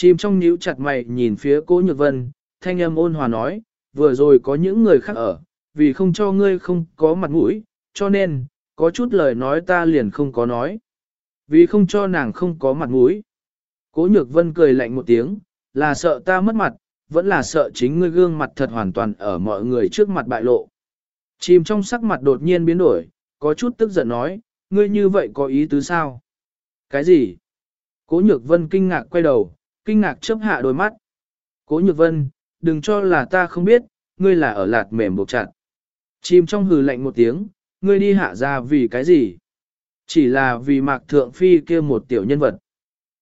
Chìm trong nhíu chặt mày nhìn phía cố nhược vân, thanh âm ôn hòa nói, vừa rồi có những người khác ở, vì không cho ngươi không có mặt mũi, cho nên, có chút lời nói ta liền không có nói. Vì không cho nàng không có mặt mũi. Cố nhược vân cười lạnh một tiếng, là sợ ta mất mặt, vẫn là sợ chính ngươi gương mặt thật hoàn toàn ở mọi người trước mặt bại lộ. Chìm trong sắc mặt đột nhiên biến đổi, có chút tức giận nói, ngươi như vậy có ý tứ sao? Cái gì? Cố nhược vân kinh ngạc quay đầu, kinh ngạc chớp hạ đôi mắt. Cố nhược vân, đừng cho là ta không biết, ngươi là ở lạt mềm buộc chặt. Chìm trong hừ lạnh một tiếng, ngươi đi hạ ra vì cái gì? Chỉ là vì mạc thượng phi kia một tiểu nhân vật.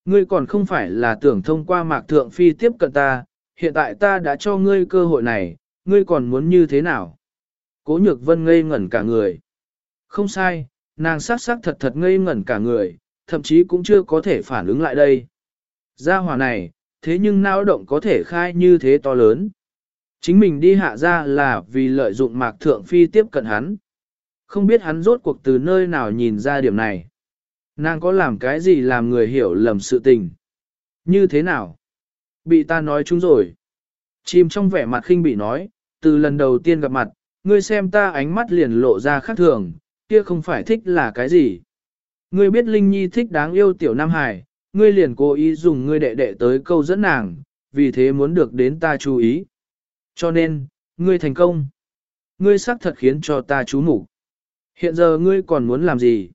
Ngươi còn không phải là tưởng thông qua mạc thượng phi tiếp cận ta, hiện tại ta đã cho ngươi cơ hội này, ngươi còn muốn như thế nào? Cố nhược vân ngây ngẩn cả người. Không sai, nàng sắc sắc thật thật ngây ngẩn cả người, thậm chí cũng chưa có thể phản ứng lại đây. Gia hỏa này, thế nhưng não động có thể khai như thế to lớn. Chính mình đi hạ ra là vì lợi dụng mạc thượng phi tiếp cận hắn. Không biết hắn rốt cuộc từ nơi nào nhìn ra điểm này. Nàng có làm cái gì làm người hiểu lầm sự tình. Như thế nào? Bị ta nói chúng rồi. Chim trong vẻ mặt khinh bị nói, từ lần đầu tiên gặp mặt, ngươi xem ta ánh mắt liền lộ ra khác thường, kia không phải thích là cái gì. Ngươi biết Linh Nhi thích đáng yêu tiểu Nam Hải, ngươi liền cố ý dùng ngươi đệ đệ tới câu dẫn nàng, vì thế muốn được đến ta chú ý. Cho nên, ngươi thành công. Ngươi xác thật khiến cho ta chú mục Hiện giờ ngươi còn muốn làm gì?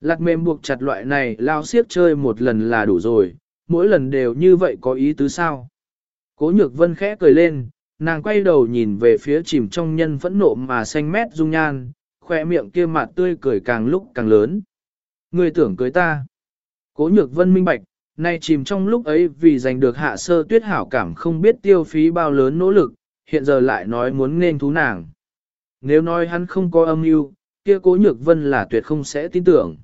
Lạc mềm buộc chặt loại này lao siết chơi một lần là đủ rồi, mỗi lần đều như vậy có ý tứ sao? Cố nhược vân khẽ cười lên, nàng quay đầu nhìn về phía chìm trong nhân phẫn nộ mà xanh mét dung nhan, khỏe miệng kia mặt tươi cười càng lúc càng lớn. Ngươi tưởng cưới ta. Cố nhược vân minh bạch, nay chìm trong lúc ấy vì giành được hạ sơ tuyết hảo cảm không biết tiêu phí bao lớn nỗ lực, hiện giờ lại nói muốn nên thú nàng. Nếu nói hắn không có âm mưu, kia cố nhược vân là tuyệt không sẽ tin tưởng.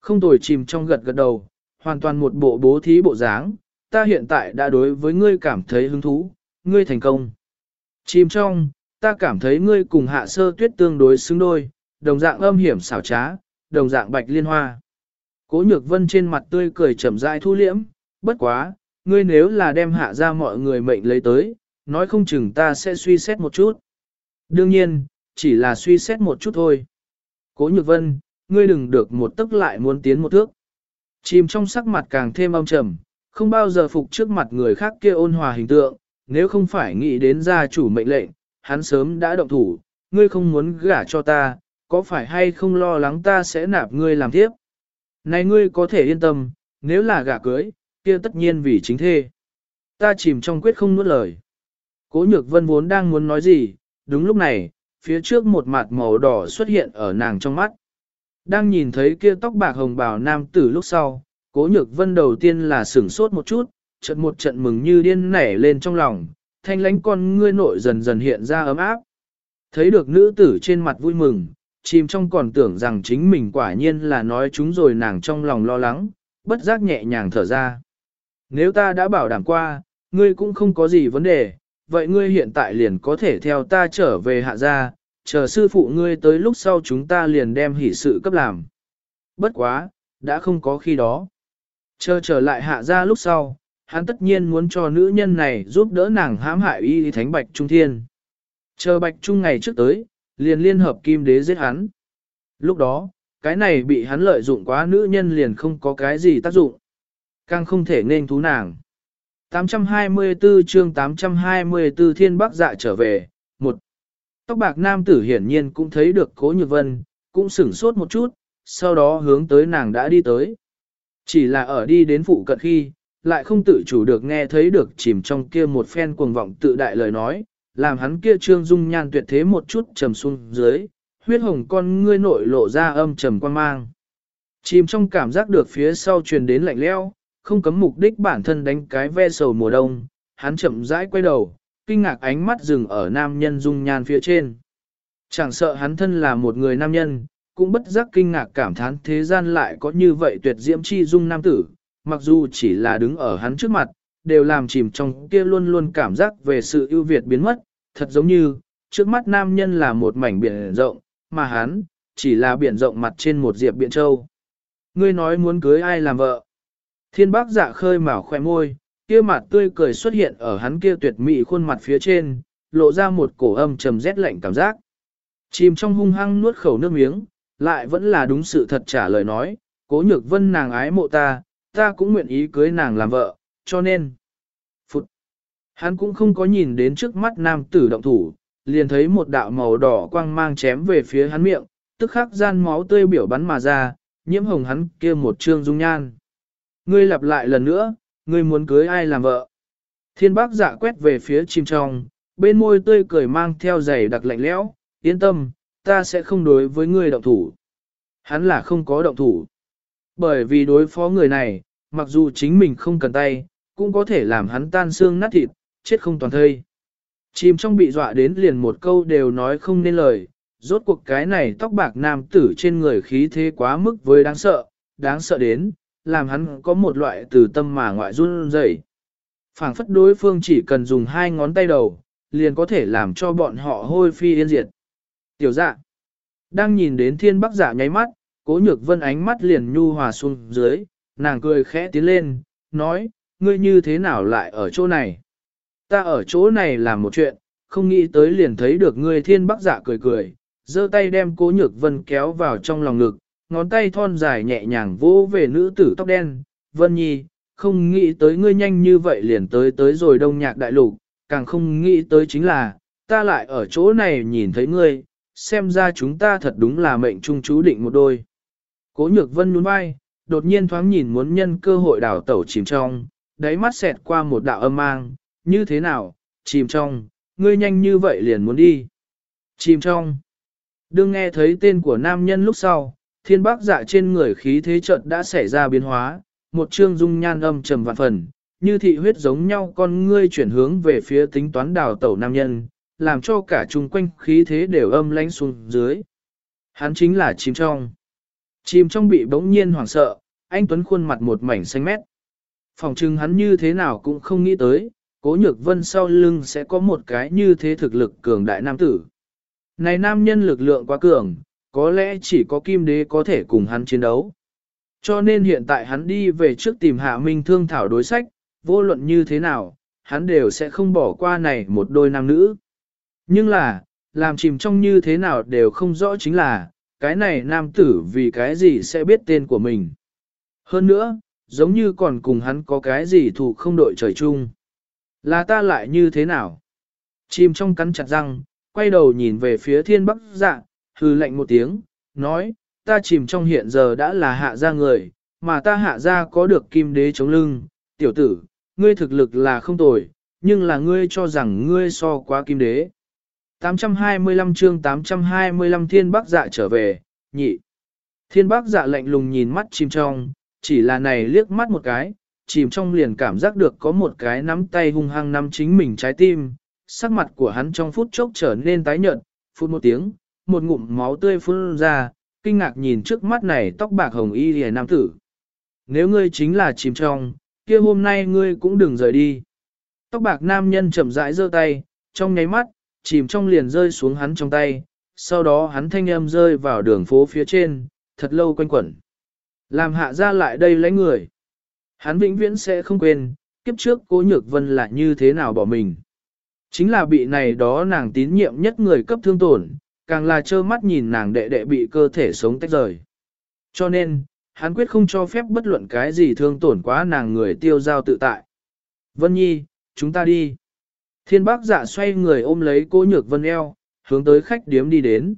Không tồi chìm trong gật gật đầu, hoàn toàn một bộ bố thí bộ dáng, ta hiện tại đã đối với ngươi cảm thấy hứng thú, ngươi thành công. Chìm trong, ta cảm thấy ngươi cùng hạ sơ tuyết tương đối xứng đôi, đồng dạng âm hiểm xảo trá, đồng dạng bạch liên hoa. Cố nhược vân trên mặt tươi cười chậm rãi thu liễm, bất quá, ngươi nếu là đem hạ ra mọi người mệnh lấy tới, nói không chừng ta sẽ suy xét một chút. Đương nhiên, chỉ là suy xét một chút thôi. Cố nhược vân, ngươi đừng được một tức lại muốn tiến một thước. Chìm trong sắc mặt càng thêm âm trầm, không bao giờ phục trước mặt người khác kia ôn hòa hình tượng, nếu không phải nghĩ đến gia chủ mệnh lệnh, hắn sớm đã động thủ, ngươi không muốn gả cho ta, có phải hay không lo lắng ta sẽ nạp ngươi làm tiếp? Này ngươi có thể yên tâm, nếu là gả cưới, kia tất nhiên vì chính thê. Ta chìm trong quyết không nuốt lời. Cố nhược vân vốn đang muốn nói gì, đúng lúc này, phía trước một mặt màu đỏ xuất hiện ở nàng trong mắt. Đang nhìn thấy kia tóc bạc hồng bào nam tử lúc sau, cố nhược vân đầu tiên là sửng sốt một chút, trận một trận mừng như điên nảy lên trong lòng, thanh lánh con ngươi nội dần dần hiện ra ấm áp. Thấy được nữ tử trên mặt vui mừng, chìm trong còn tưởng rằng chính mình quả nhiên là nói chúng rồi nàng trong lòng lo lắng, bất giác nhẹ nhàng thở ra. Nếu ta đã bảo đảm qua, ngươi cũng không có gì vấn đề, vậy ngươi hiện tại liền có thể theo ta trở về hạ gia, chờ sư phụ ngươi tới lúc sau chúng ta liền đem hỷ sự cấp làm. Bất quá, đã không có khi đó. Chờ trở lại hạ gia lúc sau, hắn tất nhiên muốn cho nữ nhân này giúp đỡ nàng hãm hại y thánh bạch trung thiên. Chờ bạch trung ngày trước tới, liền liên hợp kim đế giết hắn. Lúc đó, cái này bị hắn lợi dụng quá nữ nhân liền không có cái gì tác dụng. Càng không thể nên thú nàng. 824 chương 824 thiên bắc dạ trở về, một Tóc bạc nam tử hiển nhiên cũng thấy được cố nhược vân, cũng sửng sốt một chút, sau đó hướng tới nàng đã đi tới. Chỉ là ở đi đến phụ cận khi, lại không tự chủ được nghe thấy được chìm trong kia một phen cuồng vọng tự đại lời nói, làm hắn kia trương dung nhan tuyệt thế một chút trầm xuống dưới, huyết hồng con ngươi nội lộ ra âm trầm quan mang. Chìm trong cảm giác được phía sau truyền đến lạnh leo, không cấm mục đích bản thân đánh cái ve sầu mùa đông, hắn chậm rãi quay đầu, kinh ngạc ánh mắt dừng ở nam nhân dung nhan phía trên. Chẳng sợ hắn thân là một người nam nhân, cũng bất giác kinh ngạc cảm thán thế gian lại có như vậy tuyệt diễm chi dung nam tử, mặc dù chỉ là đứng ở hắn trước mặt, đều làm chìm trong kia luôn luôn cảm giác về sự ưu việt biến mất, thật giống như, trước mắt nam nhân là một mảnh biển rộng, mà hắn, chỉ là biển rộng mặt trên một diệp biển châu. Ngươi nói muốn cưới ai làm vợ? Thiên bác dạ khơi mào khoe môi, kia mặt tươi cười xuất hiện ở hắn kia tuyệt mỹ khuôn mặt phía trên, lộ ra một cổ âm trầm rét lạnh cảm giác. Chìm trong hung hăng nuốt khẩu nước miếng, lại vẫn là đúng sự thật trả lời nói, cố nhược vân nàng ái mộ ta, ta cũng nguyện ý cưới nàng làm vợ, cho nên. Phụt! Hắn cũng không có nhìn đến trước mắt nam tử động thủ, liền thấy một đạo màu đỏ quang mang chém về phía hắn miệng, tức khắc gian máu tươi biểu bắn mà ra, nhiễm hồng hắn kia một trương dung nhan. Ngươi lặp lại lần nữa, ngươi muốn cưới ai làm vợ? Thiên bác dạ quét về phía chim trong, bên môi tươi cười mang theo giày đặc lạnh lẽo, yên tâm, ta sẽ không đối với ngươi động thủ. Hắn là không có động thủ. Bởi vì đối phó người này, mặc dù chính mình không cần tay, cũng có thể làm hắn tan xương nát thịt, chết không toàn thây. Chim trong bị dọa đến liền một câu đều nói không nên lời, rốt cuộc cái này tóc bạc nam tử trên người khí thế quá mức với đáng sợ, đáng sợ đến, làm hắn có một loại từ tâm mà ngoại run rẩy. phảng phất đối phương chỉ cần dùng hai ngón tay đầu, liền có thể làm cho bọn họ hôi phi yên diệt. Tiểu dạ, đang nhìn đến thiên bắc dạ nháy mắt, cố nhược vân ánh mắt liền nhu hòa xuống dưới, nàng cười khẽ tiến lên, nói, ngươi như thế nào lại ở chỗ này? Ta ở chỗ này làm một chuyện, không nghĩ tới liền thấy được ngươi thiên bắc giả cười cười, giơ tay đem cố nhược vân kéo vào trong lòng ngực, ngón tay thon dài nhẹ nhàng vỗ về nữ tử tóc đen, vân nhi, không nghĩ tới ngươi nhanh như vậy liền tới tới rồi đông nhạc đại lục, càng không nghĩ tới chính là, ta lại ở chỗ này nhìn thấy ngươi, xem ra chúng ta thật đúng là mệnh trung chú định một đôi. Cố nhược vân nhún vai, đột nhiên thoáng nhìn muốn nhân cơ hội đảo tẩu chìm trong, đáy mắt xẹt qua một đạo âm mang, như thế nào, chìm trong, ngươi nhanh như vậy liền muốn đi. Chìm trong, đương nghe thấy tên của nam nhân lúc sau, thiên bác dạ trên người khí thế trận đã xảy ra biến hóa, một trương dung nhan âm trầm vạn phần, như thị huyết giống nhau con ngươi chuyển hướng về phía tính toán đào tẩu nam nhân, làm cho cả chung quanh khí thế đều âm lánh xuống dưới. Hắn chính là chim trong. Chim trong bị bỗng nhiên hoảng sợ, anh Tuấn khuôn mặt một mảnh xanh mét. Phòng trưng hắn như thế nào cũng không nghĩ tới, cố nhược vân sau lưng sẽ có một cái như thế thực lực cường đại nam tử. Này nam nhân lực lượng quá cường, có lẽ chỉ có kim đế có thể cùng hắn chiến đấu. Cho nên hiện tại hắn đi về trước tìm hạ minh thương thảo đối sách, vô luận như thế nào, hắn đều sẽ không bỏ qua này một đôi nam nữ. Nhưng là, làm chìm trong như thế nào đều không rõ chính là, cái này nam tử vì cái gì sẽ biết tên của mình. Hơn nữa, giống như còn cùng hắn có cái gì thủ không đội trời chung. Là ta lại như thế nào? Chìm trong cắn chặt răng, quay đầu nhìn về phía thiên bắc dạ, hư lạnh một tiếng, nói, ta chìm trong hiện giờ đã là hạ gia người, mà ta hạ gia có được kim đế chống lưng, tiểu tử, ngươi thực lực là không tồi, nhưng là ngươi cho rằng ngươi so quá kim đế. 825 chương 825 thiên Bắc dạ trở về, nhị. Thiên bác dạ lạnh lùng nhìn mắt chìm trong, chỉ là này liếc mắt một cái, chìm trong liền cảm giác được có một cái nắm tay hung hăng nắm chính mình trái tim, sắc mặt của hắn trong phút chốc trở nên tái nhợt, phút một tiếng, một ngụm máu tươi phun ra, kinh ngạc nhìn trước mắt này tóc bạc hồng y lìa nam tử. Nếu ngươi chính là chìm trong, kia hôm nay ngươi cũng đừng rời đi. Tóc bạc nam nhân chậm rãi giơ tay, trong nháy mắt, chìm trong liền rơi xuống hắn trong tay, sau đó hắn thanh âm rơi vào đường phố phía trên, thật lâu quanh quẩn. Làm hạ ra lại đây lấy người. Hắn vĩnh viễn sẽ không quên, kiếp trước cố nhược vân là như thế nào bỏ mình. Chính là bị này đó nàng tín nhiệm nhất người cấp thương tổn, càng là trơ mắt nhìn nàng đệ đệ bị cơ thể sống tách rời. Cho nên, hắn quyết không cho phép bất luận cái gì thương tổn quá nàng người tiêu giao tự tại. Vân Nhi, chúng ta đi. Thiên bác dạ xoay người ôm lấy cô nhược vân eo, hướng tới khách điếm đi đến.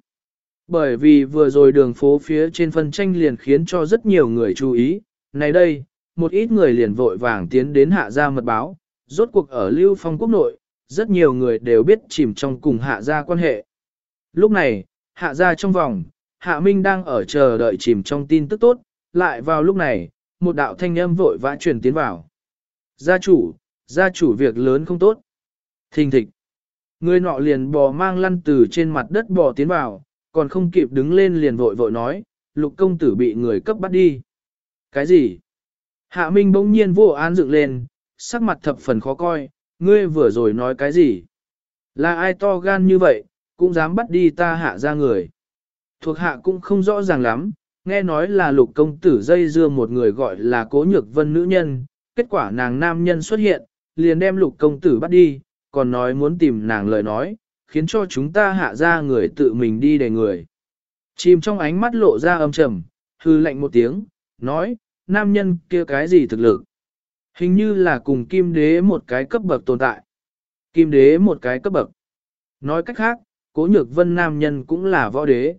Bởi vì vừa rồi đường phố phía trên phân tranh liền khiến cho rất nhiều người chú ý, này đây, một ít người liền vội vàng tiến đến hạ gia mật báo, rốt cuộc ở Lưu Phong quốc nội, rất nhiều người đều biết chìm trong cùng hạ gia quan hệ. Lúc này, hạ gia trong vòng, hạ minh đang ở chờ đợi chìm trong tin tức tốt, lại vào lúc này, một đạo thanh âm vội vã truyền tiến vào. Gia chủ, gia chủ việc lớn không tốt. Thình thịch. Người nọ liền bò mang lăn từ trên mặt đất bò tiến vào, còn không kịp đứng lên liền vội vội nói, lục công tử bị người cấp bắt đi. Cái gì? Hạ Minh bỗng nhiên vô án dựng lên, sắc mặt thập phần khó coi, ngươi vừa rồi nói cái gì? Là ai to gan như vậy, cũng dám bắt đi ta hạ ra người. Thuộc hạ cũng không rõ ràng lắm, nghe nói là lục công tử dây dưa một người gọi là cố nhược vân nữ nhân, kết quả nàng nam nhân xuất hiện, liền đem lục công tử bắt đi, còn nói muốn tìm nàng lời nói, khiến cho chúng ta hạ ra người tự mình đi để người. Chìm trong ánh mắt lộ ra âm trầm, hư lạnh một tiếng, nói, nam nhân kia cái gì thực lực? Hình như là cùng kim đế một cái cấp bậc tồn tại. Kim đế một cái cấp bậc. Nói cách khác, cố nhược vân nam nhân cũng là võ đế.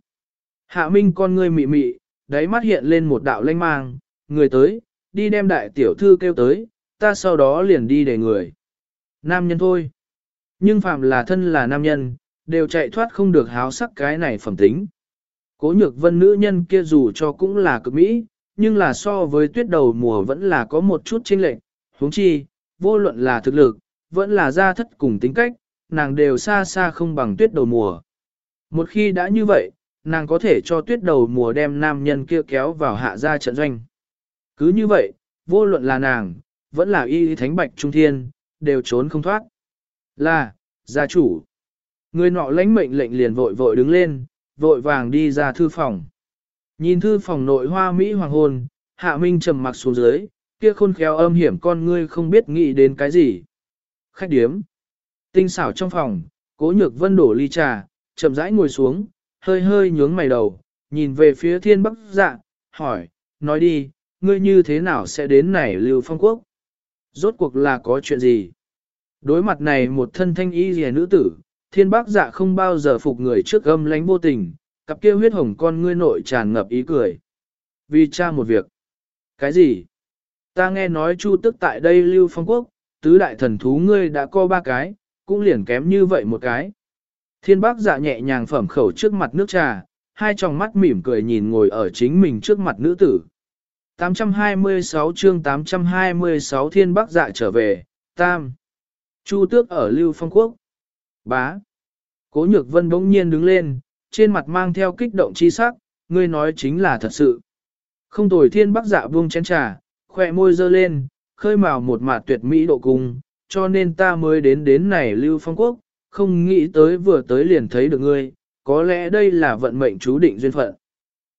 Hạ minh con ngươi mị mị, đáy mắt hiện lên một đạo lanh mang, người tới, đi đem đại tiểu thư kêu tới, ta sau đó liền đi để người. Nam nhân thôi. Nhưng phạm là thân là nam nhân, đều chạy thoát không được háo sắc cái này phẩm tính. Cố nhược vân nữ nhân kia dù cho cũng là cực mỹ, nhưng là so với tuyết đầu mùa vẫn là có một chút chênh lệch, huống chi, vô luận là thực lực, vẫn là gia thất cùng tính cách, nàng đều xa xa không bằng tuyết đầu mùa. Một khi đã như vậy, nàng có thể cho tuyết đầu mùa đem nam nhân kia kéo vào hạ gia trận doanh. Cứ như vậy, vô luận là nàng, vẫn là y thánh bạch trung thiên, đều trốn không thoát. Là, gia chủ. Người nọ lãnh mệnh lệnh liền vội vội đứng lên, vội vàng đi ra thư phòng. Nhìn thư phòng nội hoa Mỹ hoàng hôn, hạ minh trầm mặc xuống dưới, kia khôn khéo âm hiểm con ngươi không biết nghĩ đến cái gì. Khách điếm. Tinh xảo trong phòng, cố nhược vân đổ ly trà, chậm rãi ngồi xuống, hơi hơi nhướng mày đầu, nhìn về phía thiên bắc dạ, hỏi, nói đi, ngươi như thế nào sẽ đến này lưu phong quốc? Rốt cuộc là có chuyện gì? Đối mặt này một thân thanh y rìa nữ tử, thiên bác dạ không bao giờ phục người trước âm lánh vô tình, cặp kia huyết hồng con ngươi nội tràn ngập ý cười. Vì cha một việc. Cái gì? Ta nghe nói chu tức tại đây lưu phong quốc, tứ đại thần thú ngươi đã có ba cái, cũng liền kém như vậy một cái. Thiên bác dạ nhẹ nhàng phẩm khẩu trước mặt nước trà, hai tròng mắt mỉm cười nhìn ngồi ở chính mình trước mặt nữ tử. 826 chương 826 thiên bác dạ trở về, tam. Chu tước ở Lưu Phong Quốc. Bá. Cố nhược vân bỗng nhiên đứng lên, trên mặt mang theo kích động chi sắc, ngươi nói chính là thật sự. Không tồi thiên bác dạ buông chén trà, khỏe môi dơ lên, khơi mào một mặt tuyệt mỹ độ cung, cho nên ta mới đến đến này Lưu Phong Quốc, không nghĩ tới vừa tới liền thấy được ngươi, có lẽ đây là vận mệnh chú định duyên phận.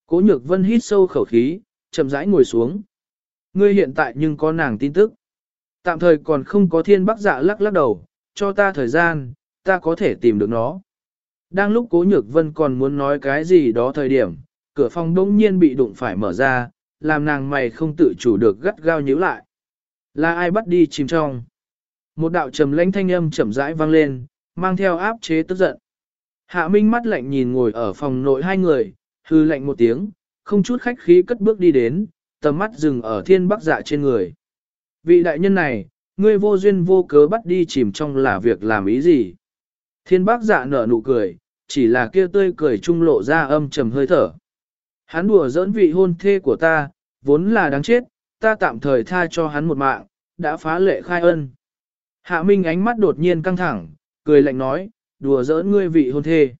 Cố nhược vân hít sâu khẩu khí, chậm rãi ngồi xuống. Ngươi hiện tại nhưng có nàng tin tức. Tạm thời còn không có thiên bắc dạ lắc lắc đầu, cho ta thời gian, ta có thể tìm được nó. Đang lúc cố nhược vân còn muốn nói cái gì đó thời điểm, cửa phòng đông nhiên bị đụng phải mở ra, làm nàng mày không tự chủ được gắt gao nhíu lại. Là ai bắt đi chìm trong? Một đạo trầm lãnh thanh âm chậm rãi vang lên, mang theo áp chế tức giận. Hạ Minh mắt lạnh nhìn ngồi ở phòng nội hai người, hư lạnh một tiếng, không chút khách khí cất bước đi đến, tầm mắt dừng ở thiên bắc dạ trên người. Vị đại nhân này, ngươi vô duyên vô cớ bắt đi chìm trong là việc làm ý gì? Thiên bác dạ nở nụ cười, chỉ là kia tươi cười trung lộ ra âm trầm hơi thở. Hắn đùa giỡn vị hôn thê của ta, vốn là đáng chết, ta tạm thời tha cho hắn một mạng, đã phá lệ khai ân. Hạ Minh ánh mắt đột nhiên căng thẳng, cười lạnh nói, đùa giỡn ngươi vị hôn thê.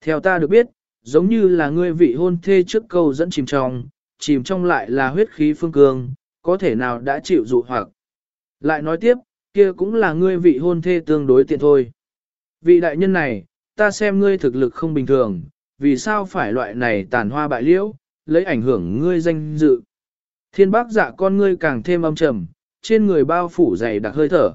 Theo ta được biết, giống như là ngươi vị hôn thê trước câu dẫn chìm trong, chìm trong lại là huyết khí phương cương, có thể nào đã chịu dụ hoặc. Lại nói tiếp, kia cũng là ngươi vị hôn thê tương đối tiện thôi. Vị đại nhân này, ta xem ngươi thực lực không bình thường, vì sao phải loại này tàn hoa bại liễu, lấy ảnh hưởng ngươi danh dự. Thiên bác dạ con ngươi càng thêm âm trầm, trên người bao phủ dày đặc hơi thở.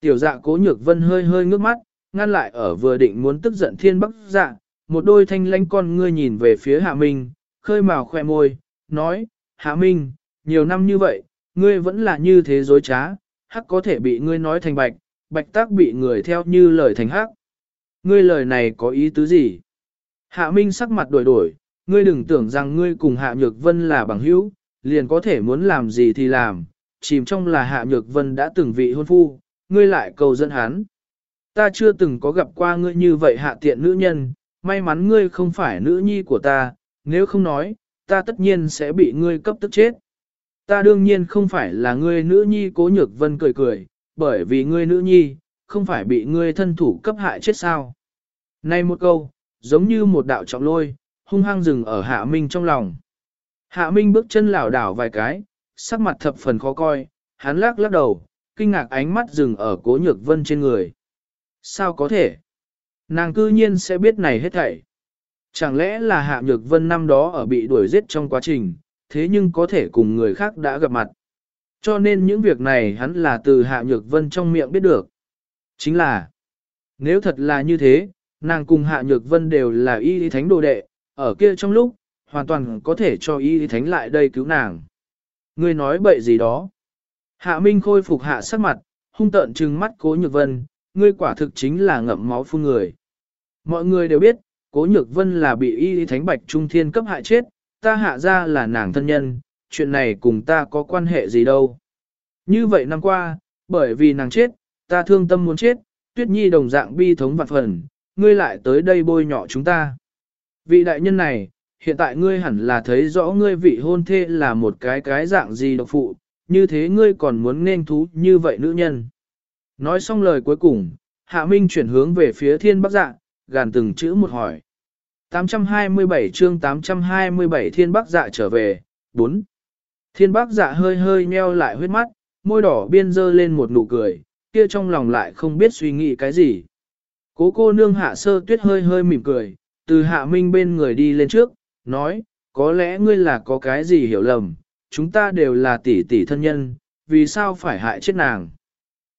Tiểu dạ cố nhược vân hơi hơi ngước mắt, ngăn lại ở vừa định muốn tức giận thiên bác dạ, một đôi thanh lanh con ngươi nhìn về phía hạ minh, khơi màu khoe môi, nói, hạ minh, nhiều năm như vậy, ngươi vẫn là như thế dối trá, hắc có thể bị ngươi nói thành bạch, bạch tác bị người theo như lời thành hắc. Ngươi lời này có ý tứ gì? Hạ Minh sắc mặt đổi đổi, ngươi đừng tưởng rằng ngươi cùng Hạ Nhược Vân là bằng hữu, liền có thể muốn làm gì thì làm, chìm trong là Hạ Nhược Vân đã từng vị hôn phu, ngươi lại cầu dẫn hắn. Ta chưa từng có gặp qua ngươi như vậy hạ tiện nữ nhân, may mắn ngươi không phải nữ nhi của ta, nếu không nói, ta tất nhiên sẽ bị ngươi cấp tức chết. Ta đương nhiên không phải là ngươi nữ nhi cố nhược vân cười cười, bởi vì ngươi nữ nhi, không phải bị ngươi thân thủ cấp hại chết sao. Này một câu, giống như một đạo trọng lôi, hung hăng dừng ở hạ minh trong lòng. Hạ minh bước chân lảo đảo vài cái, sắc mặt thập phần khó coi, hắn lắc lắc đầu, kinh ngạc ánh mắt dừng ở cố nhược vân trên người. Sao có thể? Nàng cư nhiên sẽ biết này hết thảy. Chẳng lẽ là hạ nhược vân năm đó ở bị đuổi giết trong quá trình, thế nhưng có thể cùng người khác đã gặp mặt. Cho nên những việc này hắn là từ Hạ Nhược Vân trong miệng biết được. Chính là, nếu thật là như thế, nàng cùng Hạ Nhược Vân đều là y thánh đồ đệ, ở kia trong lúc, hoàn toàn có thể cho y thánh lại đây cứu nàng. Ngươi nói bậy gì đó. Hạ Minh khôi phục hạ sắc mặt, hung tợn trừng mắt cố nhược vân, ngươi quả thực chính là ngậm máu phun người. Mọi người đều biết, cố nhược vân là bị y thánh bạch trung thiên cấp hại chết, ta hạ ra là nàng thân nhân, chuyện này cùng ta có quan hệ gì đâu. Như vậy năm qua, bởi vì nàng chết, ta thương tâm muốn chết, tuyết nhi đồng dạng bi thống vạn phần, ngươi lại tới đây bôi nhọ chúng ta. Vị đại nhân này, hiện tại ngươi hẳn là thấy rõ ngươi vị hôn thê là một cái cái dạng gì độc phụ, như thế ngươi còn muốn nên thú như vậy nữ nhân. Nói xong lời cuối cùng, Hạ Minh chuyển hướng về phía thiên bắc Dạng, gàn từng chữ một hỏi. 827 chương 827 thiên bắc dạ trở về, 4. Thiên bắc dạ hơi hơi nheo lại huyết mắt, môi đỏ biên dơ lên một nụ cười, kia trong lòng lại không biết suy nghĩ cái gì. Cố cô nương hạ sơ tuyết hơi hơi mỉm cười, từ hạ minh bên người đi lên trước, nói, có lẽ ngươi là có cái gì hiểu lầm, chúng ta đều là tỷ tỷ thân nhân, vì sao phải hại chết nàng.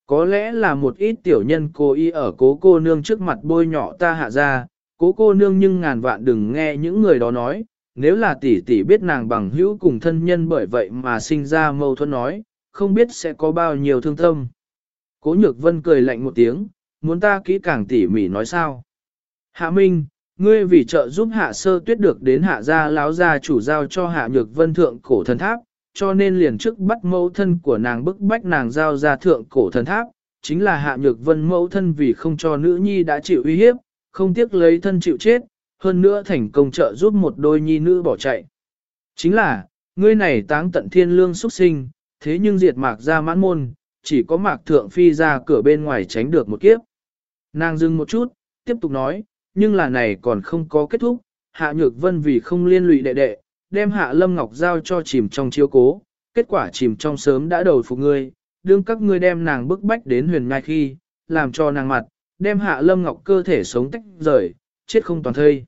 Có lẽ là một ít tiểu nhân cố ý ở cố cô nương trước mặt bôi nhọ ta hạ ra, cố cô nương nhưng ngàn vạn đừng nghe những người đó nói, nếu là tỷ tỷ biết nàng bằng hữu cùng thân nhân bởi vậy mà sinh ra mâu thuẫn nói, không biết sẽ có bao nhiêu thương tâm. Cố nhược vân cười lạnh một tiếng, muốn ta kỹ càng tỉ mỉ nói sao. Hạ Minh, ngươi vì trợ giúp hạ sơ tuyết được đến hạ gia láo gia chủ giao cho hạ nhược vân thượng cổ thần tháp, cho nên liền trước bắt mẫu thân của nàng bức bách nàng giao ra thượng cổ thần tháp, chính là hạ nhược vân mẫu thân vì không cho nữ nhi đã chịu uy hiếp, không tiếc lấy thân chịu chết, hơn nữa thành công trợ giúp một đôi nhi nữ bỏ chạy. Chính là, ngươi này táng tận thiên lương xuất sinh, thế nhưng diệt mạc ra mãn môn, chỉ có mạc thượng phi ra cửa bên ngoài tránh được một kiếp. Nàng dừng một chút, tiếp tục nói, nhưng là này còn không có kết thúc, hạ nhược vân vì không liên lụy đệ đệ, đem hạ lâm ngọc giao cho chìm trong chiếu cố, kết quả chìm trong sớm đã đầu phục ngươi, đương các ngươi đem nàng bức bách đến huyền ngai khi, làm cho nàng mặt, đem hạ lâm ngọc cơ thể sống tách rời, chết không toàn thây.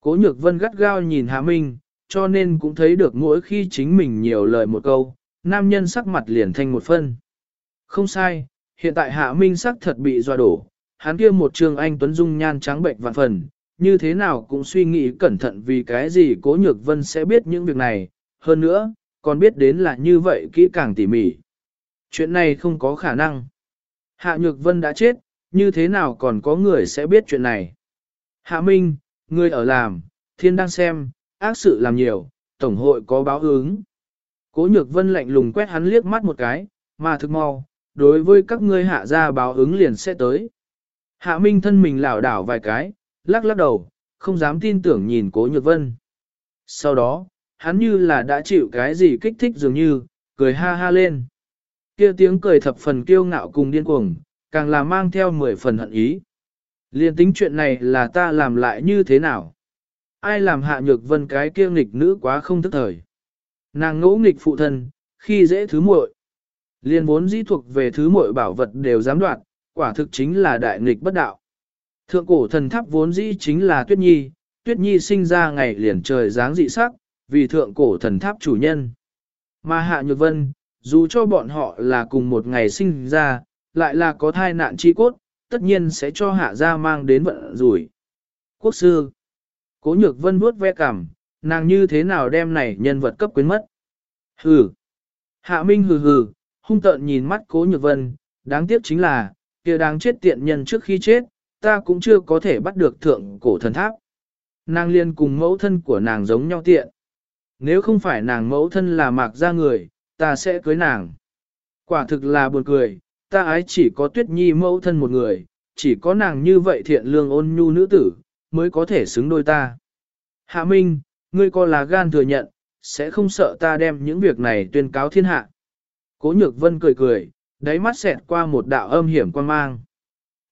Cố nhược vân gắt gao nhìn hạ minh, cho nên cũng thấy được mỗi khi chính mình nhiều lời một câu, nam nhân sắc mặt liền thanh một phân. Không sai, hiện tại hạ minh sắc thật bị doa đổ, hắn kia một trường anh tuấn dung nhan trắng bệnh vạn phần, như thế nào cũng suy nghĩ cẩn thận vì cái gì cố nhược vân sẽ biết những việc này, hơn nữa, còn biết đến là như vậy kỹ càng tỉ mỉ. Chuyện này không có khả năng. Hạ nhược vân đã chết, như thế nào còn có người sẽ biết chuyện này. Hạ Minh, người ở làm, thiên đang xem, ác sự làm nhiều, tổng hội có báo ứng. Cố nhược vân lạnh lùng quét hắn liếc mắt một cái, mà thực mau, đối với các ngươi hạ ra báo ứng liền sẽ tới. Hạ Minh thân mình lảo đảo vài cái, lắc lắc đầu, không dám tin tưởng nhìn cố nhược vân. Sau đó, hắn như là đã chịu cái gì kích thích dường như, cười ha ha lên. kia tiếng cười thập phần kiêu ngạo cùng điên cuồng, càng là mang theo mười phần hận ý. Liên tính chuyện này là ta làm lại như thế nào? Ai làm hạ nhược vân cái kia nghịch nữ quá không thức thời? Nàng ngỗ nghịch phụ thân, khi dễ thứ muội. Liên vốn dĩ thuộc về thứ muội bảo vật đều dám đoạt, quả thực chính là đại nghịch bất đạo. Thượng cổ thần tháp vốn dĩ chính là Tuyết Nhi, Tuyết Nhi sinh ra ngày liền trời dáng dị sắc, vì thượng cổ thần tháp chủ nhân. Mà Hạ Nhược Vân, dù cho bọn họ là cùng một ngày sinh ra, lại là có thai nạn chi cốt, tất nhiên sẽ cho Hạ gia mang đến vận rủi. Quốc sư, Cố Nhược Vân vuốt ve cảm, nàng như thế nào đem này nhân vật cấp quyến mất. Hừ. Hạ Minh hừ hừ, hung tợn nhìn mắt Cố Nhược Vân, đáng tiếc chính là, kia đáng chết tiện nhân trước khi chết, ta cũng chưa có thể bắt được thượng cổ thần tháp. Nàng liên cùng mẫu thân của nàng giống nhau tiện. Nếu không phải nàng mẫu thân là mạc ra người, ta sẽ cưới nàng. Quả thực là buồn cười, ta ái chỉ có tuyết nhi mẫu thân một người, chỉ có nàng như vậy thiện lương ôn nhu nữ tử, mới có thể xứng đôi ta. Hạ Minh, ngươi có là gan thừa nhận, sẽ không sợ ta đem những việc này tuyên cáo thiên hạ. Cố nhược vân cười cười, đáy mắt xẹt qua một đạo âm hiểm quan mang.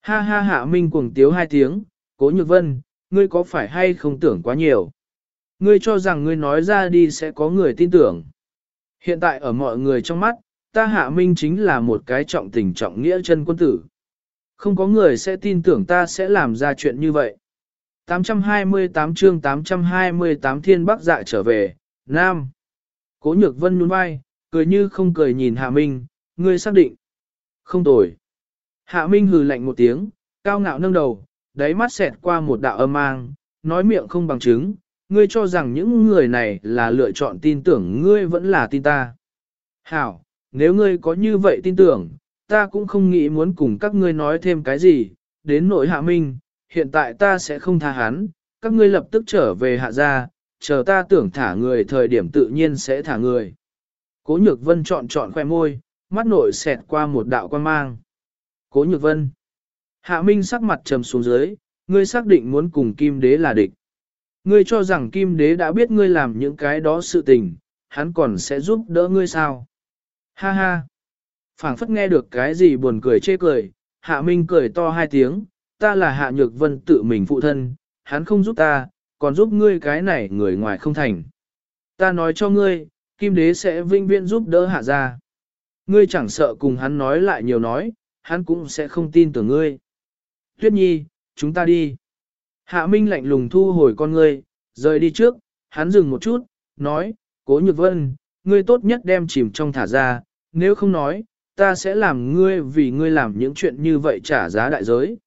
Ha ha hạ minh cuồng tiếu hai tiếng, cố nhược vân, ngươi có phải hay không tưởng quá nhiều? Ngươi cho rằng ngươi nói ra đi sẽ có người tin tưởng. Hiện tại ở mọi người trong mắt, ta hạ minh chính là một cái trọng tình trọng nghĩa chân quân tử. Không có người sẽ tin tưởng ta sẽ làm ra chuyện như vậy. 828 chương 828 thiên bắc dạ trở về, Nam. Cố nhược vân nhún vai, cười như không cười nhìn Hạ Minh, ngươi xác định. Không tồi. Hạ Minh hừ lạnh một tiếng, cao ngạo nâng đầu, đáy mắt xẹt qua một đạo âm mang, nói miệng không bằng chứng, ngươi cho rằng những người này là lựa chọn tin tưởng ngươi vẫn là tin ta. Hảo, nếu ngươi có như vậy tin tưởng, ta cũng không nghĩ muốn cùng các ngươi nói thêm cái gì, đến nội hạ minh, hiện tại ta sẽ không tha hắn, các ngươi lập tức trở về hạ gia, chờ ta tưởng thả người thời điểm tự nhiên sẽ thả người. Cố nhược vân chọn chọn khoe môi, mắt nội xẹt qua một đạo quan mang. Cố nhược vân. Hạ minh sắc mặt trầm xuống dưới, ngươi xác định muốn cùng kim đế là địch. Ngươi cho rằng kim đế đã biết ngươi làm những cái đó sự tình, hắn còn sẽ giúp đỡ ngươi sao? Ha ha! phảng phất nghe được cái gì buồn cười chê cười, hạ minh cười to hai tiếng, ta là hạ nhược vân tự mình phụ thân, hắn không giúp ta, còn giúp ngươi cái này người ngoài không thành. Ta nói cho ngươi, kim đế sẽ vinh viễn giúp đỡ hạ ra. Ngươi chẳng sợ cùng hắn nói lại nhiều nói, hắn cũng sẽ không tin tưởng ngươi. Tuyết nhi, chúng ta đi. Hạ Minh lạnh lùng thu hồi con ngươi, rời đi trước, hắn dừng một chút, nói, cố nhược vân, ngươi tốt nhất đem chìm trong thả ra, nếu không nói, ta sẽ làm ngươi vì ngươi làm những chuyện như vậy trả giá đại giới.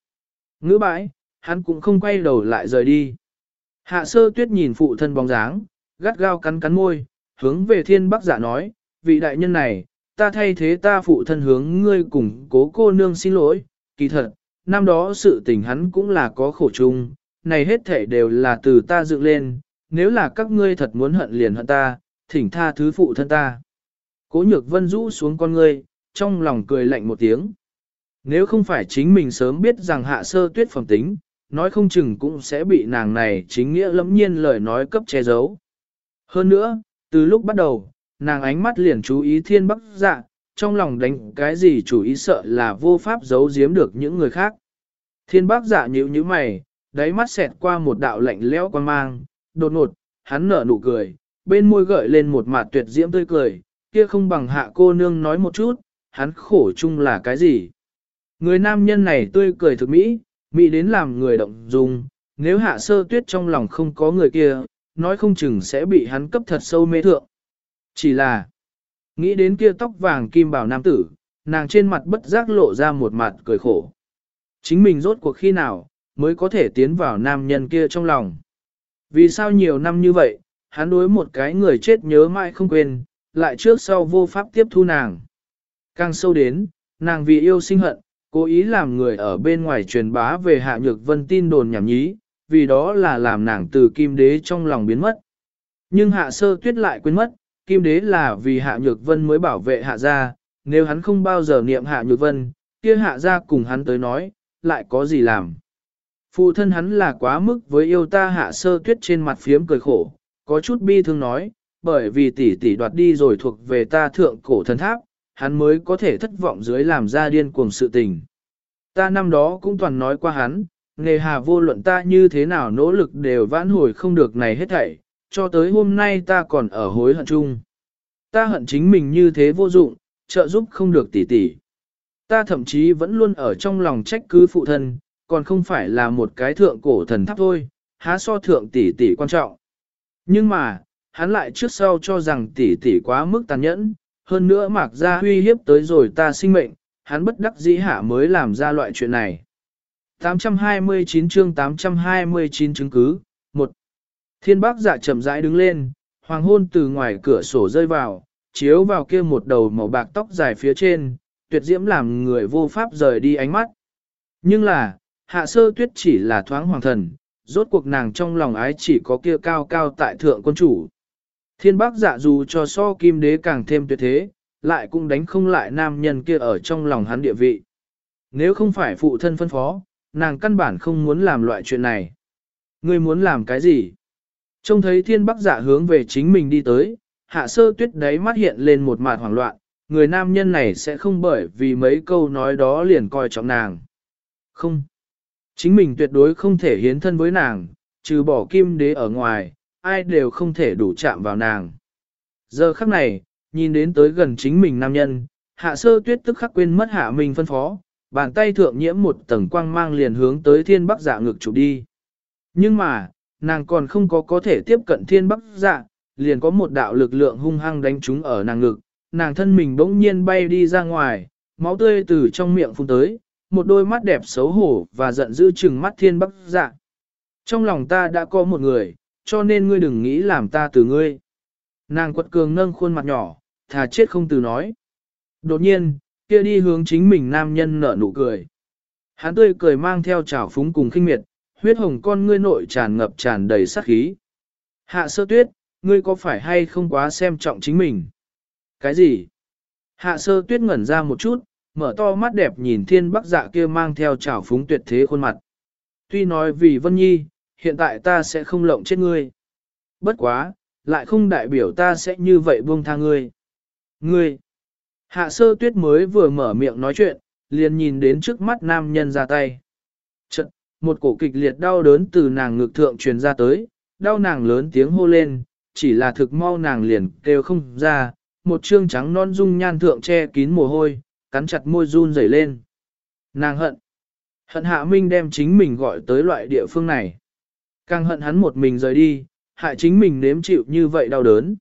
Ngữ bãi, hắn cũng không quay đầu lại rời đi. Hạ sơ tuyết nhìn phụ thân bóng dáng, gắt gao cắn cắn môi, hướng về thiên bắc giả nói, vị đại nhân này, ta thay thế ta phụ thân hướng ngươi cùng cố cô nương xin lỗi, kỳ thật, năm đó sự tình hắn cũng là có khổ chung, này hết thể đều là từ ta dựng lên, nếu là các ngươi thật muốn hận liền hận ta, thỉnh tha thứ phụ thân ta. Cố nhược vân rũ xuống con ngươi, trong lòng cười lạnh một tiếng. Nếu không phải chính mình sớm biết rằng hạ sơ tuyết phẩm tính, nói không chừng cũng sẽ bị nàng này chính nghĩa lẫm nhiên lời nói cấp che giấu. Hơn nữa, từ lúc bắt đầu, nàng ánh mắt liền chú ý thiên bắc dạ, trong lòng đánh cái gì chủ ý sợ là vô pháp giấu giếm được những người khác. Thiên bắc dạ nhíu nhíu mày, đáy mắt xẹt qua một đạo lạnh lẽo quan mang, đột ngột, hắn nở nụ cười, bên môi gợi lên một mặt tuyệt diễm tươi cười, kia không bằng hạ cô nương nói một chút, hắn khổ chung là cái gì. Người nam nhân này tươi cười thực mỹ, mỹ đến làm người động dung, nếu hạ sơ tuyết trong lòng không có người kia, nói không chừng sẽ bị hắn cấp thật sâu mê thượng. Chỉ là, nghĩ đến kia tóc vàng kim bảo nam tử, nàng trên mặt bất giác lộ ra một mặt cười khổ. Chính mình rốt cuộc khi nào, mới có thể tiến vào nam nhân kia trong lòng. Vì sao nhiều năm như vậy, hắn đối một cái người chết nhớ mãi không quên, lại trước sau vô pháp tiếp thu nàng. Càng sâu đến, nàng vì yêu sinh hận, cố ý làm người ở bên ngoài truyền bá về hạ nhược vân tin đồn nhảm nhí, vì đó là làm nàng từ kim đế trong lòng biến mất. Nhưng hạ sơ tuyết lại quên mất, kim đế là vì hạ nhược vân mới bảo vệ hạ gia, nếu hắn không bao giờ niệm hạ nhược vân, kia hạ gia cùng hắn tới nói, lại có gì làm. Phụ thân hắn là quá mức với yêu ta hạ sơ tuyết trên mặt phiếm cười khổ, có chút bi thương nói, bởi vì tỷ tỷ đoạt đi rồi thuộc về ta thượng cổ thần tháp, hắn mới có thể thất vọng dưới làm ra điên cuồng sự tình. Ta năm đó cũng toàn nói qua hắn, nghề hà vô luận ta như thế nào nỗ lực đều vãn hồi không được này hết thảy, cho tới hôm nay ta còn ở hối hận chung. Ta hận chính mình như thế vô dụng, trợ giúp không được tỷ tỷ. Ta thậm chí vẫn luôn ở trong lòng trách cứ phụ thân, còn không phải là một cái thượng cổ thần tháp thôi, há so thượng tỷ tỷ quan trọng. Nhưng mà, hắn lại trước sau cho rằng tỷ tỷ quá mức tàn nhẫn, hơn nữa mạc ra huy hiếp tới rồi ta sinh mệnh, hắn bất đắc dĩ hạ mới làm ra loại chuyện này. 829 chương 829 chứng cứ, 1. Thiên bác dạ chậm rãi đứng lên, hoàng hôn từ ngoài cửa sổ rơi vào, chiếu vào kia một đầu màu bạc tóc dài phía trên, tuyệt diễm làm người vô pháp rời đi ánh mắt. Nhưng là, hạ sơ tuyết chỉ là thoáng hoàng thần, rốt cuộc nàng trong lòng ái chỉ có kia cao cao tại thượng quân chủ. Thiên bác dạ dù cho so kim đế càng thêm tuyệt thế, lại cũng đánh không lại nam nhân kia ở trong lòng hắn địa vị. Nếu không phải phụ thân phân phó, nàng căn bản không muốn làm loại chuyện này. Ngươi muốn làm cái gì? Trông thấy thiên bắc dạ hướng về chính mình đi tới, hạ sơ tuyết đấy mắt hiện lên một mặt hoảng loạn, người nam nhân này sẽ không bởi vì mấy câu nói đó liền coi trọng nàng. Không. Chính mình tuyệt đối không thể hiến thân với nàng, trừ bỏ kim đế ở ngoài, ai đều không thể đủ chạm vào nàng. Giờ khắc này, nhìn đến tới gần chính mình nam nhân, hạ sơ tuyết tức khắc quên mất hạ mình phân phó, bàn tay thượng nhiễm một tầng quang mang liền hướng tới thiên bắc dạ ngực chụp đi. Nhưng mà, nàng còn không có có thể tiếp cận thiên bắc dạ, liền có một đạo lực lượng hung hăng đánh trúng ở nàng ngực, nàng thân mình bỗng nhiên bay đi ra ngoài, máu tươi từ trong miệng phun tới, một đôi mắt đẹp xấu hổ và giận dữ chừng mắt thiên bắc dạ. Trong lòng ta đã có một người, cho nên ngươi đừng nghĩ làm ta từ ngươi. Nàng quật cường nâng khuôn mặt nhỏ, thà chết không từ nói. Đột nhiên, kia đi hướng chính mình nam nhân nở nụ cười. Hắn tươi cười mang theo trào phúng cùng khinh miệt, huyết hồng con ngươi nội tràn ngập tràn đầy sát khí. Hạ sơ tuyết, ngươi có phải hay không quá xem trọng chính mình? Cái gì? Hạ sơ tuyết ngẩn ra một chút, mở to mắt đẹp nhìn thiên bắc dạ kia mang theo trào phúng tuyệt thế khuôn mặt. Tuy nói vì Vân Nhi, hiện tại ta sẽ không lộng chết ngươi. Bất quá, lại không đại biểu ta sẽ như vậy buông tha ngươi. Ngươi! Hạ sơ tuyết mới vừa mở miệng nói chuyện, liền nhìn đến trước mắt nam nhân ra tay. Chật, một cổ kịch liệt đau đớn từ nàng ngực thượng truyền ra tới, đau nàng lớn tiếng hô lên, chỉ là thực mau nàng liền kêu không ra, một trương trắng non dung nhan thượng che kín mồ hôi, cắn chặt môi run rẩy lên. Nàng hận. Hận hạ minh đem chính mình gọi tới loại địa phương này. Càng hận hắn một mình rời đi, hại chính mình nếm chịu như vậy đau đớn.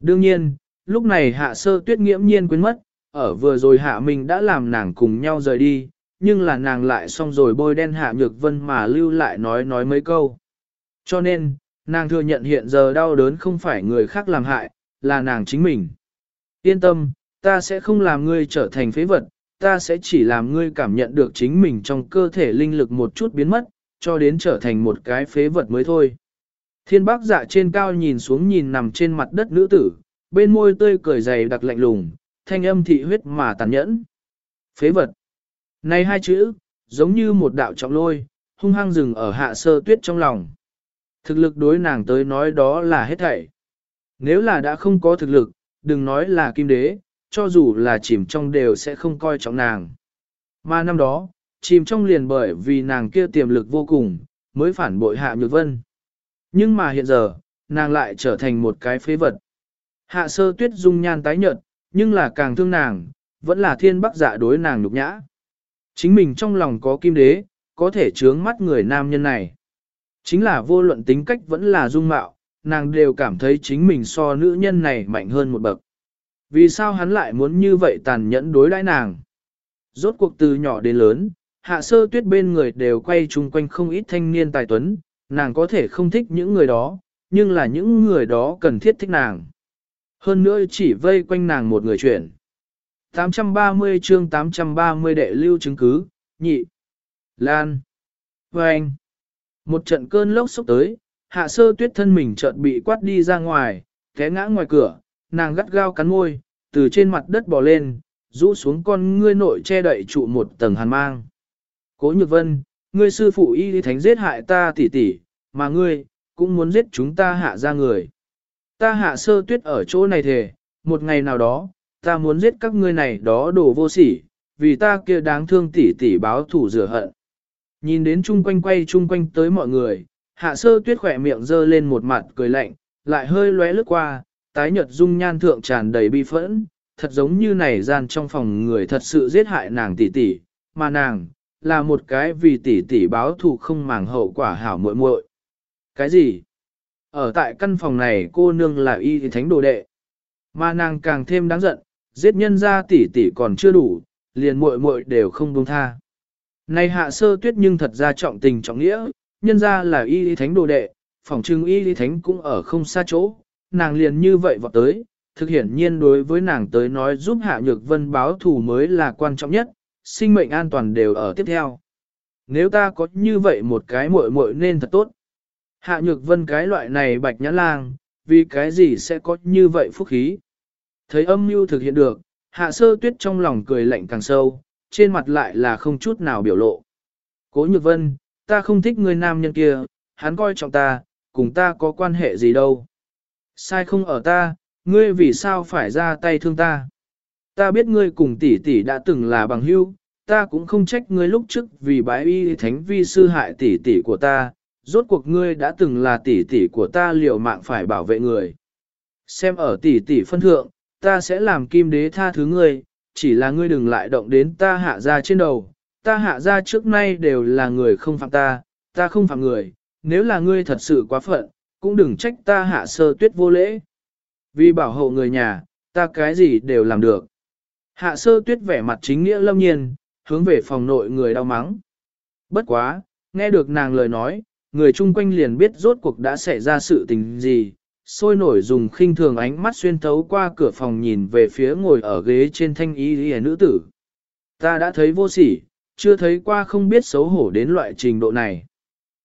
Đương nhiên, lúc này hạ sơ tuyết nghiễm nhiên quên mất, ở vừa rồi hạ minh đã làm nàng cùng nhau rời đi, nhưng là nàng lại xong rồi bôi đen hạ nhược vân mà lưu lại nói nói mấy câu. Cho nên, nàng thừa nhận hiện giờ đau đớn không phải người khác làm hại, là nàng chính mình. Yên tâm, ta sẽ không làm ngươi trở thành phế vật, ta sẽ chỉ làm ngươi cảm nhận được chính mình trong cơ thể linh lực một chút biến mất, cho đến trở thành một cái phế vật mới thôi. Thiên bác dạ trên cao nhìn xuống nhìn nằm trên mặt đất nữ tử, bên môi tươi cười dày đặc lạnh lùng, thanh âm thị huyết mà tàn nhẫn. Phế vật. Này hai chữ, giống như một đạo trọng lôi, hung hăng rừng ở hạ sơ tuyết trong lòng. Thực lực đối nàng tới nói đó là hết thảy. Nếu là đã không có thực lực, đừng nói là kim đế, cho dù là chìm trong đều sẽ không coi trọng nàng. Mà năm đó, chìm trong liền bởi vì nàng kia tiềm lực vô cùng, mới phản bội hạ nhược vân. Nhưng mà hiện giờ, nàng lại trở thành một cái phế vật. Hạ sơ tuyết dung nhan tái nhợt, nhưng là càng thương nàng, vẫn là thiên bắc dạ đối nàng nhục nhã. Chính mình trong lòng có kim đế, có thể chướng mắt người nam nhân này. Chính là vô luận tính cách vẫn là dung mạo, nàng đều cảm thấy chính mình so nữ nhân này mạnh hơn một bậc. Vì sao hắn lại muốn như vậy tàn nhẫn đối đãi nàng? Rốt cuộc từ nhỏ đến lớn, hạ sơ tuyết bên người đều quay chung quanh không ít thanh niên tài tuấn, nàng có thể không thích những người đó, nhưng là những người đó cần thiết thích nàng. Hơn nữa chỉ vây quanh nàng một người chuyển. 830 chương 830 đệ lưu chứng cứ, nhị. Lan. vâng. Một trận cơn lốc xúc tới, hạ sơ tuyết thân mình chợt bị quát đi ra ngoài, té ngã ngoài cửa, nàng gắt gao cắn môi, từ trên mặt đất bò lên, rũ xuống con ngươi nội che đậy trụ một tầng hàn mang. Cố nhược vân, ngươi sư phụ y lý thánh giết hại ta tỷ tỷ, mà ngươi, cũng muốn giết chúng ta hạ ra người. Ta hạ sơ tuyết ở chỗ này thề, một ngày nào đó, ta muốn giết các ngươi này đó đồ vô sỉ, vì ta kia đáng thương tỷ tỷ báo thủ rửa hận. Nhìn đến chung quanh quay chung quanh tới mọi người, hạ sơ tuyết khỏe miệng dơ lên một mặt cười lạnh, lại hơi lóe lướt qua, tái nhợt dung nhan thượng tràn đầy bi phẫn, thật giống như này gian trong phòng người thật sự giết hại nàng tỷ tỷ, mà nàng, là một cái vì tỷ tỷ báo thù không màng hậu quả hảo muội muội. Cái gì? Ở tại căn phòng này cô nương là y thánh đồ đệ. Mà nàng càng thêm đáng giận, giết nhân ra tỷ tỷ còn chưa đủ, liền muội muội đều không buông tha. Này hạ sơ tuyết nhưng thật ra trọng tình trọng nghĩa, nhân ra là y thánh đồ đệ, phòng trưng y thánh cũng ở không xa chỗ, nàng liền như vậy vọt tới, thực hiện nhiên đối với nàng tới nói giúp hạ nhược vân báo thù mới là quan trọng nhất, sinh mệnh an toàn đều ở tiếp theo. Nếu ta có như vậy một cái muội muội nên thật tốt. Hạ nhược vân cái loại này bạch nhã lang, vì cái gì sẽ có như vậy phúc khí. Thấy âm mưu thực hiện được, hạ sơ tuyết trong lòng cười lạnh càng sâu, trên mặt lại là không chút nào biểu lộ. Cố nhược vân, ta không thích người nam nhân kia, hắn coi trọng ta, cùng ta có quan hệ gì đâu. Sai không ở ta, ngươi vì sao phải ra tay thương ta. Ta biết ngươi cùng tỷ tỷ đã từng là bằng hữu, ta cũng không trách ngươi lúc trước vì bái y thánh vi sư hại tỷ tỷ của ta, rốt cuộc ngươi đã từng là tỷ tỷ của ta liệu mạng phải bảo vệ người. Xem ở tỷ tỷ phân thượng, ta sẽ làm kim đế tha thứ ngươi, chỉ là ngươi đừng lại động đến ta hạ ra trên đầu, ta hạ ra trước nay đều là người không phạm ta, ta không phạm người, nếu là ngươi thật sự quá phận, cũng đừng trách ta hạ sơ tuyết vô lễ. Vì bảo hộ người nhà, ta cái gì đều làm được. Hạ sơ tuyết vẻ mặt chính nghĩa lâm nhiên, hướng về phòng nội người đau mắng. Bất quá, nghe được nàng lời nói, người chung quanh liền biết rốt cuộc đã xảy ra sự tình gì, sôi nổi dùng khinh thường ánh mắt xuyên thấu qua cửa phòng nhìn về phía ngồi ở ghế trên thanh y y nữ tử. Ta đã thấy vô sỉ, chưa thấy qua không biết xấu hổ đến loại trình độ này.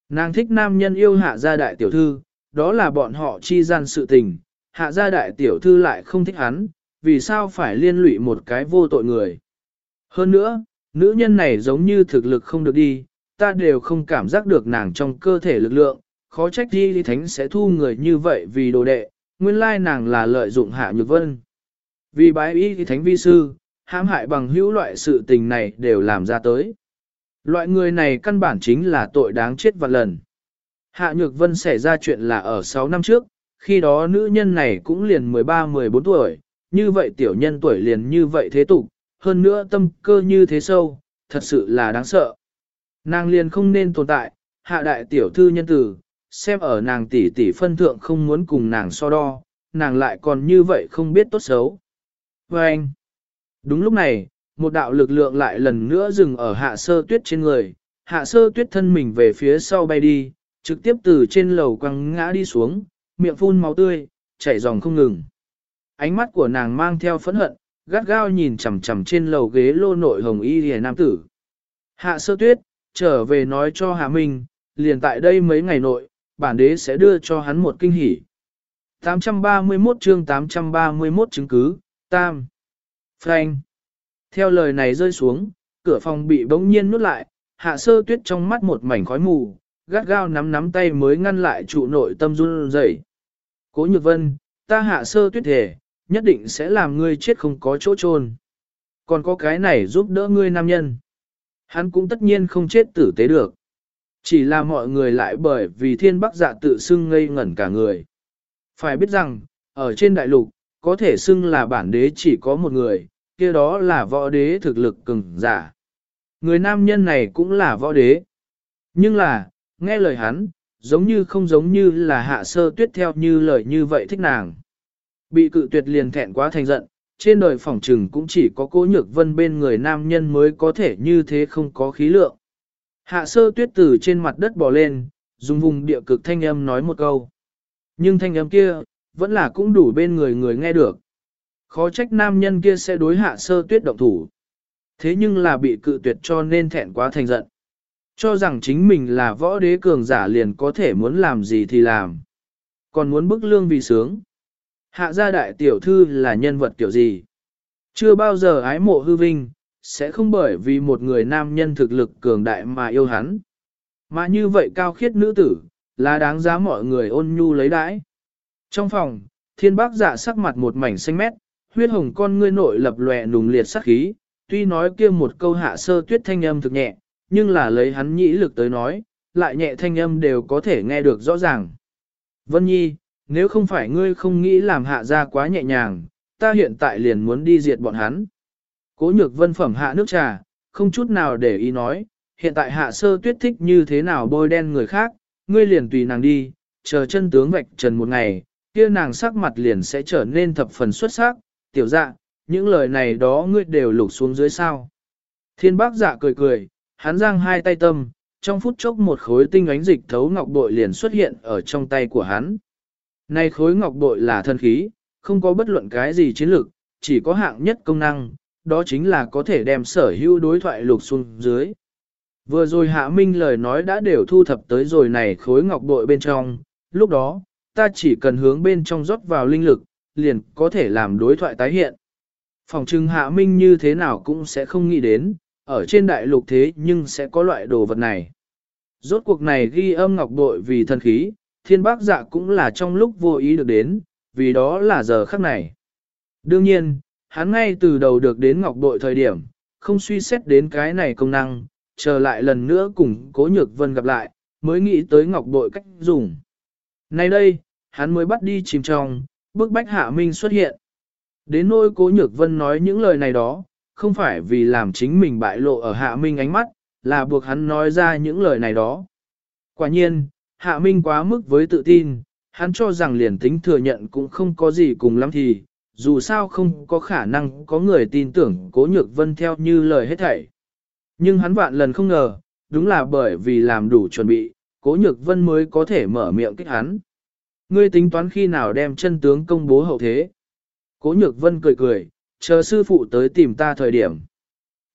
Nàng thích nam nhân yêu hạ gia đại tiểu thư, đó là bọn họ chi gian sự tình, hạ gia đại tiểu thư lại không thích hắn, vì sao phải liên lụy một cái vô tội người. Hơn nữa, nữ nhân này giống như thực lực không được đi, ta đều không cảm giác được nàng trong cơ thể lực lượng, khó trách đi thánh sẽ thu người như vậy vì đồ đệ, nguyên lai nàng là lợi dụng hạ nhược vân. Vì bái y thánh vi sư, hãm hại bằng hữu loại sự tình này đều làm ra tới. Loại người này căn bản chính là tội đáng chết vạn lần. Hạ Nhược Vân xảy ra chuyện là ở 6 năm trước, khi đó nữ nhân này cũng liền 13-14 tuổi, như vậy tiểu nhân tuổi liền như vậy thế tục, hơn nữa tâm cơ như thế sâu, thật sự là đáng sợ. Nàng liền không nên tồn tại, hạ đại tiểu thư nhân tử, xem ở nàng tỷ tỷ phân thượng không muốn cùng nàng so đo, nàng lại còn như vậy không biết tốt xấu. Và anh, đúng lúc này, một đạo lực lượng lại lần nữa dừng ở hạ sơ tuyết trên người, hạ sơ tuyết thân mình về phía sau bay đi, trực tiếp từ trên lầu quăng ngã đi xuống, miệng phun máu tươi, chảy dòng không ngừng. Ánh mắt của nàng mang theo phẫn hận, gắt gao nhìn chằm chằm trên lầu ghế lô nội hồng y rìa nam tử. Hạ sơ tuyết, trở về nói cho Hạ Minh, liền tại đây mấy ngày nội, bản đế sẽ đưa cho hắn một kinh hỉ. 831 chương 831 chứng cứ, Tam. Frank. Theo lời này rơi xuống, cửa phòng bị bỗng nhiên nút lại, hạ sơ tuyết trong mắt một mảnh khói mù, gắt gao nắm nắm tay mới ngăn lại trụ nội tâm run rẩy. Cố nhược vân, ta hạ sơ tuyết thể, nhất định sẽ làm ngươi chết không có chỗ chôn. Còn có cái này giúp đỡ ngươi nam nhân. Hắn cũng tất nhiên không chết tử tế được. Chỉ là mọi người lại bởi vì thiên bắc dạ tự xưng ngây ngẩn cả người. Phải biết rằng, ở trên đại lục, có thể xưng là bản đế chỉ có một người, kia đó là võ đế thực lực cường giả. Người nam nhân này cũng là võ đế. Nhưng là, nghe lời hắn, giống như không giống như là hạ sơ tuyết theo như lời như vậy thích nàng. Bị cự tuyệt liền thẹn quá thành giận, trên đời phỏng trừng cũng chỉ có cố nhược vân bên người nam nhân mới có thể như thế không có khí lượng. Hạ sơ tuyết từ trên mặt đất bò lên, dùng vùng địa cực thanh âm nói một câu. Nhưng thanh âm kia, vẫn là cũng đủ bên người người nghe được. Khó trách nam nhân kia sẽ đối hạ sơ tuyết động thủ. Thế nhưng là bị cự tuyệt cho nên thẹn quá thành giận. Cho rằng chính mình là võ đế cường giả liền có thể muốn làm gì thì làm. Còn muốn bức lương vì sướng. Hạ gia đại tiểu thư là nhân vật kiểu gì? Chưa bao giờ ái mộ hư vinh, sẽ không bởi vì một người nam nhân thực lực cường đại mà yêu hắn. Mà như vậy cao khiết nữ tử, là đáng giá mọi người ôn nhu lấy đãi. Trong phòng, thiên bác dạ sắc mặt một mảnh xanh mét, huyết hồng con ngươi nội lập lòe nùng liệt sắc khí, tuy nói kia một câu hạ sơ tuyết thanh âm thực nhẹ, nhưng là lấy hắn nhĩ lực tới nói, lại nhẹ thanh âm đều có thể nghe được rõ ràng. Vân Nhi, nếu không phải ngươi không nghĩ làm hạ ra quá nhẹ nhàng, ta hiện tại liền muốn đi diệt bọn hắn. Cố nhược vân phẩm hạ nước trà, không chút nào để ý nói, hiện tại hạ sơ tuyết thích như thế nào bôi đen người khác, ngươi liền tùy nàng đi, chờ chân tướng vạch trần một ngày, kia nàng sắc mặt liền sẽ trở nên thập phần xuất sắc, tiểu dạ, những lời này đó ngươi đều lục xuống dưới sao. Thiên bác dạ cười cười, hắn giang hai tay tâm, trong phút chốc một khối tinh ánh dịch thấu ngọc bội liền xuất hiện ở trong tay của hắn. Nay khối ngọc bội là thân khí, không có bất luận cái gì chiến lược, chỉ có hạng nhất công năng, đó chính là có thể đem sở hữu đối thoại lục xuống dưới. Vừa rồi hạ minh lời nói đã đều thu thập tới rồi này khối ngọc bội bên trong, lúc đó, ta chỉ cần hướng bên trong rót vào linh lực, liền có thể làm đối thoại tái hiện. Phòng trưng hạ minh như thế nào cũng sẽ không nghĩ đến, ở trên đại lục thế nhưng sẽ có loại đồ vật này. Rốt cuộc này ghi âm ngọc bội vì thần khí, thiên bác dạ cũng là trong lúc vô ý được đến, vì đó là giờ khắc này. Đương nhiên, hắn ngay từ đầu được đến ngọc bội thời điểm, không suy xét đến cái này công năng, chờ lại lần nữa cùng cố nhược vân gặp lại, mới nghĩ tới ngọc bội cách dùng. Nay đây, hắn mới bắt đi chìm trong, bức bách hạ minh xuất hiện. Đến nỗi cố nhược vân nói những lời này đó, không phải vì làm chính mình bại lộ ở hạ minh ánh mắt, là buộc hắn nói ra những lời này đó. Quả nhiên, hạ minh quá mức với tự tin, hắn cho rằng liền tính thừa nhận cũng không có gì cùng lắm thì, dù sao không có khả năng có người tin tưởng cố nhược vân theo như lời hết thảy. Nhưng hắn vạn lần không ngờ, đúng là bởi vì làm đủ chuẩn bị, cố nhược vân mới có thể mở miệng kích hắn. Ngươi tính toán khi nào đem chân tướng công bố hậu thế. Cố nhược vân cười cười, chờ sư phụ tới tìm ta thời điểm.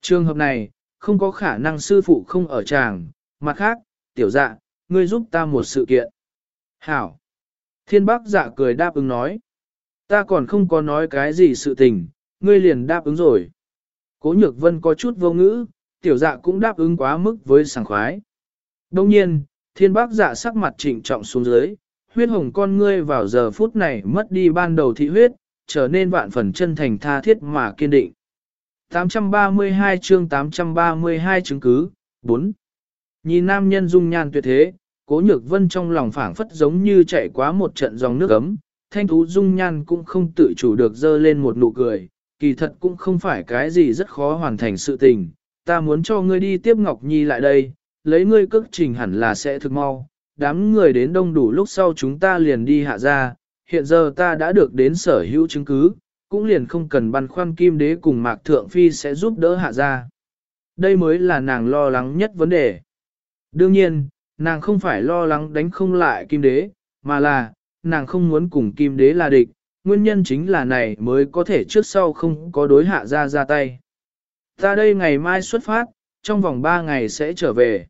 Trường hợp này, không có khả năng sư phụ không ở tràng, mặt khác, tiểu dạ, ngươi giúp ta một sự kiện. Hảo! Thiên bác dạ cười đáp ứng nói. Ta còn không có nói cái gì sự tình, ngươi liền đáp ứng rồi. Cố nhược vân có chút vô ngữ, tiểu dạ cũng đáp ứng quá mức với sảng khoái. Đồng nhiên, thiên bác dạ sắc mặt trịnh trọng xuống dưới, huyết hồng con ngươi vào giờ phút này mất đi ban đầu thị huyết, trở nên vạn phần chân thành tha thiết mà kiên định. 832 chương 832 chứng cứ, 4. Nhìn nam nhân dung nhan tuyệt thế, cố nhược vân trong lòng phảng phất giống như chạy quá một trận dòng nước ấm, thanh thú dung nhan cũng không tự chủ được dơ lên một nụ cười, kỳ thật cũng không phải cái gì rất khó hoàn thành sự tình, ta muốn cho ngươi đi tiếp Ngọc Nhi lại đây, lấy ngươi cước trình hẳn là sẽ thực mau, đám người đến đông đủ lúc sau chúng ta liền đi hạ ra, hiện giờ ta đã được đến sở hữu chứng cứ, cũng liền không cần băn khoăn kim đế cùng mạc thượng phi sẽ giúp đỡ hạ ra. Đây mới là nàng lo lắng nhất vấn đề. Đương nhiên, nàng không phải lo lắng đánh không lại kim đế, mà là, nàng không muốn cùng kim đế là địch, nguyên nhân chính là này mới có thể trước sau không có đối hạ ra ra tay. Ta đây ngày mai xuất phát, trong vòng 3 ngày sẽ trở về.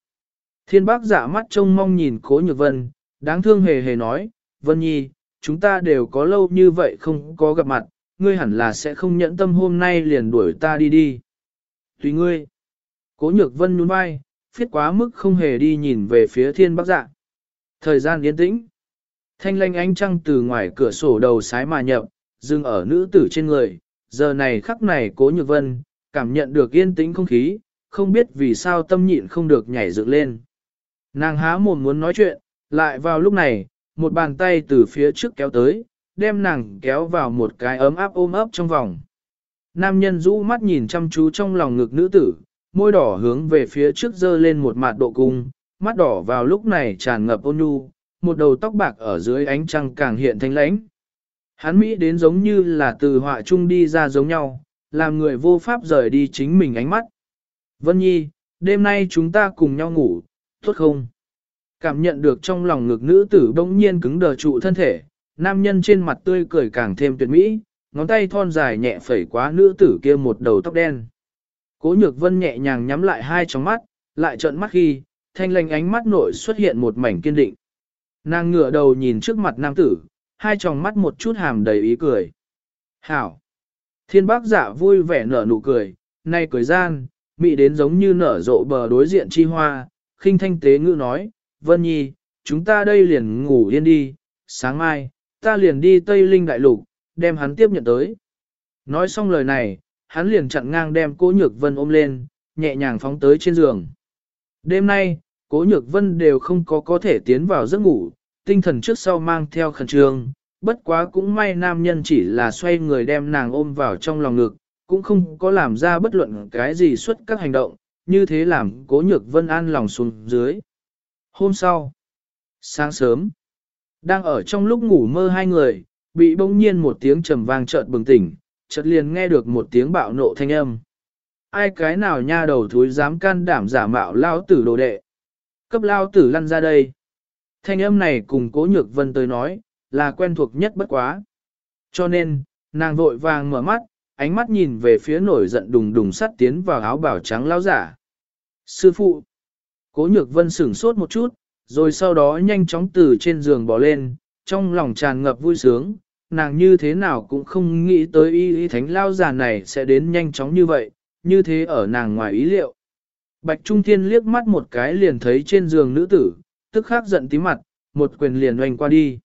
Thiên bác giả mắt trông mong nhìn cố nhược vân, đáng thương hề hề nói, Vân Nhi, chúng ta đều có lâu như vậy không có gặp mặt, ngươi hẳn là sẽ không nhẫn tâm hôm nay liền đuổi ta đi đi. Tùy ngươi. Cố nhược vân nhún vai, phiết quá mức không hề đi nhìn về phía thiên Bắc dạ. Thời gian yên tĩnh. Thanh lanh ánh trăng từ ngoài cửa sổ đầu sái mà nhập, dừng ở nữ tử trên người. Giờ này khắc này cố nhược vân, cảm nhận được yên tĩnh không khí, không biết vì sao tâm nhịn không được nhảy dựng lên. Nàng há mồm muốn nói chuyện, lại vào lúc này, một bàn tay từ phía trước kéo tới, đem nàng kéo vào một cái ấm áp ôm ấp trong vòng. Nam nhân rũ mắt nhìn chăm chú trong lòng ngực nữ tử, môi đỏ hướng về phía trước dơ lên một mặt độ cung, mắt đỏ vào lúc này tràn ngập ôn nhu, một đầu tóc bạc ở dưới ánh trăng càng hiện thanh lãnh. Hắn Mỹ đến giống như là từ họa chung đi ra giống nhau, làm người vô pháp rời đi chính mình ánh mắt. Vân Nhi, đêm nay chúng ta cùng nhau ngủ, tốt không? Cảm nhận được trong lòng ngực nữ tử bỗng nhiên cứng đờ trụ thân thể, nam nhân trên mặt tươi cười càng thêm tuyệt mỹ, ngón tay thon dài nhẹ phẩy quá nữ tử kia một đầu tóc đen. Cố nhược vân nhẹ nhàng nhắm lại hai tròng mắt, lại trợn mắt khi, thanh lành ánh mắt nội xuất hiện một mảnh kiên định. Nàng ngửa đầu nhìn trước mặt nam tử, hai tròng mắt một chút hàm đầy ý cười. Hảo! Thiên bác giả vui vẻ nở nụ cười, nay cười gian, mị đến giống như nở rộ bờ đối diện chi hoa, khinh thanh tế ngữ nói, Vân Nhi, chúng ta đây liền ngủ yên đi, sáng mai, ta liền đi Tây Linh Đại Lục, đem hắn tiếp nhận tới. Nói xong lời này, hắn liền chặn ngang đem cố nhược vân ôm lên, nhẹ nhàng phóng tới trên giường. Đêm nay, cố nhược vân đều không có có thể tiến vào giấc ngủ, tinh thần trước sau mang theo khẩn trương, bất quá cũng may nam nhân chỉ là xoay người đem nàng ôm vào trong lòng ngực, cũng không có làm ra bất luận cái gì xuất các hành động, như thế làm cố nhược vân an lòng xuống dưới. Hôm sau, sáng sớm, đang ở trong lúc ngủ mơ hai người, bị bỗng nhiên một tiếng trầm vang chợt bừng tỉnh, chợt liền nghe được một tiếng bạo nộ thanh âm. Ai cái nào nha đầu thúi dám can đảm giả mạo lao tử đồ đệ. Cấp lao tử lăn ra đây. Thanh âm này cùng cố nhược vân tới nói, là quen thuộc nhất bất quá. Cho nên, nàng vội vàng mở mắt, ánh mắt nhìn về phía nổi giận đùng đùng sắt tiến vào áo bảo trắng lao giả. Sư phụ! Cố nhược vân sửng sốt một chút, rồi sau đó nhanh chóng từ trên giường bỏ lên, trong lòng tràn ngập vui sướng, nàng như thế nào cũng không nghĩ tới y y thánh lao già này sẽ đến nhanh chóng như vậy, như thế ở nàng ngoài ý liệu. Bạch Trung Thiên liếc mắt một cái liền thấy trên giường nữ tử, tức khắc giận tí mặt, một quyền liền oanh qua đi.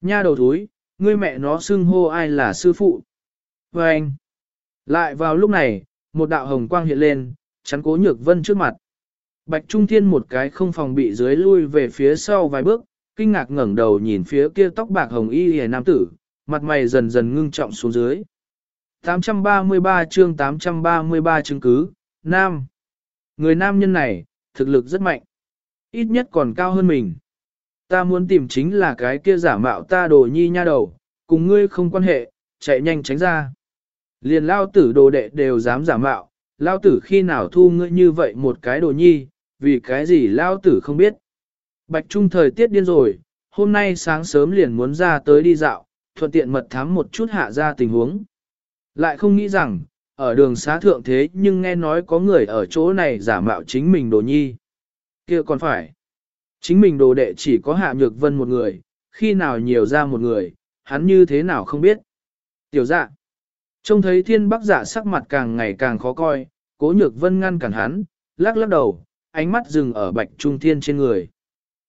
Nha đầu thúi, ngươi mẹ nó xưng hô ai là sư phụ. Và anh, lại vào lúc này, một đạo hồng quang hiện lên, chắn cố nhược vân trước mặt. Bạch Trung Thiên một cái không phòng bị dưới lui về phía sau vài bước, kinh ngạc ngẩng đầu nhìn phía kia tóc bạc hồng y hề nam tử, mặt mày dần dần ngưng trọng xuống dưới. 833 chương 833 chứng cứ, Nam. Người nam nhân này, thực lực rất mạnh. Ít nhất còn cao hơn mình. Ta muốn tìm chính là cái kia giả mạo ta đồ nhi nha đầu, cùng ngươi không quan hệ, chạy nhanh tránh ra. Liền lao tử đồ đệ đều dám giả mạo, lao tử khi nào thu ngươi như vậy một cái đồ nhi, vì cái gì lao tử không biết. Bạch Trung thời tiết điên rồi, hôm nay sáng sớm liền muốn ra tới đi dạo, thuận tiện mật thám một chút hạ ra tình huống. Lại không nghĩ rằng, ở đường xá thượng thế nhưng nghe nói có người ở chỗ này giả mạo chính mình đồ nhi. kia còn phải. Chính mình đồ đệ chỉ có hạ nhược vân một người, khi nào nhiều ra một người, hắn như thế nào không biết. Tiểu dạ. Trông thấy thiên bắc giả sắc mặt càng ngày càng khó coi, cố nhược vân ngăn cản hắn, lắc lắc đầu, ánh mắt dừng ở bạch trung thiên trên người.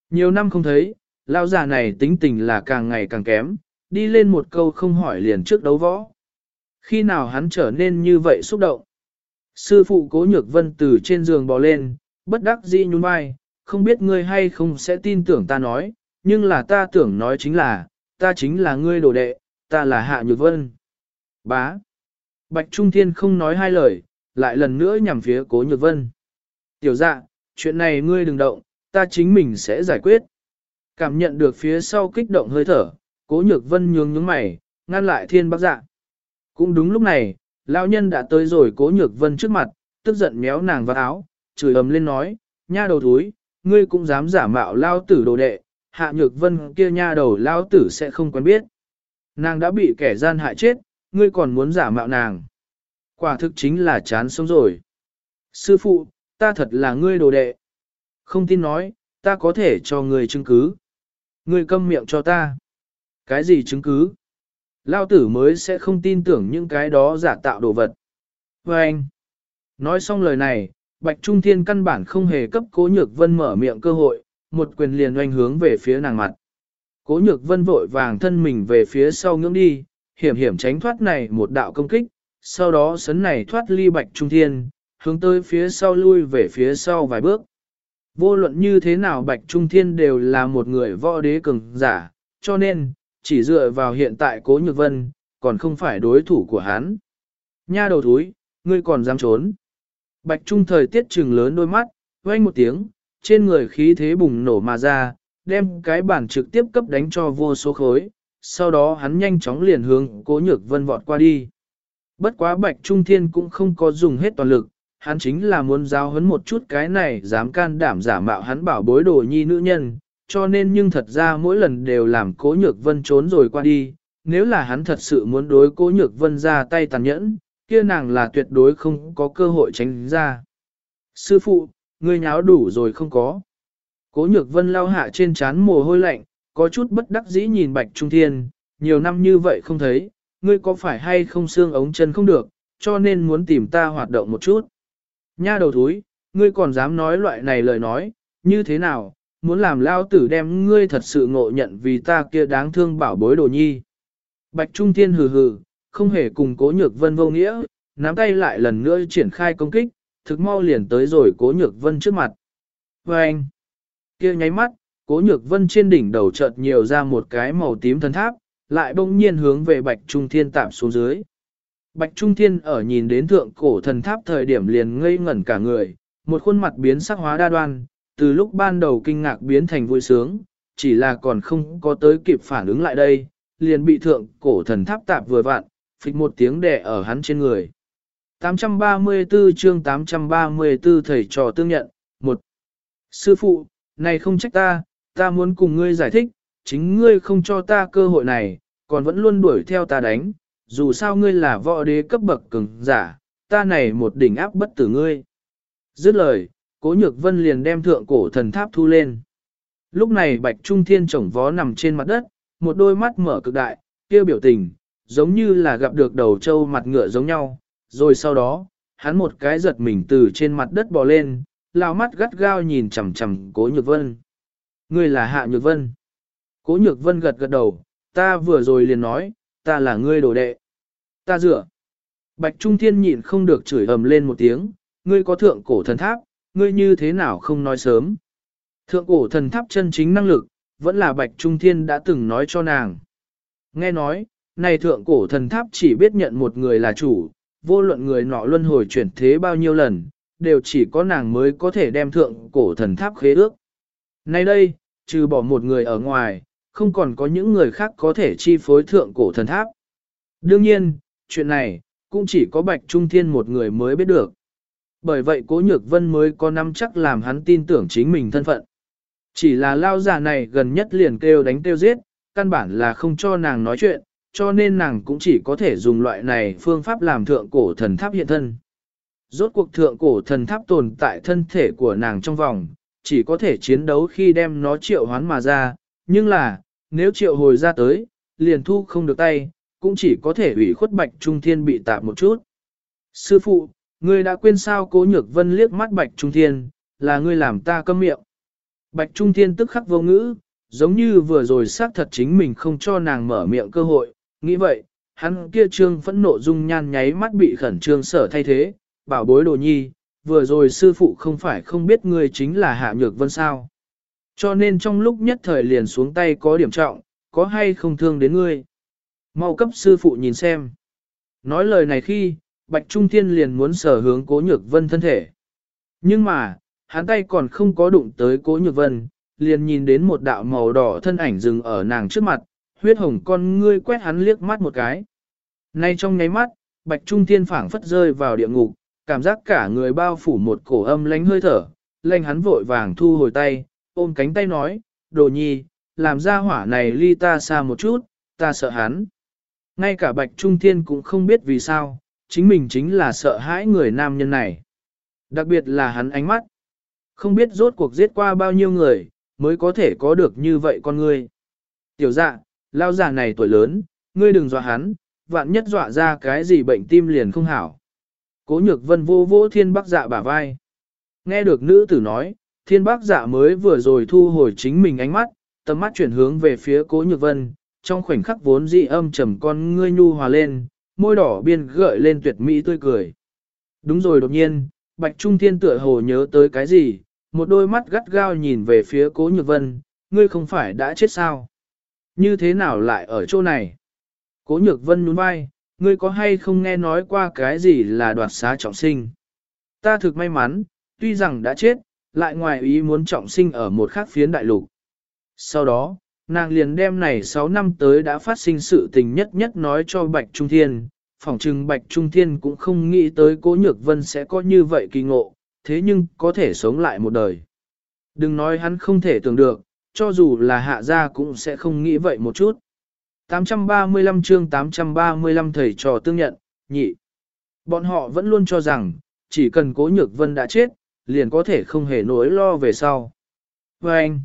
Nhiều năm không thấy, lao giả này tính tình là càng ngày càng kém, đi lên một câu không hỏi liền trước đấu võ. Khi nào hắn trở nên như vậy xúc động? Sư phụ cố nhược vân từ trên giường bò lên, bất đắc dĩ nhún vai, không biết ngươi hay không sẽ tin tưởng ta nói, nhưng là ta tưởng nói chính là, ta chính là ngươi đồ đệ, ta là hạ nhược vân. Bá. Bạch Trung Thiên không nói hai lời, lại lần nữa nhằm phía cố nhược vân. Tiểu dạ, chuyện này ngươi đừng động, ta chính mình sẽ giải quyết. Cảm nhận được phía sau kích động hơi thở, cố nhược vân nhướng nhướng mày, ngăn lại thiên bác dạ. Cũng đúng lúc này, lão nhân đã tới rồi cố nhược vân trước mặt, tức giận méo nàng vào áo, chửi ầm lên nói, nha đầu thúi, ngươi cũng dám giả mạo lao tử đồ đệ, hạ nhược vân kia nha đầu lao tử sẽ không quen biết. Nàng đã bị kẻ gian hại chết, ngươi còn muốn giả mạo nàng. Quả thực chính là chán sống rồi. Sư phụ, ta thật là ngươi đồ đệ. Không tin nói, ta có thể cho ngươi chứng cứ. Ngươi câm miệng cho ta. Cái gì chứng cứ? Lao tử mới sẽ không tin tưởng những cái đó giả tạo đồ vật. Và anh, nói xong lời này, Bạch Trung Thiên căn bản không hề cấp Cố Nhược Vân mở miệng cơ hội, một quyền liền oanh hướng về phía nàng mặt. Cố Nhược Vân vội vàng thân mình về phía sau ngưỡng đi, hiểm hiểm tránh thoát này một đạo công kích, sau đó sấn này thoát ly Bạch Trung Thiên, hướng tới phía sau lui về phía sau vài bước. Vô luận như thế nào Bạch Trung Thiên đều là một người võ đế cường giả, cho nên, chỉ dựa vào hiện tại Cố Nhược Vân, còn không phải đối thủ của hắn. Nha đầu thúi, ngươi còn dám trốn. Bạch Trung thời tiết trừng lớn đôi mắt, vang một tiếng, trên người khí thế bùng nổ mà ra, đem cái bản trực tiếp cấp đánh cho vô số khối, sau đó hắn nhanh chóng liền hướng cố nhược vân vọt qua đi. Bất quá Bạch Trung Thiên cũng không có dùng hết toàn lực, hắn chính là muốn giao hấn một chút cái này dám can đảm giả mạo hắn bảo bối đồ nhi nữ nhân, cho nên nhưng thật ra mỗi lần đều làm cố nhược vân trốn rồi qua đi, nếu là hắn thật sự muốn đối cố nhược vân ra tay tàn nhẫn, kia nàng là tuyệt đối không có cơ hội tránh ra. Sư phụ, ngươi nháo đủ rồi không có. Cố nhược vân lao hạ trên chán mồ hôi lạnh, có chút bất đắc dĩ nhìn bạch trung thiên, nhiều năm như vậy không thấy, ngươi có phải hay không xương ống chân không được, cho nên muốn tìm ta hoạt động một chút. Nha đầu thúi, ngươi còn dám nói loại này lời nói, như thế nào, muốn làm lao tử đem ngươi thật sự ngộ nhận vì ta kia đáng thương bảo bối đồ nhi. Bạch Trung Thiên hừ hừ, không hề cùng cố nhược vân vô nghĩa, nắm tay lại lần nữa triển khai công kích, thực mau liền tới rồi cố nhược vân trước mặt. Và anh, kia nháy mắt, cố nhược vân trên đỉnh đầu chợt nhiều ra một cái màu tím thần tháp, lại bỗng nhiên hướng về bạch trung thiên tạm xuống dưới. Bạch trung thiên ở nhìn đến thượng cổ thần tháp thời điểm liền ngây ngẩn cả người, một khuôn mặt biến sắc hóa đa đoan, từ lúc ban đầu kinh ngạc biến thành vui sướng, chỉ là còn không có tới kịp phản ứng lại đây, liền bị thượng cổ thần tháp tạp vừa vặn, phịch một tiếng đè ở hắn trên người. 834 chương 834 thầy trò tương nhận, một Sư phụ, này không trách ta, ta muốn cùng ngươi giải thích, chính ngươi không cho ta cơ hội này, còn vẫn luôn đuổi theo ta đánh, dù sao ngươi là võ đế cấp bậc cường giả, ta này một đỉnh áp bất tử ngươi. Dứt lời, cố nhược vân liền đem thượng cổ thần tháp thu lên. Lúc này bạch trung thiên chổng vó nằm trên mặt đất, một đôi mắt mở cực đại, kia biểu tình, giống như là gặp được đầu trâu mặt ngựa giống nhau, rồi sau đó, hắn một cái giật mình từ trên mặt đất bò lên, lao mắt gắt gao nhìn chằm chằm cố nhược vân. Ngươi là hạ nhược vân. Cố nhược vân gật gật đầu, ta vừa rồi liền nói, ta là ngươi đồ đệ. Ta dựa. Bạch Trung Thiên nhịn không được chửi ầm lên một tiếng, ngươi có thượng cổ thần tháp, ngươi như thế nào không nói sớm. Thượng cổ thần tháp chân chính năng lực, vẫn là Bạch Trung Thiên đã từng nói cho nàng. Nghe nói, này thượng cổ thần tháp chỉ biết nhận một người là chủ, vô luận người nọ luân hồi chuyển thế bao nhiêu lần, đều chỉ có nàng mới có thể đem thượng cổ thần tháp khế ước. Nay đây, trừ bỏ một người ở ngoài, không còn có những người khác có thể chi phối thượng cổ thần tháp. Đương nhiên, chuyện này, cũng chỉ có Bạch Trung Thiên một người mới biết được. Bởi vậy Cố Nhược Vân mới có năm chắc làm hắn tin tưởng chính mình thân phận. Chỉ là lao giả này gần nhất liền kêu đánh kêu giết, căn bản là không cho nàng nói chuyện, cho nên nàng cũng chỉ có thể dùng loại này phương pháp làm thượng cổ thần tháp hiện thân. Rốt cuộc thượng cổ thần tháp tồn tại thân thể của nàng trong vòng, chỉ có thể chiến đấu khi đem nó triệu hoán mà ra, nhưng là, nếu triệu hồi ra tới, liền thu không được tay, cũng chỉ có thể ủy khuất bạch trung thiên bị tạm một chút. Sư phụ, ngươi đã quên sao cố nhược vân liếc mắt bạch trung thiên, là ngươi làm ta câm miệng. Bạch trung thiên tức khắc vô ngữ, giống như vừa rồi xác thật chính mình không cho nàng mở miệng cơ hội, nghĩ vậy, hắn kia trương phẫn nộ dung nhan nháy mắt bị khẩn trương sở thay thế, bảo bối đồ nhi, vừa rồi sư phụ không phải không biết ngươi chính là hạ nhược vân sao. Cho nên trong lúc nhất thời liền xuống tay có điểm trọng, có hay không thương đến ngươi. Mau cấp sư phụ nhìn xem. Nói lời này khi, Bạch Trung Thiên liền muốn sở hướng cố nhược vân thân thể. Nhưng mà, hắn tay còn không có đụng tới cố nhược vân, liền nhìn đến một đạo màu đỏ thân ảnh dừng ở nàng trước mặt, huyết hồng con ngươi quét hắn liếc mắt một cái. Nay trong nháy mắt, Bạch Trung Thiên phảng phất rơi vào địa ngục, cảm giác cả người bao phủ một cổ âm lánh hơi thở, lệnh hắn vội vàng thu hồi tay, ôm cánh tay nói, đồ nhi, làm ra hỏa này ly ta xa một chút, ta sợ hắn. Ngay cả Bạch Trung Thiên cũng không biết vì sao, chính mình chính là sợ hãi người nam nhân này. Đặc biệt là hắn ánh mắt. Không biết rốt cuộc giết qua bao nhiêu người, mới có thể có được như vậy con ngươi. Tiểu dạ, lao giả này tuổi lớn, ngươi đừng dọa hắn, vạn nhất dọa ra cái gì bệnh tim liền không hảo. Cố nhược vân vô vô thiên bác dạ bả vai. Nghe được nữ tử nói, thiên bác dạ mới vừa rồi thu hồi chính mình ánh mắt, tầm mắt chuyển hướng về phía cố nhược vân, trong khoảnh khắc vốn dị âm trầm con ngươi nhu hòa lên, môi đỏ biên gợi lên tuyệt mỹ tươi cười. Đúng rồi đột nhiên, Bạch Trung Thiên tựa hồ nhớ tới cái gì, một đôi mắt gắt gao nhìn về phía cố nhược vân, ngươi không phải đã chết sao? Như thế nào lại ở chỗ này? Cố nhược vân nhún vai, ngươi có hay không nghe nói qua cái gì là đoạt xá trọng sinh? Ta thực may mắn, tuy rằng đã chết, lại ngoài ý muốn trọng sinh ở một khác phiến đại lục. Sau đó, nàng liền đem này 6 năm tới đã phát sinh sự tình nhất nhất nói cho Bạch Trung Thiên. Phỏng chừng Bạch Trung Thiên cũng không nghĩ tới Cố Nhược Vân sẽ có như vậy kỳ ngộ, thế nhưng có thể sống lại một đời. Đừng nói hắn không thể tưởng được, cho dù là hạ gia cũng sẽ không nghĩ vậy một chút. 835 chương 835 thầy trò tương nhận, nhị. Bọn họ vẫn luôn cho rằng, chỉ cần cố nhược vân đã chết, liền có thể không hề nỗi lo về sau. Và anh,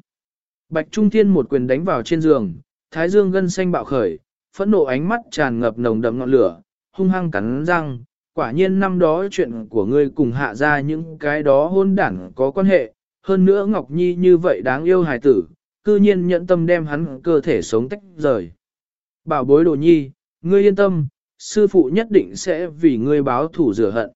Bạch Trung Thiên một quyền đánh vào trên giường, thái dương gân xanh bạo khởi, phẫn nộ ánh mắt tràn ngập nồng đậm ngọn lửa, hung hăng cắn răng, quả nhiên năm đó chuyện của ngươi cùng hạ ra những cái đó hôn đảng có quan hệ, hơn nữa Ngọc Nhi như vậy đáng yêu hài tử, cư nhiên nhận tâm đem hắn cơ thể sống tách rời. Bảo bối đồ nhi, ngươi yên tâm, sư phụ nhất định sẽ vì ngươi báo thủ rửa hận.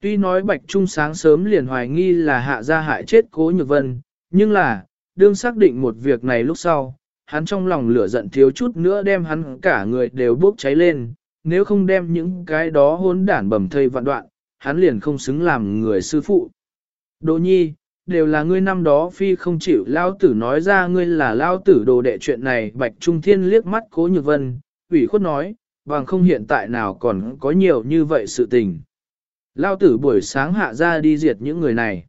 Tuy nói Bạch Trung sáng sớm liền hoài nghi là hạ gia hại chết cố nhược vân, nhưng là, đương xác định một việc này lúc sau, hắn trong lòng lửa giận thiếu chút nữa đem hắn cả người đều bốc cháy lên, nếu không đem những cái đó hôn đản bầm thây vạn đoạn, hắn liền không xứng làm người sư phụ. Đồ nhi, đều là ngươi năm đó phi không chịu lao tử nói ra ngươi là lao tử đồ đệ chuyện này bạch trung thiên liếc mắt cố nhược vân, ủy khuất nói, bằng không hiện tại nào còn có nhiều như vậy sự tình. Lao tử buổi sáng hạ ra đi diệt những người này.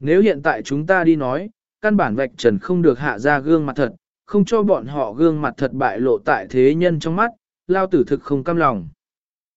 Nếu hiện tại chúng ta đi nói, căn bản vạch trần không được hạ ra gương mặt thật, không cho bọn họ gương mặt thật bại lộ tại thế nhân trong mắt, lao tử thực không cam lòng.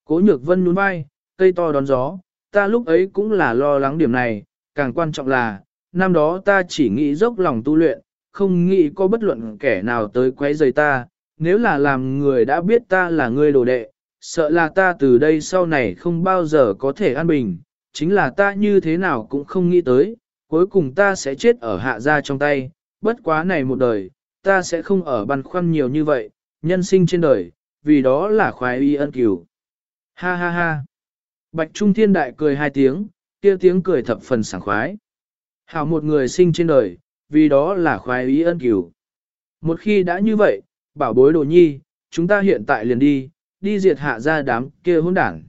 Cố nhược vân nhún vai, cây to đón gió, ta lúc ấy cũng là lo lắng điểm này, càng quan trọng là, năm đó ta chỉ nghĩ dốc lòng tu luyện, không nghĩ có bất luận kẻ nào tới quấy rầy ta, nếu là làm người đã biết ta là người đồ đệ, sợ là ta từ đây sau này không bao giờ có thể an bình, chính là ta như thế nào cũng không nghĩ tới, cuối cùng ta sẽ chết ở hạ gia trong tay, bất quá này một đời, ta sẽ không ở băn khoăn nhiều như vậy, nhân sinh trên đời, vì đó là khoái y ân cửu. Ha ha ha. Bạch Trung Thiên Đại cười hai tiếng, kia tiếng cười thập phần sảng khoái. Hảo một người sinh trên đời, vì đó là khoái ý ân cửu. Một khi đã như vậy, bảo bối đồ nhi, chúng ta hiện tại liền đi, đi diệt hạ ra đám kia hỗn đảng.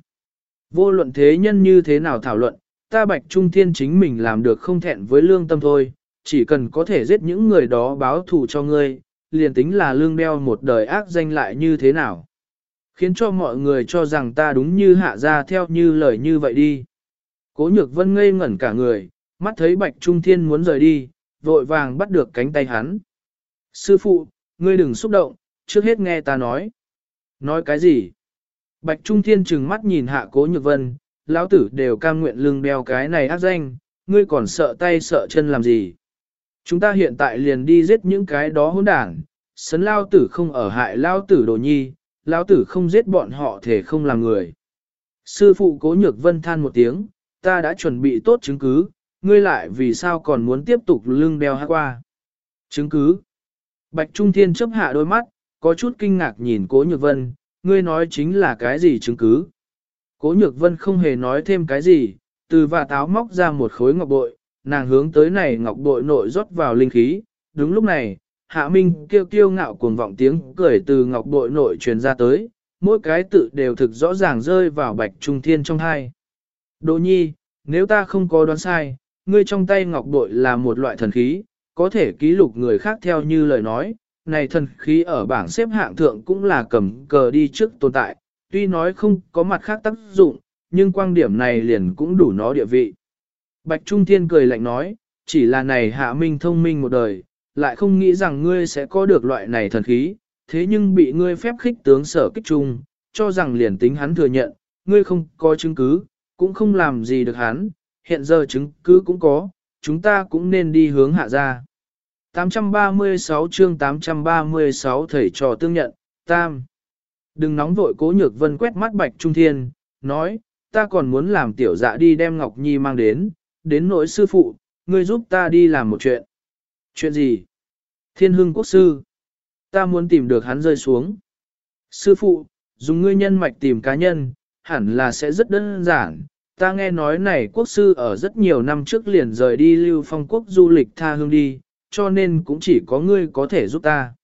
Vô luận thế nhân như thế nào thảo luận, ta bạch trung thiên chính mình làm được không thẹn với lương tâm thôi, chỉ cần có thể giết những người đó báo thù cho ngươi, liền tính là lương đeo một đời ác danh lại như thế nào. khiến cho mọi người cho rằng ta đúng như hạ ra theo như lời như vậy đi. Cố nhược vân ngây ngẩn cả người, mắt thấy bạch trung thiên muốn rời đi, vội vàng bắt được cánh tay hắn. Sư phụ, ngươi đừng xúc động, trước hết nghe ta nói. Nói cái gì? Bạch Trung Thiên trừng mắt nhìn hạ cố nhược vân, lão tử đều cam nguyện lưng đeo cái này ác danh, ngươi còn sợ tay sợ chân làm gì? Chúng ta hiện tại liền đi giết những cái đó hỗn đảng, sấn lao tử không ở hại lao tử đồ nhi, lao tử không giết bọn họ thể không làm người. Sư phụ cố nhược vân than một tiếng, ta đã chuẩn bị tốt chứng cứ, ngươi lại vì sao còn muốn tiếp tục lưng đeo hát qua. Chứng cứ. Bạch Trung Thiên chấp hạ đôi mắt, có chút kinh ngạc nhìn cố nhược vân, ngươi nói chính là cái gì chứng cứ. Cố nhược vân không hề nói thêm cái gì, từ và táo móc ra một khối ngọc bội, nàng hướng tới này ngọc bội nội rót vào linh khí. Đúng lúc này, hạ minh kêu kêu ngạo cuồng vọng tiếng cười từ ngọc bội nội truyền ra tới, mỗi cái tự đều thực rõ ràng rơi vào bạch trung thiên trong hai. Đỗ nhi, nếu ta không có đoán sai, ngươi trong tay ngọc bội là một loại thần khí, có thể ký lục người khác theo như lời nói, này thần khí ở bảng xếp hạng thượng cũng là cầm cờ đi trước tồn tại, tuy nói không có mặt khác tác dụng, nhưng quan điểm này liền cũng đủ nó địa vị. Bạch Trung Thiên cười lạnh nói, chỉ là này hạ minh thông minh một đời, lại không nghĩ rằng ngươi sẽ có được loại này thần khí, thế nhưng bị ngươi phép khích tướng sở kích trung, cho rằng liền tính hắn thừa nhận, ngươi không có chứng cứ, cũng không làm gì được hắn, hiện giờ chứng cứ cũng có, chúng ta cũng nên đi hướng hạ ra. 836 chương 836 thầy trò tương nhận, tam. Đừng nóng vội cố nhược vân quét mắt bạch trung thiên, nói, ta còn muốn làm tiểu dạ đi đem Ngọc Nhi mang đến, đến nỗi sư phụ, ngươi giúp ta đi làm một chuyện. Chuyện gì? Thiên hưng quốc sư. Ta muốn tìm được hắn rơi xuống. Sư phụ, dùng ngươi nhân mạch tìm cá nhân, hẳn là sẽ rất đơn giản. Ta nghe nói này quốc sư ở rất nhiều năm trước liền rời đi lưu phong quốc du lịch tha hương đi, cho nên cũng chỉ có ngươi có thể giúp ta.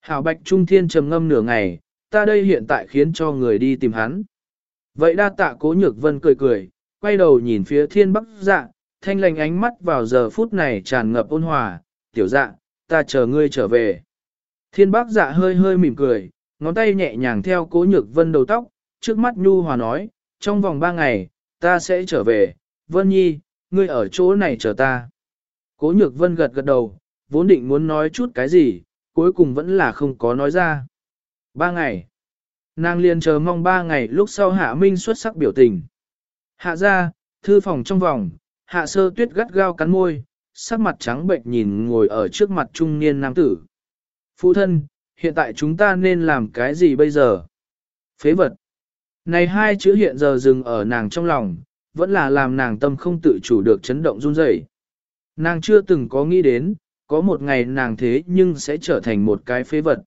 Hảo Bạch Trung Thiên trầm ngâm nửa ngày, ta đây hiện tại khiến cho người đi tìm hắn. Vậy đa tạ cố nhược vân cười cười, quay đầu nhìn phía thiên bắc dạ, thanh lành ánh mắt vào giờ phút này tràn ngập ôn hòa, tiểu dạ, ta chờ ngươi trở về. Thiên bắc dạ hơi hơi mỉm cười, ngón tay nhẹ nhàng theo cố nhược vân đầu tóc, trước mắt nhu hòa nói, trong vòng ba ngày, ta sẽ trở về, vân nhi, ngươi ở chỗ này chờ ta. Cố nhược vân gật gật đầu, vốn định muốn nói chút cái gì, cuối cùng vẫn là không có nói ra. Ba ngày. Nàng liền chờ mong ba ngày lúc sau hạ minh xuất sắc biểu tình. Hạ ra, thư phòng trong vòng, hạ sơ tuyết gắt gao cắn môi, sắc mặt trắng bệnh nhìn ngồi ở trước mặt trung niên nam tử. Phụ thân, hiện tại chúng ta nên làm cái gì bây giờ? Phế vật. Này hai chữ hiện giờ dừng ở nàng trong lòng, vẫn là làm nàng tâm không tự chủ được chấn động run rẩy. Nàng chưa từng có nghĩ đến, có một ngày nàng thế nhưng sẽ trở thành một cái phế vật.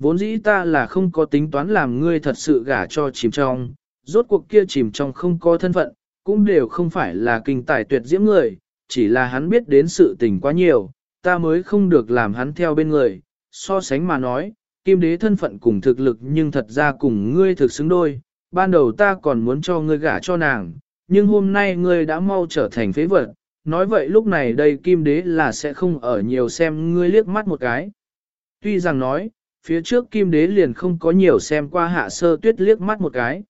Vốn dĩ ta là không có tính toán làm ngươi thật sự gả cho chìm trong, rốt cuộc kia chìm trong không có thân phận, cũng đều không phải là kinh tài tuyệt diễm người, chỉ là hắn biết đến sự tình quá nhiều, ta mới không được làm hắn theo bên người. So sánh mà nói, kim đế thân phận cùng thực lực nhưng thật ra cùng ngươi thực xứng đôi, ban đầu ta còn muốn cho ngươi gả cho nàng, nhưng hôm nay ngươi đã mau trở thành phế vật, nói vậy lúc này đây kim đế là sẽ không ở nhiều xem ngươi liếc mắt một cái. Tuy rằng nói, phía trước kim đế liền không có nhiều xem qua hạ sơ tuyết liếc mắt một cái.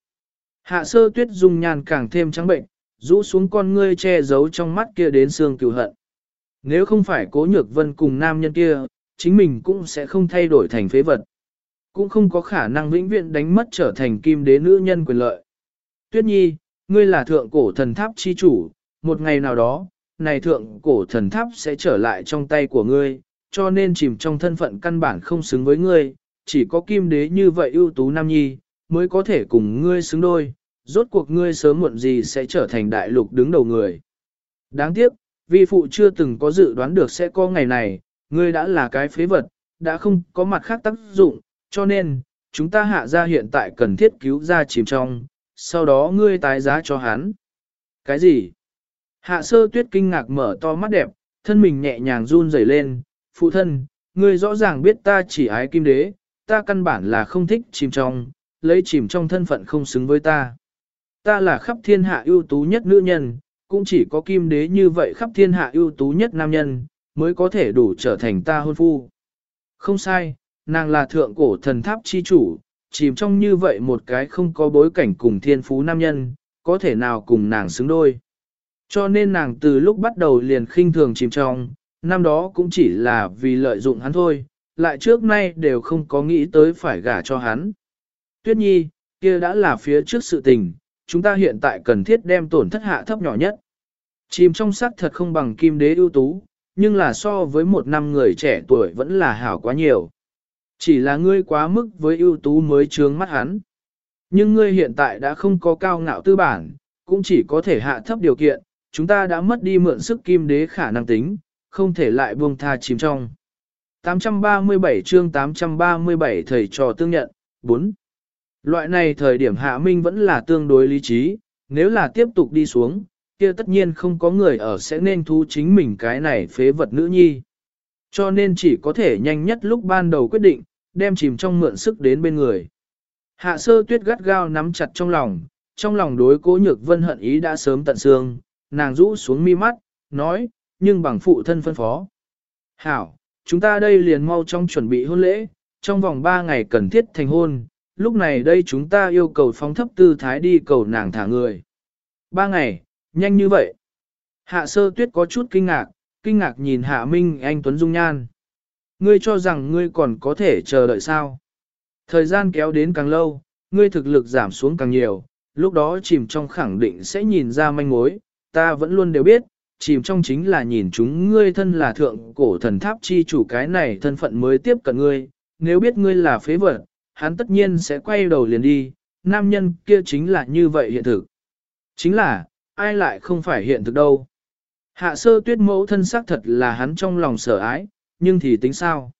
Hạ sơ tuyết dung nhan càng thêm trắng bệnh, rũ xuống con ngươi che giấu trong mắt kia đến xương cựu hận. Nếu không phải cố nhược vân cùng nam nhân kia, chính mình cũng sẽ không thay đổi thành phế vật. Cũng không có khả năng vĩnh viễn đánh mất trở thành kim đế nữ nhân quyền lợi. Tuyết nhi, ngươi là thượng cổ thần tháp chi chủ, một ngày nào đó, này thượng cổ thần tháp sẽ trở lại trong tay của ngươi, cho nên chìm trong thân phận căn bản không xứng với ngươi, chỉ có kim đế như vậy ưu tú nam nhi, mới có thể cùng ngươi xứng đôi, rốt cuộc ngươi sớm muộn gì sẽ trở thành đại lục đứng đầu người. Đáng tiếc, vi phụ chưa từng có dự đoán được sẽ có ngày này, ngươi đã là cái phế vật, đã không có mặt khác tác dụng, cho nên, chúng ta hạ ra hiện tại cần thiết cứu ra chìm trong, sau đó ngươi tái giá cho hắn. Cái gì? Hạ sơ tuyết kinh ngạc mở to mắt đẹp, thân mình nhẹ nhàng run rẩy lên, phụ thân, ngươi rõ ràng biết ta chỉ ái kim đế, ta căn bản là không thích chìm trong, lấy chìm trong thân phận không xứng với ta. Ta là khắp thiên hạ ưu tú nhất nữ nhân, cũng chỉ có kim đế như vậy khắp thiên hạ ưu tú nhất nam nhân, mới có thể đủ trở thành ta hôn phu. Không sai, nàng là thượng cổ thần tháp chi chủ, chìm trong như vậy một cái không có bối cảnh cùng thiên phú nam nhân, có thể nào cùng nàng xứng đôi. Cho nên nàng từ lúc bắt đầu liền khinh thường chìm trong, năm đó cũng chỉ là vì lợi dụng hắn thôi, lại trước nay đều không có nghĩ tới phải gả cho hắn. Tuyết nhi, kia đã là phía trước sự tình, chúng ta hiện tại cần thiết đem tổn thất hạ thấp nhỏ nhất. Chìm trong sắc thật không bằng kim đế ưu tú, nhưng là so với một năm người trẻ tuổi vẫn là hảo quá nhiều. Chỉ là ngươi quá mức với ưu tú mới trướng mắt hắn. Nhưng ngươi hiện tại đã không có cao ngạo tư bản, cũng chỉ có thể hạ thấp điều kiện, chúng ta đã mất đi mượn sức kim đế khả năng tính, không thể lại buông tha chìm trong. 837 chương 837 thầy trò tương nhận, 4. Loại này thời điểm hạ minh vẫn là tương đối lý trí, nếu là tiếp tục đi xuống, kia tất nhiên không có người ở sẽ nên thu chính mình cái này phế vật nữ nhi. Cho nên chỉ có thể nhanh nhất lúc ban đầu quyết định, đem chìm trong mượn sức đến bên người. Hạ sơ tuyết gắt gao nắm chặt trong lòng, trong lòng đối cố nhược vân hận ý đã sớm tận xương, nàng rũ xuống mi mắt, nói, nhưng bằng phụ thân phân phó. Hảo, chúng ta đây liền mau trong chuẩn bị hôn lễ, trong vòng 3 ngày cần thiết thành hôn, lúc này đây chúng ta yêu cầu phóng thấp tư thái đi cầu nàng thả người. 3 ngày, nhanh như vậy. Hạ sơ tuyết có chút kinh ngạc, kinh ngạc nhìn Hạ Minh anh Tuấn Dung Nhan. Ngươi cho rằng ngươi còn có thể chờ đợi sao? Thời gian kéo đến càng lâu, ngươi thực lực giảm xuống càng nhiều, lúc đó chìm trong khẳng định sẽ nhìn ra manh mối, ta vẫn luôn đều biết, chìm trong chính là nhìn chúng ngươi thân là thượng cổ thần tháp chi chủ cái này thân phận mới tiếp cận ngươi, nếu biết ngươi là phế vật, hắn tất nhiên sẽ quay đầu liền đi, nam nhân kia chính là như vậy hiện thực. Chính là, ai lại không phải hiện thực đâu. Hạ sơ tuyết mẫu thân xác thật là hắn trong lòng sở ái, nhưng thì tính sao?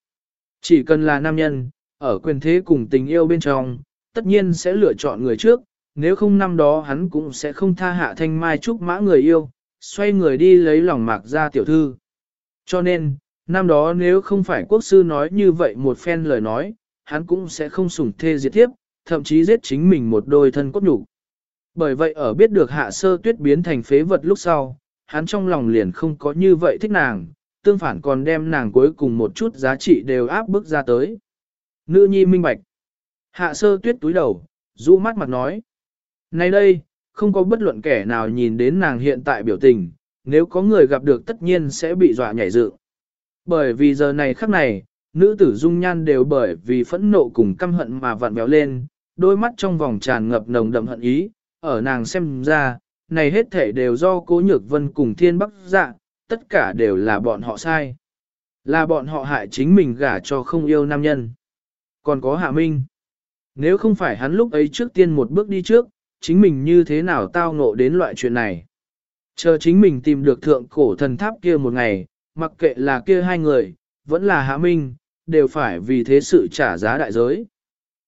Chỉ cần là nam nhân, ở quyền thế cùng tình yêu bên trong, tất nhiên sẽ lựa chọn người trước, nếu không năm đó hắn cũng sẽ không tha hạ thanh mai trúc mã người yêu, xoay người đi lấy lòng mạc ra tiểu thư. Cho nên, năm đó nếu không phải quốc sư nói như vậy một phen lời nói, hắn cũng sẽ không sủng thê diệt tiếp, thậm chí giết chính mình một đôi thân cốt nhục. Bởi vậy ở biết được hạ sơ tuyết biến thành phế vật lúc sau, hắn trong lòng liền không có như vậy thích nàng, tương phản còn đem nàng cuối cùng một chút giá trị đều áp bức ra tới. Nữ nhi minh bạch. Hạ sơ tuyết túi đầu, rũ mắt mặt nói. Này đây, không có bất luận kẻ nào nhìn đến nàng hiện tại biểu tình, nếu có người gặp được tất nhiên sẽ bị dọa nhảy dựng. Bởi vì giờ này khắc này, nữ tử dung nhan đều bởi vì phẫn nộ cùng căm hận mà vặn béo lên, đôi mắt trong vòng tràn ngập nồng đậm hận ý, ở nàng xem ra, này hết thể đều do cố nhược vân cùng thiên bắc dạ, tất cả đều là bọn họ sai. Là bọn họ hại chính mình gả cho không yêu nam nhân. Còn có hạ minh. Nếu không phải hắn lúc ấy trước tiên một bước đi trước, chính mình như thế nào tao ngộ đến loại chuyện này. Chờ chính mình tìm được thượng cổ thần tháp kia một ngày, mặc kệ là kia hai người, vẫn là hạ minh, đều phải vì thế sự trả giá đại giới.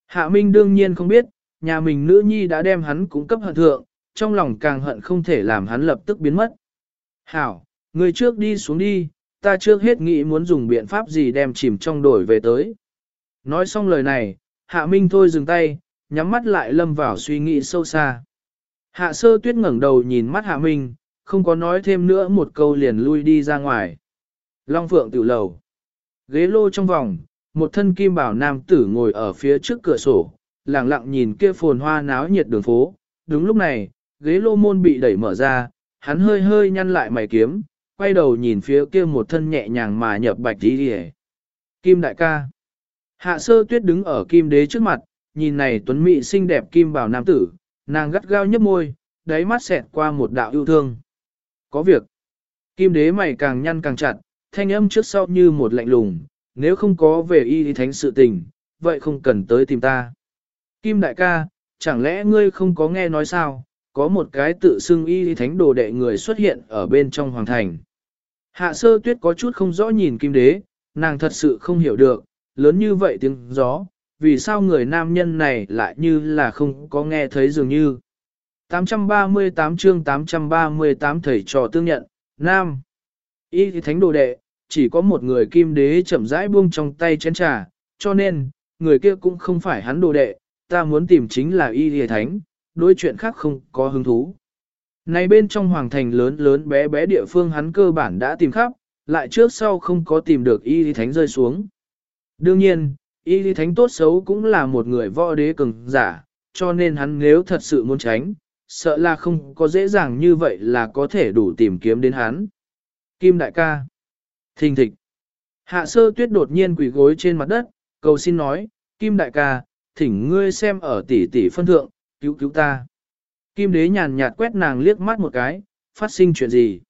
Hạ minh đương nhiên không biết, nhà mình nữ nhi đã đem hắn cung cấp hận thượng, trong lòng càng hận không thể làm hắn lập tức biến mất. Hảo, người trước đi xuống đi, ta trước hết nghĩ muốn dùng biện pháp gì đem chìm trong đổi về tới. Nói xong lời này, Hạ Minh thôi dừng tay, nhắm mắt lại lâm vào suy nghĩ sâu xa. Hạ sơ tuyết ngẩng đầu nhìn mắt Hạ Minh, không có nói thêm nữa một câu liền lui đi ra ngoài. Long Phượng tiểu lầu. Ghế lô trong vòng, một thân kim bảo nam tử ngồi ở phía trước cửa sổ, lặng lặng nhìn kia phồn hoa náo nhiệt đường phố. Đúng lúc này, ghế lô môn bị đẩy mở ra, hắn hơi hơi nhăn lại mày kiếm, quay đầu nhìn phía kia một thân nhẹ nhàng mà nhập bạch đi đi Kim đại ca. Hạ sơ tuyết đứng ở kim đế trước mặt, nhìn này tuấn mỹ xinh đẹp kim bảo nam tử, nàng gắt gao nhấp môi, đáy mắt xẹt qua một đạo yêu thương. Có việc. Kim đế mày càng nhăn càng chặt, thanh âm trước sau như một lạnh lùng, nếu không có về y thánh sự tình, vậy không cần tới tìm ta. Kim đại ca, chẳng lẽ ngươi không có nghe nói sao, có một cái tự xưng y thánh đồ đệ người xuất hiện ở bên trong hoàng thành. Hạ sơ tuyết có chút không rõ nhìn kim đế, nàng thật sự không hiểu được, lớn như vậy tiếng gió, vì sao người nam nhân này lại như là không có nghe thấy dường như. 838 chương 838 thầy trò tương nhận, Nam. Y thì thánh đồ đệ, chỉ có một người kim đế chậm rãi buông trong tay chén trà, cho nên, người kia cũng không phải hắn đồ đệ, ta muốn tìm chính là y thì thánh, đối chuyện khác không có hứng thú. Này bên trong hoàng thành lớn lớn bé bé địa phương hắn cơ bản đã tìm khắp, lại trước sau không có tìm được y lý thánh rơi xuống. Đương nhiên, Y lý thánh tốt xấu cũng là một người võ đế cường giả, cho nên hắn nếu thật sự muốn tránh, sợ là không có dễ dàng như vậy là có thể đủ tìm kiếm đến hắn. Kim đại ca. Thình thịch. Hạ sơ tuyết đột nhiên quỳ gối trên mặt đất, cầu xin nói, Kim đại ca, thỉnh ngươi xem ở tỷ tỷ phân thượng, cứu cứu ta. Kim đế nhàn nhạt quét nàng liếc mắt một cái, phát sinh chuyện gì.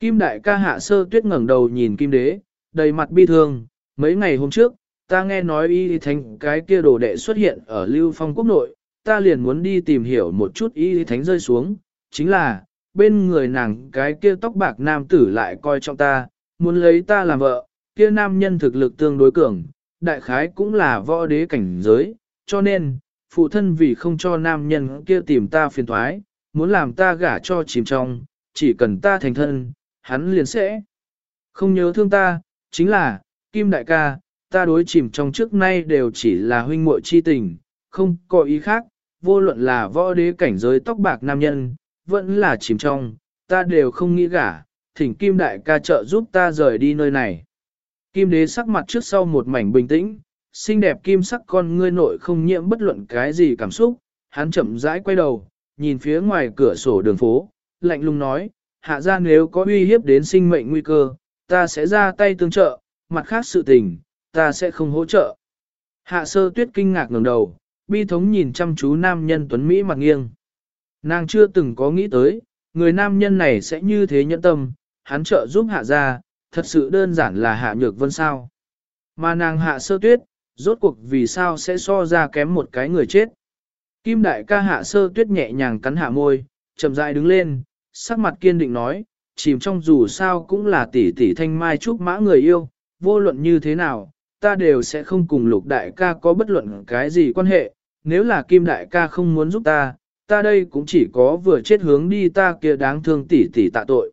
Kim đại ca hạ sơ tuyết ngẩng đầu nhìn kim đế, đầy mặt bi thương, mấy ngày hôm trước, ta nghe nói y thánh cái kia đồ đệ xuất hiện ở lưu phong quốc nội, ta liền muốn đi tìm hiểu một chút y thánh rơi xuống, chính là, bên người nàng cái kia tóc bạc nam tử lại coi trọng ta, muốn lấy ta làm vợ, kia nam nhân thực lực tương đối cường, đại khái cũng là võ đế cảnh giới, cho nên, phụ thân vì không cho nam nhân kia tìm ta phiền thoái, muốn làm ta gả cho chìm trong, chỉ cần ta thành thân, hắn liền sẽ không nhớ thương ta, chính là, Kim đại ca, ta đối chìm trong trước nay đều chỉ là huynh muội chi tình, không có ý khác, vô luận là võ đế cảnh giới tóc bạc nam nhân, vẫn là chìm trong, ta đều không nghĩ gả, thỉnh Kim đại ca trợ giúp ta rời đi nơi này. Kim đế sắc mặt trước sau một mảnh bình tĩnh, xinh đẹp kim sắc con ngươi nội không nhiễm bất luận cái gì cảm xúc, hắn chậm rãi quay đầu, nhìn phía ngoài cửa sổ đường phố, lạnh lùng nói, hạ ra nếu có uy hiếp đến sinh mệnh nguy cơ, ta sẽ ra tay tương trợ, mặt khác sự tình, ta sẽ không hỗ trợ. Hạ sơ tuyết kinh ngạc ngẩng đầu, bi thống nhìn chăm chú nam nhân tuấn Mỹ mặt nghiêng. Nàng chưa từng có nghĩ tới, người nam nhân này sẽ như thế nhẫn tâm, hắn trợ giúp hạ ra, thật sự đơn giản là hạ nhược vân sao. Mà nàng hạ sơ tuyết, rốt cuộc vì sao sẽ so ra kém một cái người chết. Kim đại ca hạ sơ tuyết nhẹ nhàng cắn hạ môi, chậm rãi đứng lên, sắc mặt kiên định nói, chìm trong dù sao cũng là tỷ tỷ thanh mai trúc mã người yêu, vô luận như thế nào, ta đều sẽ không cùng lục đại ca có bất luận cái gì quan hệ, nếu là kim đại ca không muốn giúp ta, ta đây cũng chỉ có vừa chết hướng đi ta kia đáng thương tỷ tỷ tạ tội.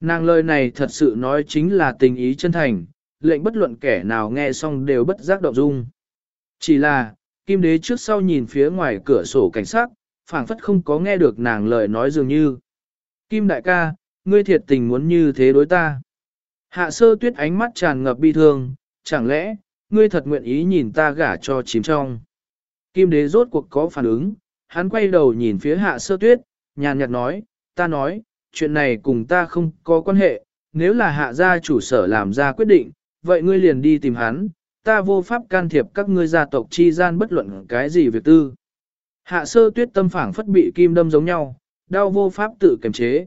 Nàng lời này thật sự nói chính là tình ý chân thành, lệnh bất luận kẻ nào nghe xong đều bất giác động dung. Chỉ là, kim đế trước sau nhìn phía ngoài cửa sổ cảnh sát, phảng phất không có nghe được nàng lời nói dường như. Kim đại ca, ngươi thiệt tình muốn như thế đối ta. Hạ sơ tuyết ánh mắt tràn ngập bi thương, chẳng lẽ, ngươi thật nguyện ý nhìn ta gả cho chìm trong. Kim đế rốt cuộc có phản ứng, hắn quay đầu nhìn phía hạ sơ tuyết, nhàn nhạt nói, ta nói, chuyện này cùng ta không có quan hệ, nếu là hạ gia chủ sở làm ra quyết định, vậy ngươi liền đi tìm hắn, ta vô pháp can thiệp các ngươi gia tộc chi gian bất luận cái gì việc tư. Hạ sơ tuyết tâm phảng phất bị kim đâm giống nhau, đau vô pháp tự kiềm chế.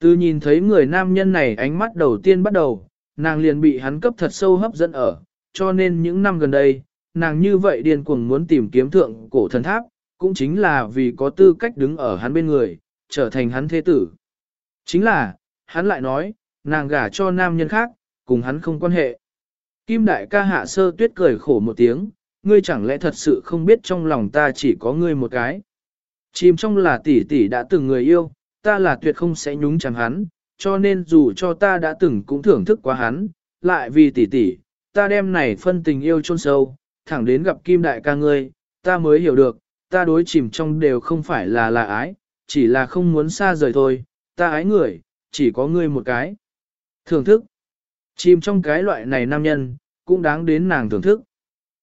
Từ nhìn thấy người nam nhân này ánh mắt đầu tiên bắt đầu, nàng liền bị hắn cấp thật sâu hấp dẫn ở, cho nên những năm gần đây, nàng như vậy điên cuồng muốn tìm kiếm thượng cổ thần tháp, cũng chính là vì có tư cách đứng ở hắn bên người, trở thành hắn thế tử. Chính là, hắn lại nói, nàng gả cho nam nhân khác, cùng hắn không quan hệ. Kim đại ca hạ sơ tuyết cười khổ một tiếng, ngươi chẳng lẽ thật sự không biết trong lòng ta chỉ có ngươi một cái. Chìm trong là tỷ tỷ đã từng người yêu, ta là tuyệt không sẽ nhúng chẳng hắn, cho nên dù cho ta đã từng cũng thưởng thức quá hắn, lại vì tỷ tỷ, ta đem này phân tình yêu chôn sâu, thẳng đến gặp kim đại ca ngươi, ta mới hiểu được, ta đối chìm trong đều không phải là là ái, chỉ là không muốn xa rời thôi, ta ái người, chỉ có ngươi một cái. Thưởng thức, chìm trong cái loại này nam nhân, cũng đáng đến nàng thưởng thức.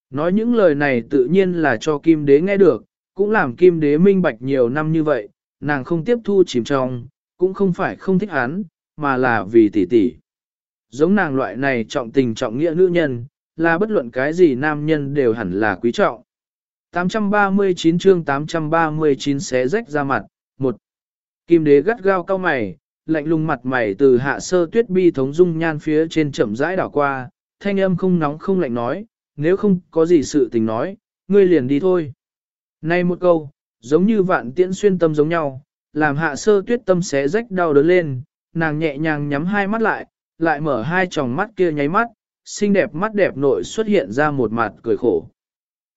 Nói những lời này tự nhiên là cho kim đế nghe được, cũng làm kim đế minh bạch nhiều năm như vậy, nàng không tiếp thu chìm trong, cũng không phải không thích hắn, mà là vì tỷ tỷ. Giống nàng loại này trọng tình trọng nghĩa nữ nhân, là bất luận cái gì nam nhân đều hẳn là quý trọng. 839 chương 839 xé rách ra mặt, một Kim đế gắt gao cao mày, lạnh lùng mặt mày từ hạ sơ tuyết bi thống dung nhan phía trên chậm rãi đảo qua, thanh âm không nóng không lạnh nói, nếu không có gì sự tình nói, ngươi liền đi thôi. Nay một câu, giống như vạn tiễn xuyên tâm giống nhau, làm hạ sơ tuyết tâm xé rách đau đớn lên, nàng nhẹ nhàng nhắm hai mắt lại, lại mở hai tròng mắt kia nháy mắt, xinh đẹp mắt đẹp nội xuất hiện ra một mặt cười khổ.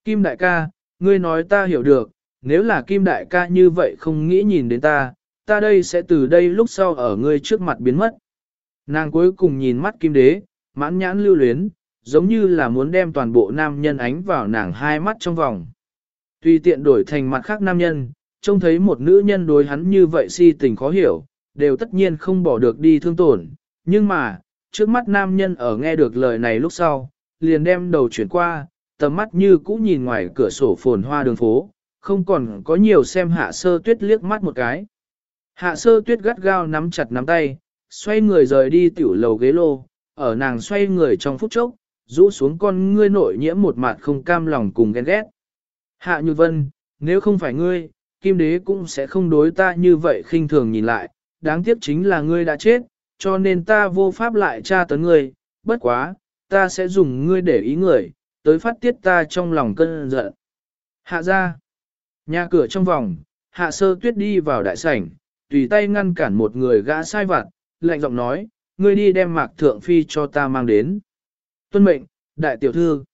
Kim đại ca, ngươi nói ta hiểu được, nếu là kim đại ca như vậy không nghĩ nhìn đến ta, ta đây sẽ từ đây lúc sau ở ngươi trước mặt biến mất. Nàng cuối cùng nhìn mắt kim đế, mãn nhãn lưu luyến, giống như là muốn đem toàn bộ nam nhân ánh vào nàng hai mắt trong vòng. tuy tiện đổi thành mặt khác nam nhân, trông thấy một nữ nhân đối hắn như vậy si tình khó hiểu, đều tất nhiên không bỏ được đi thương tổn. Nhưng mà, trước mắt nam nhân ở nghe được lời này lúc sau, liền đem đầu chuyển qua, tầm mắt như cũ nhìn ngoài cửa sổ phồn hoa đường phố, không còn có nhiều xem hạ sơ tuyết liếc mắt một cái. Hạ sơ tuyết gắt gao nắm chặt nắm tay, xoay người rời đi tiểu lầu ghế lô, ở nàng xoay người trong phút chốc, rũ xuống con ngươi nội nhiễm một mặt không cam lòng cùng ghen ghét. Hạ Như Vân, nếu không phải ngươi, Kim Đế cũng sẽ không đối ta như vậy khinh thường nhìn lại, đáng tiếc chính là ngươi đã chết, cho nên ta vô pháp lại tra tấn ngươi, bất quá, ta sẽ dùng ngươi để ý người, tới phát tiết ta trong lòng cơn giận. Hạ ra, nhà cửa trong vòng, hạ sơ tuyết đi vào đại sảnh, tùy tay ngăn cản một người gã sai vặt, lạnh giọng nói, ngươi đi đem mạc thượng phi cho ta mang đến. Tuân mệnh, đại tiểu thư.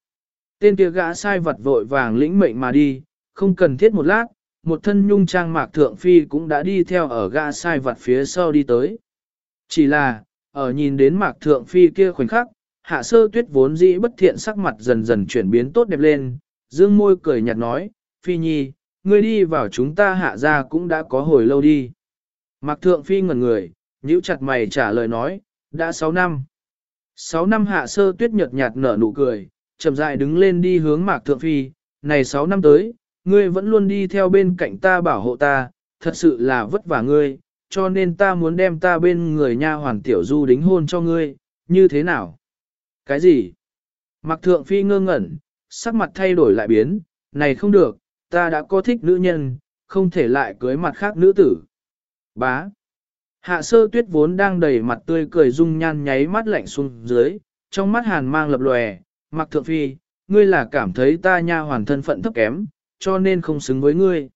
Tên kia gã sai vật vội vàng lĩnh mệnh mà đi, không cần thiết một lát, một thân nhung trang mạc thượng phi cũng đã đi theo ở gã sai vật phía sau đi tới. Chỉ là, ở nhìn đến mạc thượng phi kia khoảnh khắc, hạ sơ tuyết vốn dĩ bất thiện sắc mặt dần dần chuyển biến tốt đẹp lên, dương môi cười nhạt nói, phi nhi, ngươi đi vào chúng ta hạ ra cũng đã có hồi lâu đi. Mạc thượng phi ngẩn người, nhíu chặt mày trả lời nói, đã 6 năm. 6 năm hạ sơ tuyết nhợt nhạt nở nụ cười, chậm rãi đứng lên đi hướng mạc thượng phi, này 6 năm tới, ngươi vẫn luôn đi theo bên cạnh ta bảo hộ ta, thật sự là vất vả ngươi, cho nên ta muốn đem ta bên người nha hoàn tiểu du đính hôn cho ngươi, như thế nào? Cái gì? Mạc thượng phi ngơ ngẩn, sắc mặt thay đổi lại biến, này không được, ta đã có thích nữ nhân, không thể lại cưới mặt khác nữ tử. Bá. Hạ sơ tuyết vốn đang đầy mặt tươi cười dung nhan nháy mắt lạnh xuống dưới, trong mắt hàn mang lập lòe, mặc thượng phi, ngươi là cảm thấy ta nha hoàn thân phận thấp kém, cho nên không xứng với ngươi.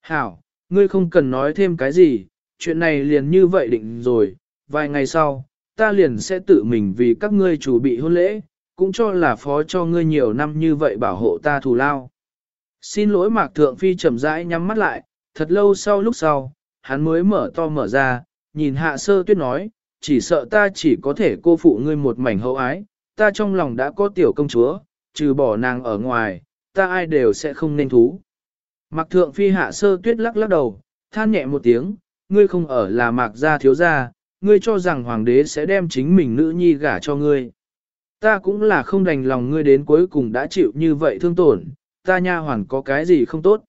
Hảo, ngươi không cần nói thêm cái gì, chuyện này liền như vậy định rồi, vài ngày sau, ta liền sẽ tự mình vì các ngươi chủ bị hôn lễ, cũng cho là phó cho ngươi nhiều năm như vậy bảo hộ ta thù lao. Xin lỗi mạc thượng phi chậm rãi nhắm mắt lại, thật lâu sau lúc sau, hắn mới mở to mở ra, nhìn hạ sơ tuyết nói, chỉ sợ ta chỉ có thể cô phụ ngươi một mảnh hậu ái, ta trong lòng đã có tiểu công chúa, trừ bỏ nàng ở ngoài, ta ai đều sẽ không nên thú. Mặc thượng phi hạ sơ tuyết lắc lắc đầu, than nhẹ một tiếng, ngươi không ở là mạc gia thiếu gia, ngươi cho rằng hoàng đế sẽ đem chính mình nữ nhi gả cho ngươi. Ta cũng là không đành lòng ngươi đến cuối cùng đã chịu như vậy thương tổn, ta nha hoàn có cái gì không tốt.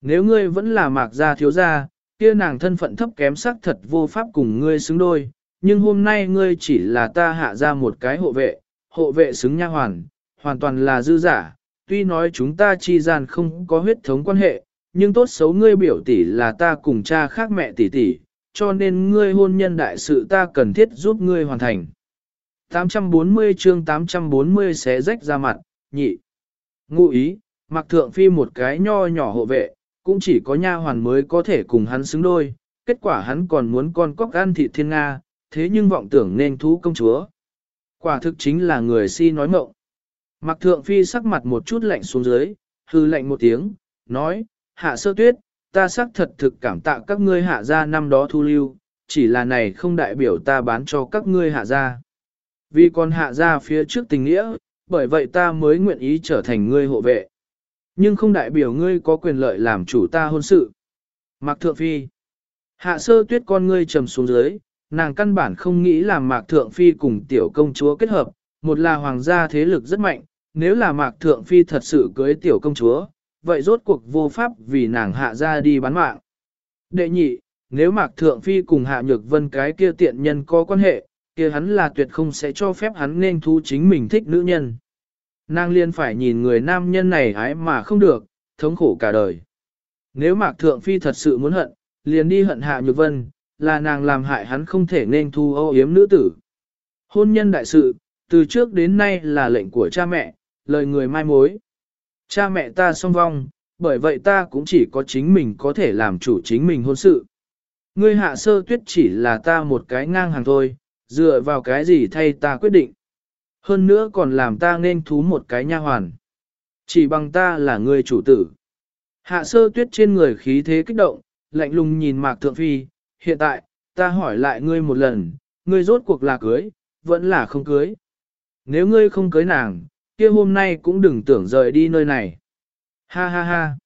Nếu ngươi vẫn là mạc gia thiếu gia, kia nàng thân phận thấp kém sắc thật vô pháp cùng ngươi xứng đôi, nhưng hôm nay ngươi chỉ là ta hạ ra một cái hộ vệ, hộ vệ xứng nha hoàn, hoàn toàn là dư giả, tuy nói chúng ta chi gian không có huyết thống quan hệ, nhưng tốt xấu ngươi biểu tỷ là ta cùng cha khác mẹ tỷ tỷ, cho nên ngươi hôn nhân đại sự ta cần thiết giúp ngươi hoàn thành. 840 chương 840 xé rách ra mặt, nhị. Ngụ ý, mặc thượng phi một cái nho nhỏ hộ vệ, cũng chỉ có nha hoàn mới có thể cùng hắn xứng đôi, kết quả hắn còn muốn con cóc ăn thị thiên Nga, thế nhưng vọng tưởng nên thú công chúa. Quả thực chính là người si nói mộng. Mặc thượng phi sắc mặt một chút lạnh xuống dưới, hư lạnh một tiếng, nói, hạ sơ tuyết, ta xác thật thực cảm tạ các ngươi hạ ra năm đó thu lưu, chỉ là này không đại biểu ta bán cho các ngươi hạ ra. Vì còn hạ ra phía trước tình nghĩa, bởi vậy ta mới nguyện ý trở thành ngươi hộ vệ. Nhưng không đại biểu ngươi có quyền lợi làm chủ ta hôn sự. Mạc Thượng Phi Hạ sơ tuyết con ngươi trầm xuống dưới, nàng căn bản không nghĩ làm Mạc Thượng Phi cùng tiểu công chúa kết hợp, một là hoàng gia thế lực rất mạnh, nếu là Mạc Thượng Phi thật sự cưới tiểu công chúa, vậy rốt cuộc vô pháp vì nàng hạ ra đi bán mạng. Đệ nhị, nếu Mạc Thượng Phi cùng Hạ Nhược Vân cái kia tiện nhân có quan hệ, kia hắn là tuyệt không sẽ cho phép hắn nên thu chính mình thích nữ nhân. Nàng liên phải nhìn người nam nhân này ái mà không được, thống khổ cả đời. Nếu Mạc Thượng Phi thật sự muốn hận, liền đi hận Hạ Nhược Vân, là nàng làm hại hắn không thể nên thu ô yếm nữ tử. Hôn nhân đại sự, từ trước đến nay là lệnh của cha mẹ, lời người mai mối. Cha mẹ ta song vong, bởi vậy ta cũng chỉ có chính mình có thể làm chủ chính mình hôn sự. Ngươi hạ sơ tuyết chỉ là ta một cái ngang hàng thôi, dựa vào cái gì thay ta quyết định. Hơn nữa còn làm ta nên thú một cái nha hoàn. Chỉ bằng ta là người chủ tử. Hạ sơ tuyết trên người khí thế kích động, lạnh lùng nhìn mạc thượng phi, hiện tại, ta hỏi lại ngươi một lần, ngươi rốt cuộc là cưới, vẫn là không cưới. Nếu ngươi không cưới nàng, kia hôm nay cũng đừng tưởng rời đi nơi này. Ha ha ha.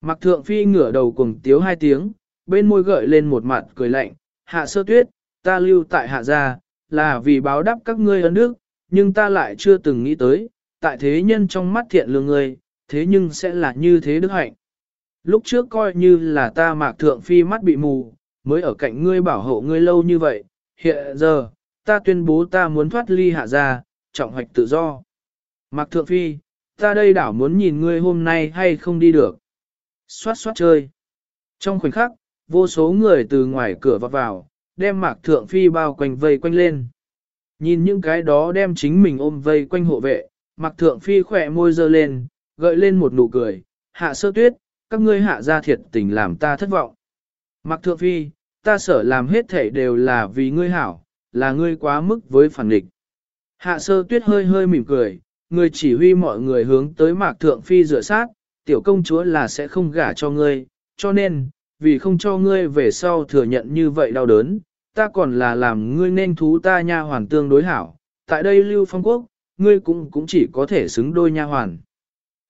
Mạc thượng phi ngửa đầu cùng tiếu hai tiếng, bên môi gợi lên một mặt cười lạnh, hạ sơ tuyết, ta lưu tại hạ gia, là vì báo đáp các ngươi ân đức, nhưng ta lại chưa từng nghĩ tới, tại thế nhân trong mắt thiện lương ngươi, thế nhưng sẽ là như thế đức hạnh. Lúc trước coi như là ta mạc thượng phi mắt bị mù, mới ở cạnh ngươi bảo hộ ngươi lâu như vậy, hiện giờ, ta tuyên bố ta muốn thoát ly hạ gia, trọng hoạch tự do. Mạc thượng phi, ta đây đảo muốn nhìn ngươi hôm nay hay không đi được. Xoát xoát chơi. Trong khoảnh khắc, vô số người từ ngoài cửa vào vào, đem mạc thượng phi bao quanh vây quanh lên. Nhìn những cái đó đem chính mình ôm vây quanh hộ vệ, Mặc thượng phi khỏe môi dơ lên, gợi lên một nụ cười, hạ sơ tuyết, các ngươi hạ ra thiệt tình làm ta thất vọng. Mặc thượng phi, ta sở làm hết thể đều là vì ngươi hảo, là ngươi quá mức với phản địch. Hạ sơ tuyết hơi hơi mỉm cười, người chỉ huy mọi người hướng tới mạc thượng phi rửa sát, tiểu công chúa là sẽ không gả cho ngươi, cho nên, vì không cho ngươi về sau thừa nhận như vậy đau đớn, ta còn là làm ngươi nên thú ta nha hoàn tương đối hảo, tại đây lưu phong quốc, ngươi cũng cũng chỉ có thể xứng đôi nha hoàn.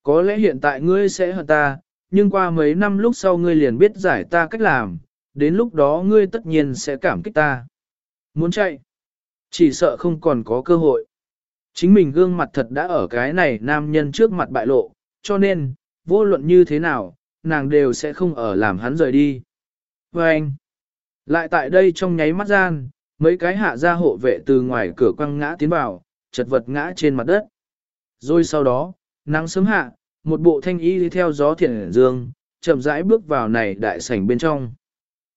Có lẽ hiện tại ngươi sẽ hận ta, nhưng qua mấy năm lúc sau ngươi liền biết giải ta cách làm, đến lúc đó ngươi tất nhiên sẽ cảm kích ta. Muốn chạy, chỉ sợ không còn có cơ hội. Chính mình gương mặt thật đã ở cái này nam nhân trước mặt bại lộ, cho nên, vô luận như thế nào, nàng đều sẽ không ở làm hắn rời đi. Và anh, lại tại đây trong nháy mắt gian, mấy cái hạ gia hộ vệ từ ngoài cửa quăng ngã tiến vào, chật vật ngã trên mặt đất. Rồi sau đó, nắng sớm hạ, một bộ thanh y đi theo gió thiện dương, chậm rãi bước vào này đại sảnh bên trong.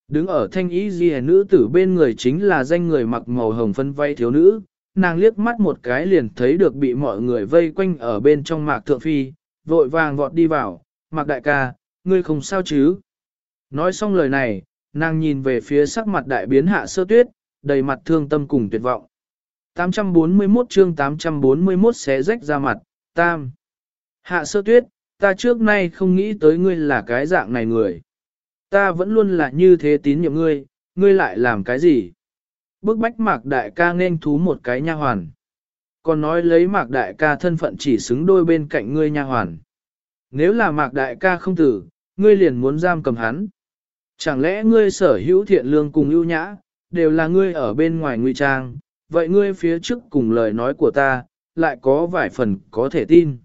Đứng ở thanh y ghi nữ tử bên người chính là danh người mặc màu hồng phân vay thiếu nữ, nàng liếc mắt một cái liền thấy được bị mọi người vây quanh ở bên trong mạc thượng phi, vội vàng vọt đi vào, mạc đại ca, ngươi không sao chứ. Nói xong lời này, nàng nhìn về phía sắc mặt đại biến hạ sơ tuyết, đầy mặt thương tâm cùng tuyệt vọng. 841 chương 841 xé rách ra mặt, tam. Hạ sơ tuyết, ta trước nay không nghĩ tới ngươi là cái dạng này người. Ta vẫn luôn là như thế tín nhiệm ngươi, ngươi lại làm cái gì? Bức bách mạc đại ca nên thú một cái nha hoàn. Còn nói lấy mạc đại ca thân phận chỉ xứng đôi bên cạnh ngươi nha hoàn. Nếu là mạc đại ca không tử, ngươi liền muốn giam cầm hắn. Chẳng lẽ ngươi sở hữu thiện lương cùng ưu nhã, đều là ngươi ở bên ngoài ngụy trang, vậy ngươi phía trước cùng lời nói của ta, lại có vài phần có thể tin.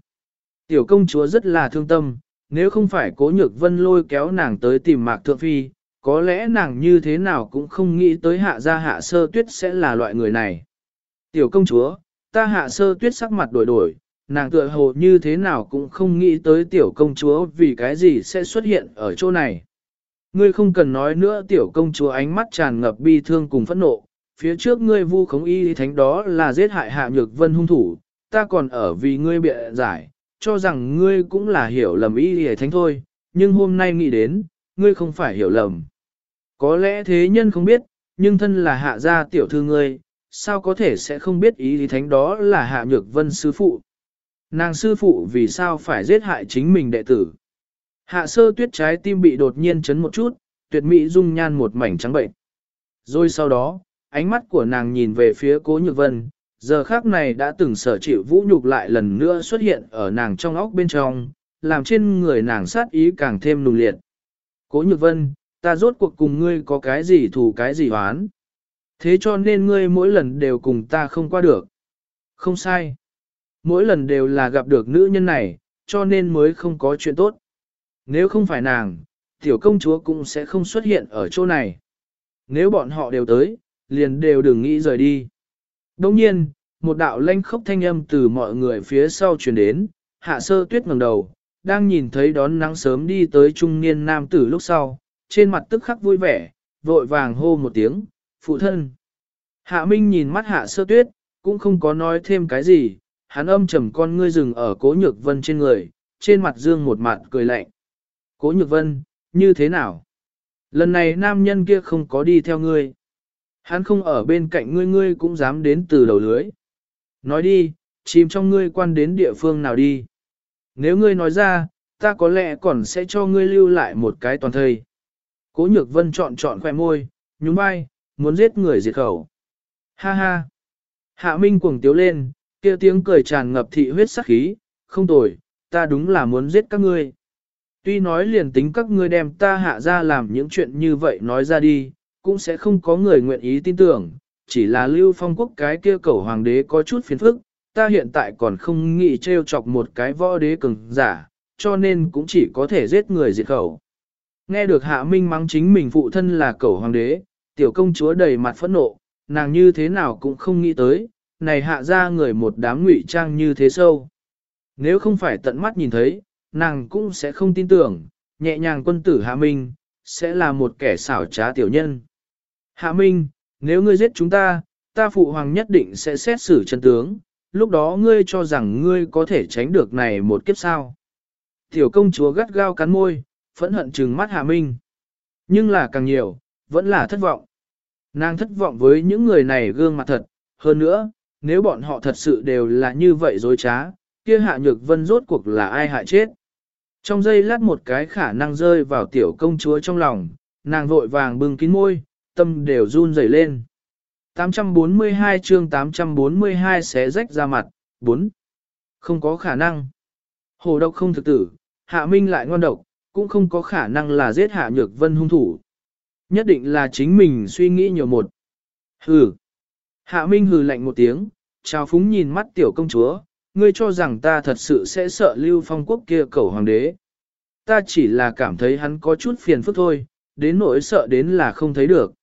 Tiểu công chúa rất là thương tâm, nếu không phải cố nhược vân lôi kéo nàng tới tìm mạc thượng phi, có lẽ nàng như thế nào cũng không nghĩ tới hạ gia hạ sơ tuyết sẽ là loại người này. Tiểu công chúa, ta hạ sơ tuyết sắc mặt đổi đổi, nàng tựa hồ như thế nào cũng không nghĩ tới tiểu công chúa vì cái gì sẽ xuất hiện ở chỗ này. Ngươi không cần nói nữa tiểu công chúa ánh mắt tràn ngập bi thương cùng phẫn nộ, phía trước ngươi vu khống y thánh đó là giết hại hạ nhược vân hung thủ, ta còn ở vì ngươi bịa giải, cho rằng ngươi cũng là hiểu lầm y thánh thôi, nhưng hôm nay nghĩ đến, ngươi không phải hiểu lầm. Có lẽ thế nhân không biết, nhưng thân là hạ gia tiểu thư ngươi, sao có thể sẽ không biết ý lý thánh đó là hạ nhược vân sư phụ. Nàng sư phụ vì sao phải giết hại chính mình đệ tử. Hạ sơ tuyết trái tim bị đột nhiên chấn một chút, tuyệt mỹ dung nhan một mảnh trắng bệnh. Rồi sau đó, ánh mắt của nàng nhìn về phía cố nhược vân, giờ khác này đã từng sở chịu vũ nhục lại lần nữa xuất hiện ở nàng trong óc bên trong, làm trên người nàng sát ý càng thêm nùng liệt. Cố nhược vân, ta rốt cuộc cùng ngươi có cái gì thù cái gì hoán. Thế cho nên ngươi mỗi lần đều cùng ta không qua được. Không sai. Mỗi lần đều là gặp được nữ nhân này, cho nên mới không có chuyện tốt. Nếu không phải nàng, tiểu công chúa cũng sẽ không xuất hiện ở chỗ này. Nếu bọn họ đều tới, liền đều đừng nghĩ rời đi. Đồng nhiên, một đạo lanh khốc thanh âm từ mọi người phía sau truyền đến, hạ sơ tuyết ngẩng đầu, đang nhìn thấy đón nắng sớm đi tới trung niên nam tử lúc sau, trên mặt tức khắc vui vẻ, vội vàng hô một tiếng, phụ thân. Hạ Minh nhìn mắt hạ sơ tuyết, cũng không có nói thêm cái gì, hắn âm trầm con ngươi rừng ở cố nhược vân trên người, trên mặt dương một mặt cười lạnh. Cố nhược vân, như thế nào? Lần này nam nhân kia không có đi theo ngươi. Hắn không ở bên cạnh ngươi ngươi cũng dám đến từ đầu lưới. Nói đi, chìm trong ngươi quan đến địa phương nào đi. Nếu ngươi nói ra, ta có lẽ còn sẽ cho ngươi lưu lại một cái toàn thời. Cố nhược vân chọn chọn khoẻ môi, nhún vai, muốn giết người diệt khẩu. Ha ha. Hạ Minh cuồng tiếu lên, kia tiếng cười tràn ngập thị huyết sắc khí, không tồi, ta đúng là muốn giết các ngươi. Tuy nói liền tính các ngươi đem ta hạ ra làm những chuyện như vậy nói ra đi, cũng sẽ không có người nguyện ý tin tưởng, chỉ là lưu phong quốc cái kia cầu hoàng đế có chút phiền phức, ta hiện tại còn không nghĩ trêu chọc một cái võ đế cường giả, cho nên cũng chỉ có thể giết người diệt khẩu. Nghe được hạ minh mắng chính mình phụ thân là cẩu hoàng đế, tiểu công chúa đầy mặt phẫn nộ, nàng như thế nào cũng không nghĩ tới, này hạ ra người một đám ngụy trang như thế sâu. Nếu không phải tận mắt nhìn thấy, nàng cũng sẽ không tin tưởng, nhẹ nhàng quân tử hạ minh, sẽ là một kẻ xảo trá tiểu nhân. Hạ minh, nếu ngươi giết chúng ta, ta phụ hoàng nhất định sẽ xét xử chân tướng, lúc đó ngươi cho rằng ngươi có thể tránh được này một kiếp sao. Tiểu công chúa gắt gao cắn môi, phẫn hận trừng mắt Hạ Minh. Nhưng là càng nhiều, vẫn là thất vọng. Nàng thất vọng với những người này gương mặt thật, hơn nữa, nếu bọn họ thật sự đều là như vậy dối trá, kia Hạ Nhược Vân rốt cuộc là ai hại chết. Trong giây lát một cái khả năng rơi vào tiểu công chúa trong lòng, nàng vội vàng bưng kín môi, tâm đều run rẩy lên. 842 chương 842 xé rách ra mặt, 4. Không có khả năng. Hồ độc không thực tử, hạ minh lại ngon độc, cũng không có khả năng là giết hạ nhược vân hung thủ. Nhất định là chính mình suy nghĩ nhiều một. Hừ. Hạ minh hừ lạnh một tiếng, chào phúng nhìn mắt tiểu công chúa, ngươi cho rằng ta thật sự sẽ sợ lưu phong quốc kia cầu hoàng đế. Ta chỉ là cảm thấy hắn có chút phiền phức thôi, đến nỗi sợ đến là không thấy được.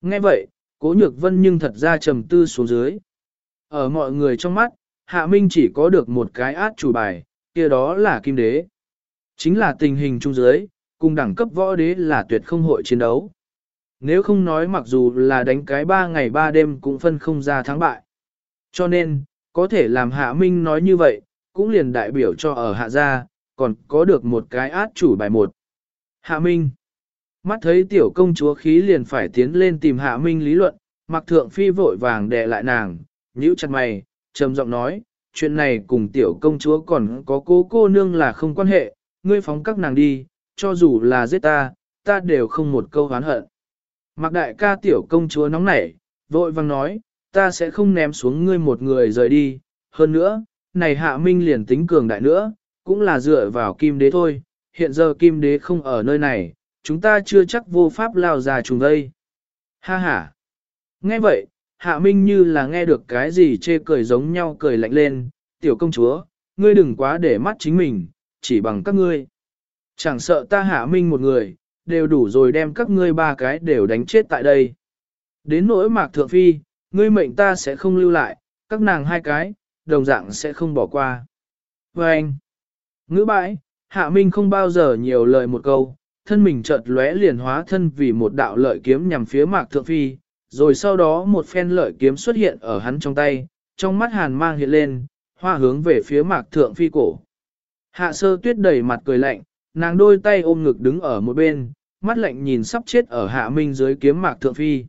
Nghe vậy, cố nhược vân nhưng thật ra trầm tư xuống dưới. Ở mọi người trong mắt, hạ minh chỉ có được một cái át chủ bài, kia đó là kim đế. Chính là tình hình trung dưới, cùng đẳng cấp võ đế là tuyệt không hội chiến đấu. Nếu không nói mặc dù là đánh cái ba ngày ba đêm cũng phân không ra thắng bại. Cho nên, có thể làm hạ minh nói như vậy, cũng liền đại biểu cho ở hạ gia, còn có được một cái át chủ bài một. Hạ minh. Mắt thấy tiểu công chúa khí liền phải tiến lên tìm hạ minh lý luận, mặc thượng phi vội vàng đè lại nàng, nhíu chặt mày, trầm giọng nói, chuyện này cùng tiểu công chúa còn có cô cô nương là không quan hệ, ngươi phóng các nàng đi, cho dù là giết ta, ta đều không một câu hán hận. Mặc đại ca tiểu công chúa nóng nảy, vội vàng nói, ta sẽ không ném xuống ngươi một người rời đi, hơn nữa, này hạ minh liền tính cường đại nữa, cũng là dựa vào kim đế thôi, hiện giờ kim đế không ở nơi này, chúng ta chưa chắc vô pháp lao ra trùng đây. Ha ha! Nghe vậy, hạ minh như là nghe được cái gì chê cười giống nhau cười lạnh lên, tiểu công chúa, ngươi đừng quá để mắt chính mình, chỉ bằng các ngươi. Chẳng sợ ta hạ minh một người, đều đủ rồi đem các ngươi ba cái đều đánh chết tại đây. Đến nỗi mạc thượng phi, ngươi mệnh ta sẽ không lưu lại, các nàng hai cái, đồng dạng sẽ không bỏ qua. Và anh, ngữ bãi, hạ minh không bao giờ nhiều lời một câu, thân mình chợt lóe liền hóa thân vì một đạo lợi kiếm nhằm phía mạc thượng phi, rồi sau đó một phen lợi kiếm xuất hiện ở hắn trong tay, trong mắt hàn mang hiện lên, hoa hướng về phía mạc thượng phi cổ. Hạ sơ tuyết đầy mặt cười lạnh, nàng đôi tay ôm ngực đứng ở một bên, mắt lạnh nhìn sắp chết ở hạ minh dưới kiếm mạc thượng phi.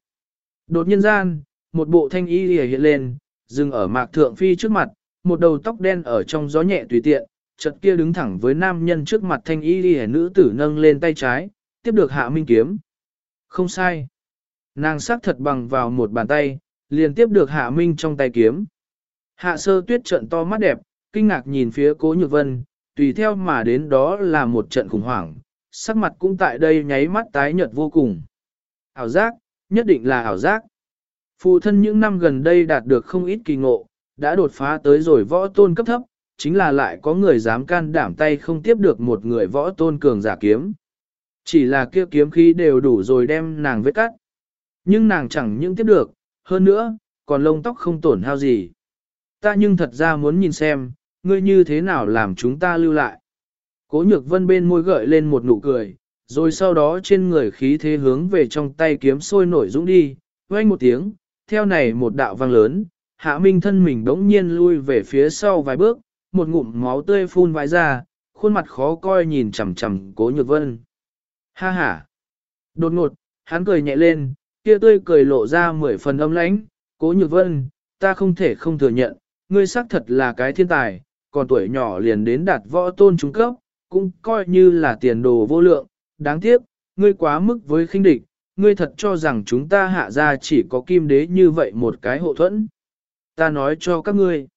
Đột nhiên gian, một bộ thanh y lìa hiện lên, dừng ở mạc thượng phi trước mặt, một đầu tóc đen ở trong gió nhẹ tùy tiện, chợt kia đứng thẳng với nam nhân trước mặt thanh y lìa nữ tử nâng lên tay trái, tiếp được hạ minh kiếm. Không sai. Nàng sắc thật bằng vào một bàn tay, liền tiếp được hạ minh trong tay kiếm. Hạ sơ tuyết trận to mắt đẹp, kinh ngạc nhìn phía cố nhược vân, tùy theo mà đến đó là một trận khủng hoảng, sắc mặt cũng tại đây nháy mắt tái nhợt vô cùng. Ảo giác, nhất định là ảo giác. Phụ thân những năm gần đây đạt được không ít kỳ ngộ, đã đột phá tới rồi võ tôn cấp thấp, chính là lại có người dám can đảm tay không tiếp được một người võ tôn cường giả kiếm. Chỉ là kia kiếm khí đều đủ rồi đem nàng vết cắt. Nhưng nàng chẳng những tiếp được, hơn nữa, còn lông tóc không tổn hao gì. Ta nhưng thật ra muốn nhìn xem, ngươi như thế nào làm chúng ta lưu lại. Cố nhược vân bên môi gợi lên một nụ cười, rồi sau đó trên người khí thế hướng về trong tay kiếm sôi nổi dũng đi, vang một tiếng, theo này một đạo vang lớn, hạ minh thân mình đống nhiên lui về phía sau vài bước, một ngụm máu tươi phun vãi ra, khuôn mặt khó coi nhìn chằm chằm cố nhược vân. Ha ha! Đột ngột, hắn cười nhẹ lên, kia tươi cười lộ ra mười phần âm lãnh, cố nhược vân, ta không thể không thừa nhận, ngươi xác thật là cái thiên tài, còn tuổi nhỏ liền đến đạt võ tôn trung cấp, cũng coi như là tiền đồ vô lượng, đáng tiếc, ngươi quá mức với khinh địch, ngươi thật cho rằng chúng ta hạ ra chỉ có kim đế như vậy một cái hộ thuẫn. Ta nói cho các ngươi,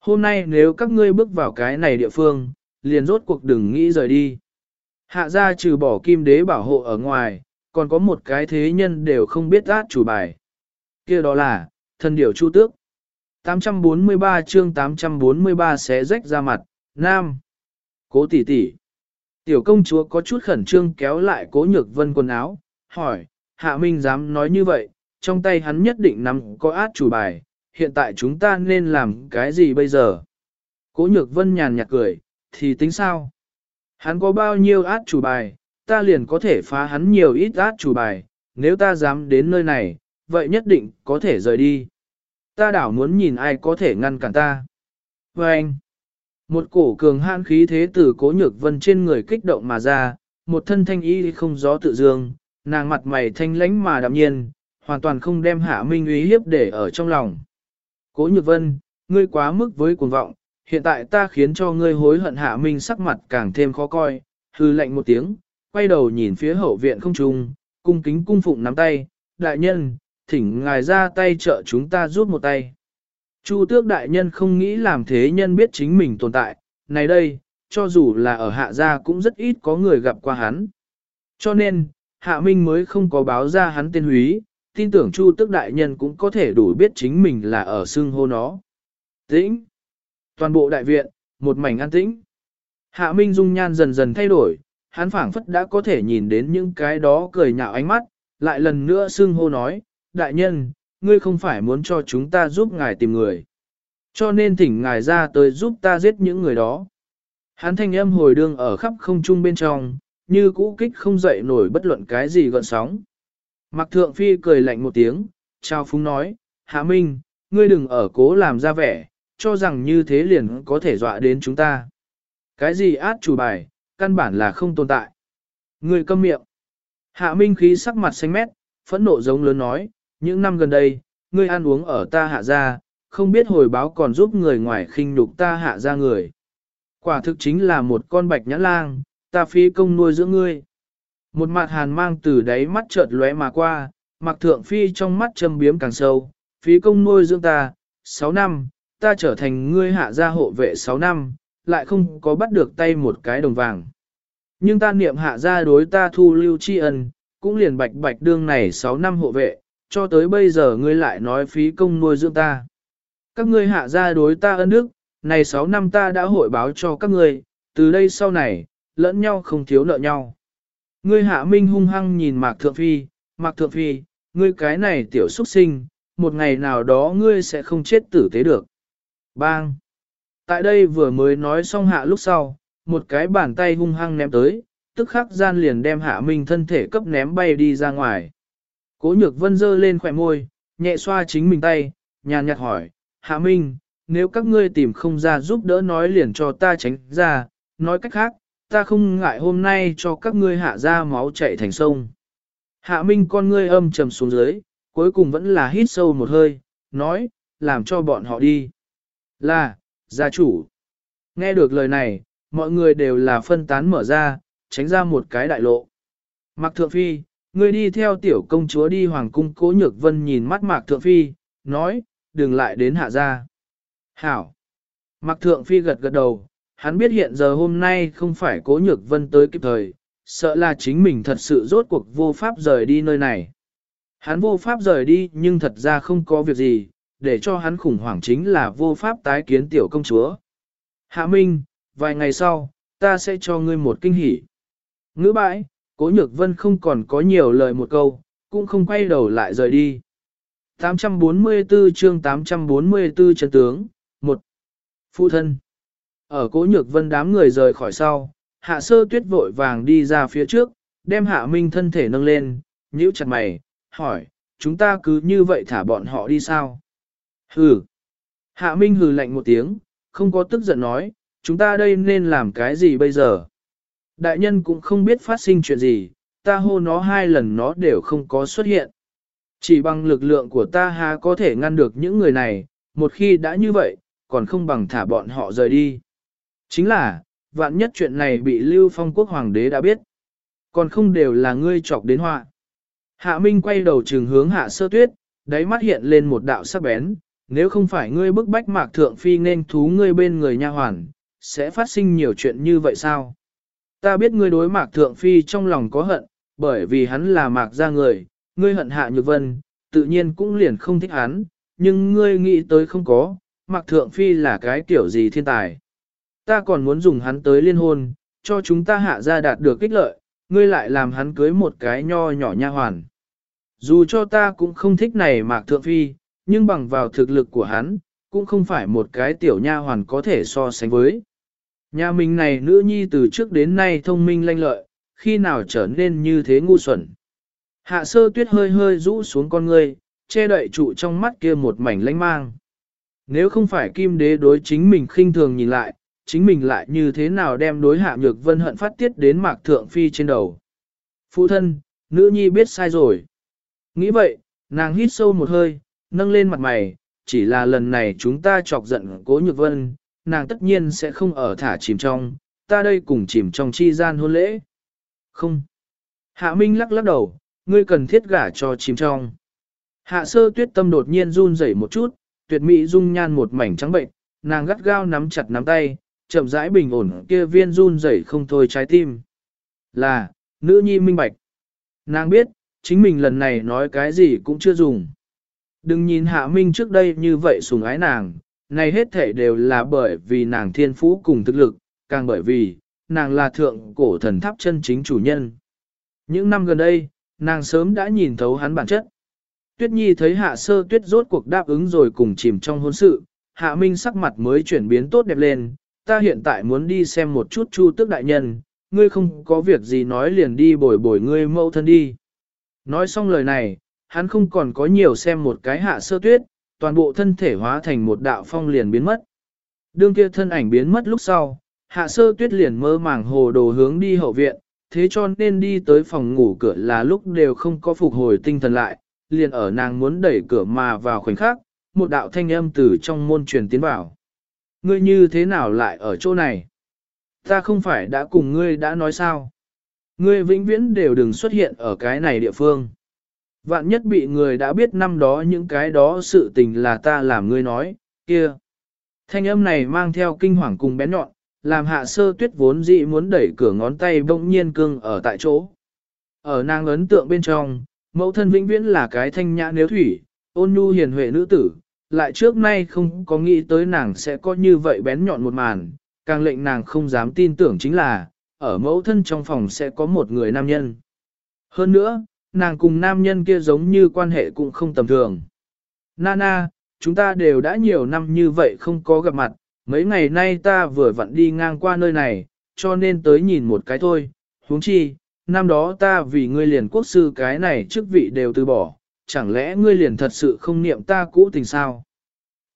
hôm nay nếu các ngươi bước vào cái này địa phương, liền rốt cuộc đừng nghĩ rời đi. Hạ ra trừ bỏ kim đế bảo hộ ở ngoài, còn có một cái thế nhân đều không biết át chủ bài. kia đó là, thân điểu chu tước. 843 chương 843 xé rách ra mặt, Nam. Cố tỷ tỷ. Tiểu công chúa có chút khẩn trương kéo lại cố nhược vân quần áo, hỏi, Hạ Minh dám nói như vậy, trong tay hắn nhất định nắm có át chủ bài, hiện tại chúng ta nên làm cái gì bây giờ? Cố nhược vân nhàn nhạt cười, thì tính sao? Hắn có bao nhiêu át chủ bài, ta liền có thể phá hắn nhiều ít át chủ bài, nếu ta dám đến nơi này, vậy nhất định có thể rời đi. Ta đảo muốn nhìn ai có thể ngăn cản ta. Và anh, một cổ cường han khí thế từ cố nhược vân trên người kích động mà ra, một thân thanh y không gió tự dương, nàng mặt mày thanh lãnh mà đạm nhiên, hoàn toàn không đem hạ minh uy hiếp để ở trong lòng. Cố nhược vân, ngươi quá mức với cuồng vọng, hiện tại ta khiến cho ngươi hối hận hạ minh sắc mặt càng thêm khó coi, hư lạnh một tiếng, quay đầu nhìn phía hậu viện không trung, cung kính cung phụng nắm tay, đại nhân, thỉnh ngài ra tay trợ chúng ta rút một tay. Chu tước đại nhân không nghĩ làm thế nhân biết chính mình tồn tại, này đây, cho dù là ở hạ gia cũng rất ít có người gặp qua hắn. Cho nên, hạ minh mới không có báo ra hắn tên húy, tin tưởng chu tước đại nhân cũng có thể đủ biết chính mình là ở xưng hô nó. Tĩnh! Toàn bộ đại viện, một mảnh an tĩnh. Hạ minh dung nhan dần dần thay đổi, hắn phảng phất đã có thể nhìn đến những cái đó cười nhạo ánh mắt, lại lần nữa xưng hô nói, đại nhân, ngươi không phải muốn cho chúng ta giúp ngài tìm người. Cho nên thỉnh ngài ra tới giúp ta giết những người đó. Hắn thanh âm hồi đương ở khắp không trung bên trong, như cũ kích không dậy nổi bất luận cái gì gợn sóng. Mặc thượng phi cười lạnh một tiếng, trao phúng nói, Hạ Minh, ngươi đừng ở cố làm ra vẻ, cho rằng như thế liền có thể dọa đến chúng ta. Cái gì át chủ bài, căn bản là không tồn tại. Ngươi câm miệng. Hạ Minh khí sắc mặt xanh mét, phẫn nộ giống lớn nói, những năm gần đây, ngươi ăn uống ở ta hạ ra, không biết hồi báo còn giúp người ngoài khinh nhục ta hạ ra người. Quả thực chính là một con bạch nhãn lang, ta phí công nuôi dưỡng ngươi. Một mặt hàn mang từ đáy mắt chợt lóe mà qua, mặc thượng phi trong mắt châm biếm càng sâu, phí công nuôi dưỡng ta, 6 năm, ta trở thành ngươi hạ gia hộ vệ 6 năm, lại không có bắt được tay một cái đồng vàng. Nhưng ta niệm hạ gia đối ta thu lưu tri ân, cũng liền bạch bạch đương này 6 năm hộ vệ, cho tới bây giờ ngươi lại nói phí công nuôi dưỡng ta. Các ngươi hạ gia đối ta ân đức, này 6 năm ta đã hội báo cho các ngươi, từ đây sau này, lẫn nhau không thiếu nợ nhau. Ngươi hạ minh hung hăng nhìn Mạc Thượng Phi, Mạc Thượng Phi, ngươi cái này tiểu xuất sinh, một ngày nào đó ngươi sẽ không chết tử tế được. Bang! Tại đây vừa mới nói xong hạ lúc sau, một cái bàn tay hung hăng ném tới, tức khắc gian liền đem hạ minh thân thể cấp ném bay đi ra ngoài. Cố nhược vân dơ lên khỏe môi, nhẹ xoa chính mình tay, nhàn nhạt hỏi, hạ minh, nếu các ngươi tìm không ra giúp đỡ nói liền cho ta tránh ra, nói cách khác, ta không ngại hôm nay cho các ngươi hạ ra máu chảy thành sông. Hạ minh con ngươi âm trầm xuống dưới, cuối cùng vẫn là hít sâu một hơi, nói, làm cho bọn họ đi. Là, gia chủ. Nghe được lời này, mọi người đều là phân tán mở ra, tránh ra một cái đại lộ. Mạc Thượng Phi, ngươi đi theo tiểu công chúa đi hoàng cung cố nhược vân nhìn mắt Mạc Thượng Phi, nói, đừng lại đến hạ gia. Hảo. Mạc Thượng Phi gật gật đầu, hắn biết hiện giờ hôm nay không phải cố nhược vân tới kịp thời, sợ là chính mình thật sự rốt cuộc vô pháp rời đi nơi này. Hắn vô pháp rời đi nhưng thật ra không có việc gì, để cho hắn khủng hoảng chính là vô pháp tái kiến tiểu công chúa. Hạ Minh, vài ngày sau, ta sẽ cho ngươi một kinh hỉ. Ngữ bãi, cố nhược vân không còn có nhiều lời một câu, cũng không quay đầu lại rời đi. 844 chương 844 chân tướng, 1. Phụ thân. Ở cố nhược vân đám người rời khỏi sau, hạ sơ tuyết vội vàng đi ra phía trước, đem hạ minh thân thể nâng lên, nhíu chặt mày, hỏi, chúng ta cứ như vậy thả bọn họ đi sao? Hừ. Hạ minh hừ lạnh một tiếng, không có tức giận nói, chúng ta đây nên làm cái gì bây giờ? Đại nhân cũng không biết phát sinh chuyện gì, ta hô nó hai lần nó đều không có xuất hiện. Chỉ bằng lực lượng của ta há có thể ngăn được những người này, một khi đã như vậy, còn không bằng thả bọn họ rời đi. Chính là, vạn nhất chuyện này bị Lưu Phong quốc hoàng đế đã biết. Còn không đều là ngươi chọc đến họa. Hạ Minh quay đầu trường hướng hạ sơ tuyết, đáy mắt hiện lên một đạo sắc bén, nếu không phải ngươi bức bách mạc thượng phi nên thú ngươi bên người nha hoàn, sẽ phát sinh nhiều chuyện như vậy sao? Ta biết ngươi đối mạc thượng phi trong lòng có hận, bởi vì hắn là mạc gia người, ngươi hận hạ nhược vân, tự nhiên cũng liền không thích hắn, nhưng ngươi nghĩ tới không có, Mạc Thượng Phi là cái kiểu gì thiên tài. Ta còn muốn dùng hắn tới liên hôn, cho chúng ta hạ ra đạt được kích lợi, ngươi lại làm hắn cưới một cái nho nhỏ nha hoàn. Dù cho ta cũng không thích này Mạc Thượng Phi, nhưng bằng vào thực lực của hắn, cũng không phải một cái tiểu nha hoàn có thể so sánh với. Nhà mình này nữ nhi từ trước đến nay thông minh lanh lợi, khi nào trở nên như thế ngu xuẩn. Hạ sơ tuyết hơi hơi rũ xuống con ngươi, che đậy trụ trong mắt kia một mảnh lanh mang. Nếu không phải kim đế đối chính mình khinh thường nhìn lại, chính mình lại như thế nào đem đối hạ nhược vân hận phát tiết đến mạc thượng phi trên đầu. Phụ thân, nữ nhi biết sai rồi. Nghĩ vậy, nàng hít sâu một hơi, nâng lên mặt mày, chỉ là lần này chúng ta chọc giận cố nhược vân, nàng tất nhiên sẽ không ở thả chìm trong, ta đây cùng chìm trong chi gian hôn lễ. Không. Hạ Minh lắc lắc đầu, ngươi cần thiết gả cho chìm trong. Hạ sơ tuyết tâm đột nhiên run rẩy một chút, tuyệt mỹ dung nhan một mảnh trắng bệnh, nàng gắt gao nắm chặt nắm tay, chậm rãi bình ổn kia viên run rẩy không thôi trái tim. Là, nữ nhi minh bạch. Nàng biết, chính mình lần này nói cái gì cũng chưa dùng. Đừng nhìn hạ minh trước đây như vậy sùng ái nàng, này hết thể đều là bởi vì nàng thiên phú cùng thực lực, càng bởi vì, nàng là thượng cổ thần tháp chân chính chủ nhân. Những năm gần đây, nàng sớm đã nhìn thấu hắn bản chất. Tuyết Nhi thấy hạ sơ tuyết rốt cuộc đáp ứng rồi cùng chìm trong hôn sự, hạ minh sắc mặt mới chuyển biến tốt đẹp lên, ta hiện tại muốn đi xem một chút chu tước đại nhân, ngươi không có việc gì nói liền đi bồi bồi ngươi mẫu thân đi. Nói xong lời này, hắn không còn có nhiều xem một cái hạ sơ tuyết, toàn bộ thân thể hóa thành một đạo phong liền biến mất. Đương kia thân ảnh biến mất lúc sau, hạ sơ tuyết liền mơ màng hồ đồ hướng đi hậu viện, thế cho nên đi tới phòng ngủ cửa là lúc đều không có phục hồi tinh thần lại, liền ở nàng muốn đẩy cửa mà vào khoảnh khắc, một đạo thanh âm từ trong môn truyền tiến vào. Ngươi như thế nào lại ở chỗ này? Ta không phải đã cùng ngươi đã nói sao? Ngươi vĩnh viễn đều đừng xuất hiện ở cái này địa phương. Vạn nhất bị người đã biết năm đó những cái đó sự tình là ta làm ngươi nói, kia. Thanh âm này mang theo kinh hoàng cùng bén nhọn, làm hạ sơ tuyết vốn dị muốn đẩy cửa ngón tay bỗng nhiên cưng ở tại chỗ. Ở nàng ấn tượng bên trong, mẫu thân vĩnh viễn là cái thanh nhã nếu thủy, ôn nhu hiền huệ nữ tử, lại trước nay không có nghĩ tới nàng sẽ có như vậy bén nhọn một màn, càng lệnh nàng không dám tin tưởng chính là, ở mẫu thân trong phòng sẽ có một người nam nhân. Hơn nữa, nàng cùng nam nhân kia giống như quan hệ cũng không tầm thường. Nana, chúng ta đều đã nhiều năm như vậy không có gặp mặt, mấy ngày nay ta vừa vặn đi ngang qua nơi này, cho nên tới nhìn một cái thôi, huống chi, năm đó ta vì ngươi liền quốc sư cái này chức vị đều từ bỏ, chẳng lẽ ngươi liền thật sự không niệm ta cũ tình sao?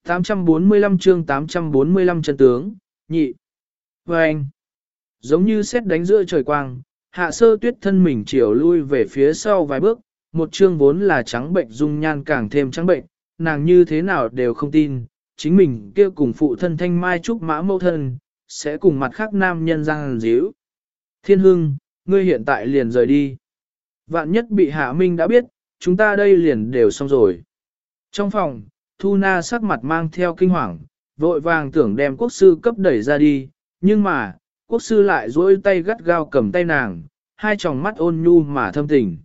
845 chương 845 chân tướng, nhị. Và anh, giống như xét đánh giữa trời quang, hạ sơ tuyết thân mình chiều lui về phía sau vài bước, một chương vốn là trắng bệnh dung nhan càng thêm trắng bệnh, nàng như thế nào đều không tin, chính mình kia cùng phụ thân thanh mai trúc mã mâu thân, sẽ cùng mặt khác nam nhân giang díu. Thiên hưng, ngươi hiện tại liền rời đi. Vạn nhất bị hạ minh đã biết, chúng ta đây liền đều xong rồi. Trong phòng, Thu Na sắc mặt mang theo kinh hoàng, vội vàng tưởng đem quốc sư cấp đẩy ra đi, nhưng mà, quốc sư lại duỗi tay gắt gao cầm tay nàng, hai tròng mắt ôn nhu mà thâm tình.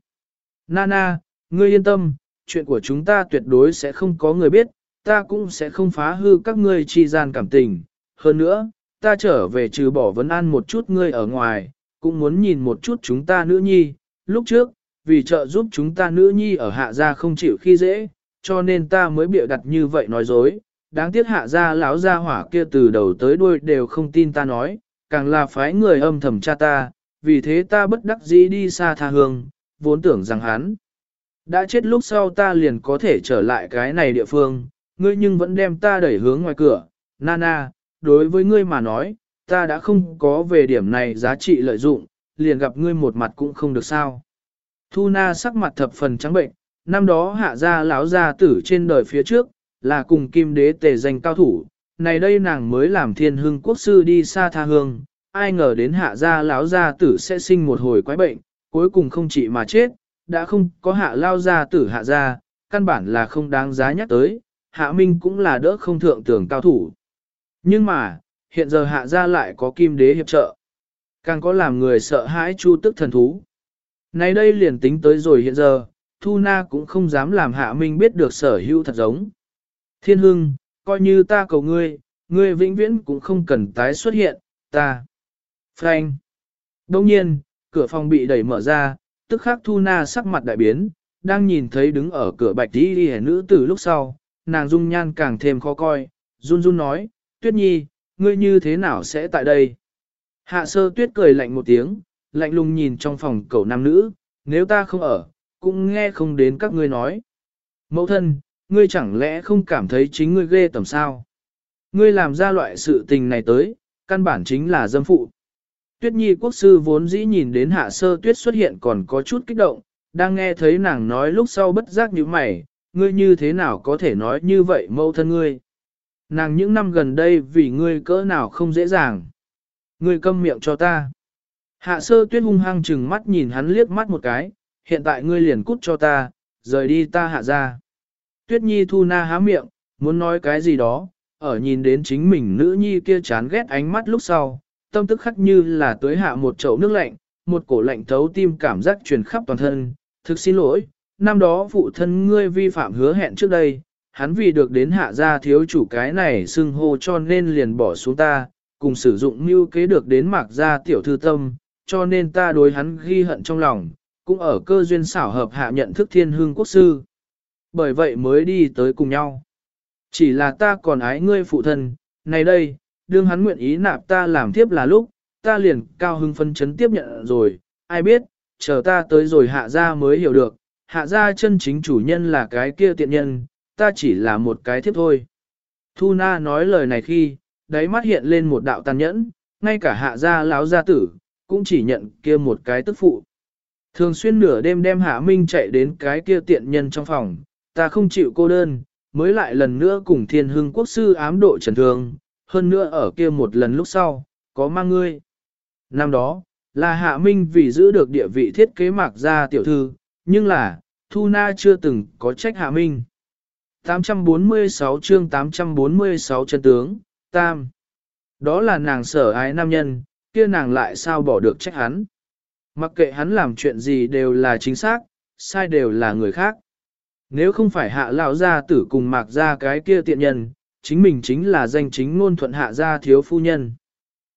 Nana, ngươi yên tâm, chuyện của chúng ta tuyệt đối sẽ không có người biết, ta cũng sẽ không phá hư các ngươi chi gian cảm tình. Hơn nữa, ta trở về trừ bỏ vấn an một chút ngươi ở ngoài, cũng muốn nhìn một chút chúng ta nữ nhi. Lúc trước, vì trợ giúp chúng ta nữ nhi ở hạ gia không chịu khi dễ, cho nên ta mới bịa đặt như vậy nói dối. Đáng tiếc hạ gia lão gia hỏa kia từ đầu tới đuôi đều không tin ta nói, càng là phái người âm thầm cha ta, vì thế ta bất đắc dĩ đi xa tha hương, vốn tưởng rằng hắn đã chết lúc sau ta liền có thể trở lại cái này địa phương, ngươi nhưng vẫn đem ta đẩy hướng ngoài cửa, Nana, đối với ngươi mà nói, ta đã không có về điểm này giá trị lợi dụng, liền gặp ngươi một mặt cũng không được sao. Thu Na sắc mặt thập phần trắng bệnh, năm đó hạ gia lão gia tử trên đời phía trước, là cùng kim đế tề danh cao thủ, này đây nàng mới làm thiên hương quốc sư đi xa tha hương, ai ngờ đến hạ gia lão gia tử sẽ sinh một hồi quái bệnh, cuối cùng không chỉ mà chết, đã không có hạ lao gia tử hạ gia, căn bản là không đáng giá nhắc tới, hạ minh cũng là đỡ không thượng tưởng cao thủ. Nhưng mà, hiện giờ hạ gia lại có kim đế hiệp trợ, càng có làm người sợ hãi chu tức thần thú nay đây liền tính tới rồi hiện giờ, Thu Na cũng không dám làm hạ minh biết được sở hữu thật giống. Thiên hưng, coi như ta cầu ngươi, ngươi vĩnh viễn cũng không cần tái xuất hiện, ta. Frank. Đông nhiên, cửa phòng bị đẩy mở ra, tức khắc Thu Na sắc mặt đại biến, đang nhìn thấy đứng ở cửa bạch đi đi nữ tử lúc sau, nàng dung nhan càng thêm khó coi, run run nói, Tuyết Nhi, ngươi như thế nào sẽ tại đây? Hạ sơ tuyết cười lạnh một tiếng, lạnh lùng nhìn trong phòng cậu nam nữ, nếu ta không ở, cũng nghe không đến các ngươi nói. Mẫu thân, ngươi chẳng lẽ không cảm thấy chính ngươi ghê tầm sao? Ngươi làm ra loại sự tình này tới, căn bản chính là dâm phụ. Tuyết nhi quốc sư vốn dĩ nhìn đến hạ sơ tuyết xuất hiện còn có chút kích động, đang nghe thấy nàng nói lúc sau bất giác như mày, ngươi như thế nào có thể nói như vậy mẫu thân ngươi. Nàng những năm gần đây vì ngươi cỡ nào không dễ dàng. Ngươi câm miệng cho ta. Hạ sơ tuyết hung hăng chừng mắt nhìn hắn liếc mắt một cái, hiện tại ngươi liền cút cho ta, rời đi ta hạ ra. Tuyết nhi thu na há miệng, muốn nói cái gì đó, ở nhìn đến chính mình nữ nhi kia chán ghét ánh mắt lúc sau, tâm tức khắc như là tưới hạ một chậu nước lạnh, một cổ lạnh thấu tim cảm giác truyền khắp toàn thân, thực xin lỗi, năm đó phụ thân ngươi vi phạm hứa hẹn trước đây, hắn vì được đến hạ gia thiếu chủ cái này xưng hô cho nên liền bỏ xuống ta, cùng sử dụng mưu kế được đến mạc gia tiểu thư tâm, cho nên ta đối hắn ghi hận trong lòng, cũng ở cơ duyên xảo hợp hạ nhận thức thiên hương quốc sư. Bởi vậy mới đi tới cùng nhau. Chỉ là ta còn ái ngươi phụ thân, này đây, đương hắn nguyện ý nạp ta làm tiếp là lúc, ta liền cao hưng phân chấn tiếp nhận rồi, ai biết, chờ ta tới rồi hạ gia mới hiểu được, hạ gia chân chính chủ nhân là cái kia tiện nhân, ta chỉ là một cái thiếp thôi. Thu Na nói lời này khi, đáy mắt hiện lên một đạo tàn nhẫn, ngay cả hạ gia láo gia tử, cũng chỉ nhận kia một cái tức phụ. Thường xuyên nửa đêm đem hạ minh chạy đến cái kia tiện nhân trong phòng, ta không chịu cô đơn, mới lại lần nữa cùng thiên hưng quốc sư ám độ trần thương, hơn nữa ở kia một lần lúc sau, có mang ngươi. Năm đó, là hạ minh vì giữ được địa vị thiết kế mạc gia tiểu thư, nhưng là, Thu Na chưa từng có trách hạ minh. 846 chương 846 chân tướng, Tam. Đó là nàng sở ái nam nhân, kia nàng lại sao bỏ được trách hắn. Mặc kệ hắn làm chuyện gì đều là chính xác, sai đều là người khác. Nếu không phải hạ lão gia tử cùng mạc ra cái kia tiện nhân, chính mình chính là danh chính ngôn thuận hạ gia thiếu phu nhân.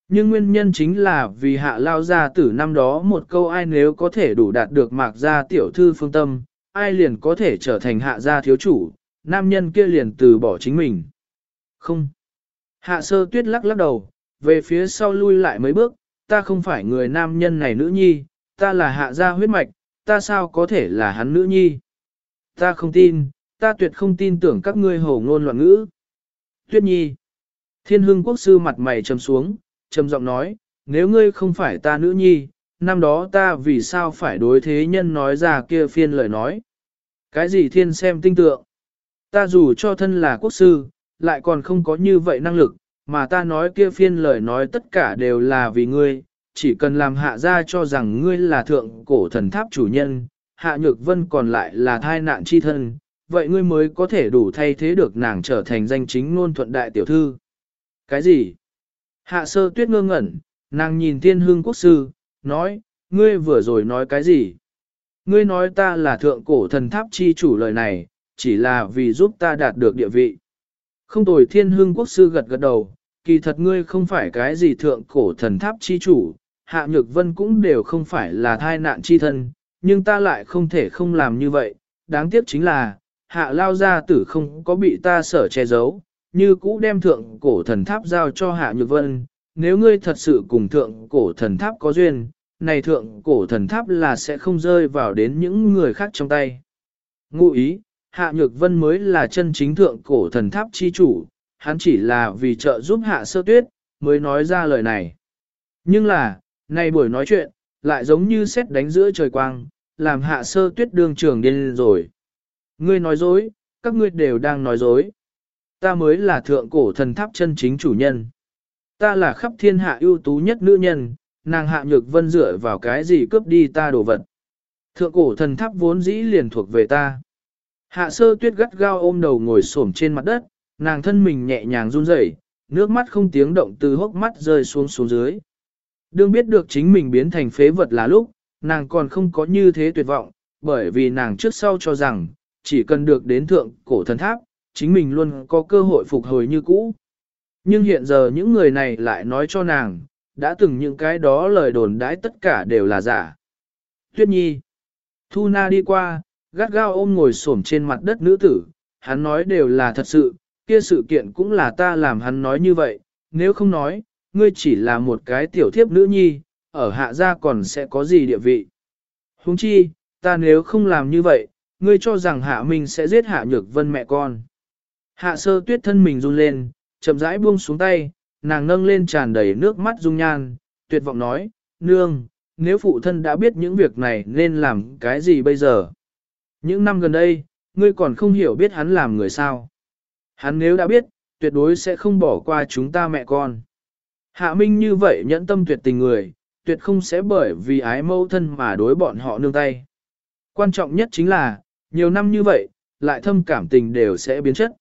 Nhưng nguyên nhân chính là vì hạ lao gia tử năm đó một câu ai nếu có thể đủ đạt được mạc gia tiểu thư phương tâm, ai liền có thể trở thành hạ gia thiếu chủ, nam nhân kia liền từ bỏ chính mình. Không. Hạ sơ tuyết lắc lắc đầu, về phía sau lui lại mấy bước, ta không phải người nam nhân này nữ nhi, ta là hạ gia huyết mạch, ta sao có thể là hắn nữ nhi. Ta không tin, ta tuyệt không tin tưởng các ngươi hồ ngôn loạn ngữ. Tuyết nhi. Thiên hưng quốc sư mặt mày trầm xuống, trầm giọng nói, nếu ngươi không phải ta nữ nhi, năm đó ta vì sao phải đối thế nhân nói ra kia phiên lời nói. Cái gì thiên xem tinh tượng? Ta dù cho thân là quốc sư, lại còn không có như vậy năng lực, mà ta nói kia phiên lời nói tất cả đều là vì ngươi, chỉ cần làm hạ ra cho rằng ngươi là thượng cổ thần tháp chủ nhân, hạ nhược vân còn lại là thai nạn chi thân, vậy ngươi mới có thể đủ thay thế được nàng trở thành danh chính ngôn thuận đại tiểu thư. Cái gì? Hạ sơ tuyết ngơ ngẩn, nàng nhìn thiên hương quốc sư, nói, ngươi vừa rồi nói cái gì? Ngươi nói ta là thượng cổ thần tháp chi chủ lời này, chỉ là vì giúp ta đạt được địa vị. Không tồi thiên hương quốc sư gật gật đầu, kỳ thật ngươi không phải cái gì thượng cổ thần tháp chi chủ, hạ nhược vân cũng đều không phải là thai nạn chi thân, nhưng ta lại không thể không làm như vậy, đáng tiếc chính là, hạ lao gia tử không có bị ta sở che giấu, như cũ đem thượng cổ thần tháp giao cho hạ nhược vân, nếu ngươi thật sự cùng thượng cổ thần tháp có duyên, này thượng cổ thần tháp là sẽ không rơi vào đến những người khác trong tay. Ngụ ý, hạ nhược vân mới là chân chính thượng cổ thần tháp chi chủ, hắn chỉ là vì trợ giúp hạ sơ tuyết, mới nói ra lời này. Nhưng là, nay buổi nói chuyện, lại giống như xét đánh giữa trời quang, làm hạ sơ tuyết đương trường điên rồi. Ngươi nói dối, các ngươi đều đang nói dối. Ta mới là thượng cổ thần tháp chân chính chủ nhân. Ta là khắp thiên hạ ưu tú nhất nữ nhân, nàng hạ nhược vân dựa vào cái gì cướp đi ta đồ vật. Thượng cổ thần tháp vốn dĩ liền thuộc về ta. Hạ sơ tuyết gắt gao ôm đầu ngồi xổm trên mặt đất, nàng thân mình nhẹ nhàng run rẩy, nước mắt không tiếng động từ hốc mắt rơi xuống xuống dưới. Đương biết được chính mình biến thành phế vật là lúc, nàng còn không có như thế tuyệt vọng, bởi vì nàng trước sau cho rằng, chỉ cần được đến thượng cổ thần tháp, chính mình luôn có cơ hội phục hồi như cũ. Nhưng hiện giờ những người này lại nói cho nàng, đã từng những cái đó lời đồn đãi tất cả đều là giả. Tuyết Nhi Thu Na đi qua, gắt gao ôm ngồi xổm trên mặt đất nữ tử, hắn nói đều là thật sự, kia sự kiện cũng là ta làm hắn nói như vậy, nếu không nói, ngươi chỉ là một cái tiểu thiếp nữ nhi, ở hạ gia còn sẽ có gì địa vị. Huống chi, ta nếu không làm như vậy, ngươi cho rằng hạ mình sẽ giết hạ nhược vân mẹ con. Hạ sơ tuyết thân mình run lên, chậm rãi buông xuống tay, nàng nâng lên tràn đầy nước mắt dung nhan, tuyệt vọng nói, nương, nếu phụ thân đã biết những việc này nên làm cái gì bây giờ? Những năm gần đây, ngươi còn không hiểu biết hắn làm người sao. Hắn nếu đã biết, tuyệt đối sẽ không bỏ qua chúng ta mẹ con. Hạ Minh như vậy nhẫn tâm tuyệt tình người, tuyệt không sẽ bởi vì ái mâu thân mà đối bọn họ nương tay. Quan trọng nhất chính là, nhiều năm như vậy, lại thâm cảm tình đều sẽ biến chất.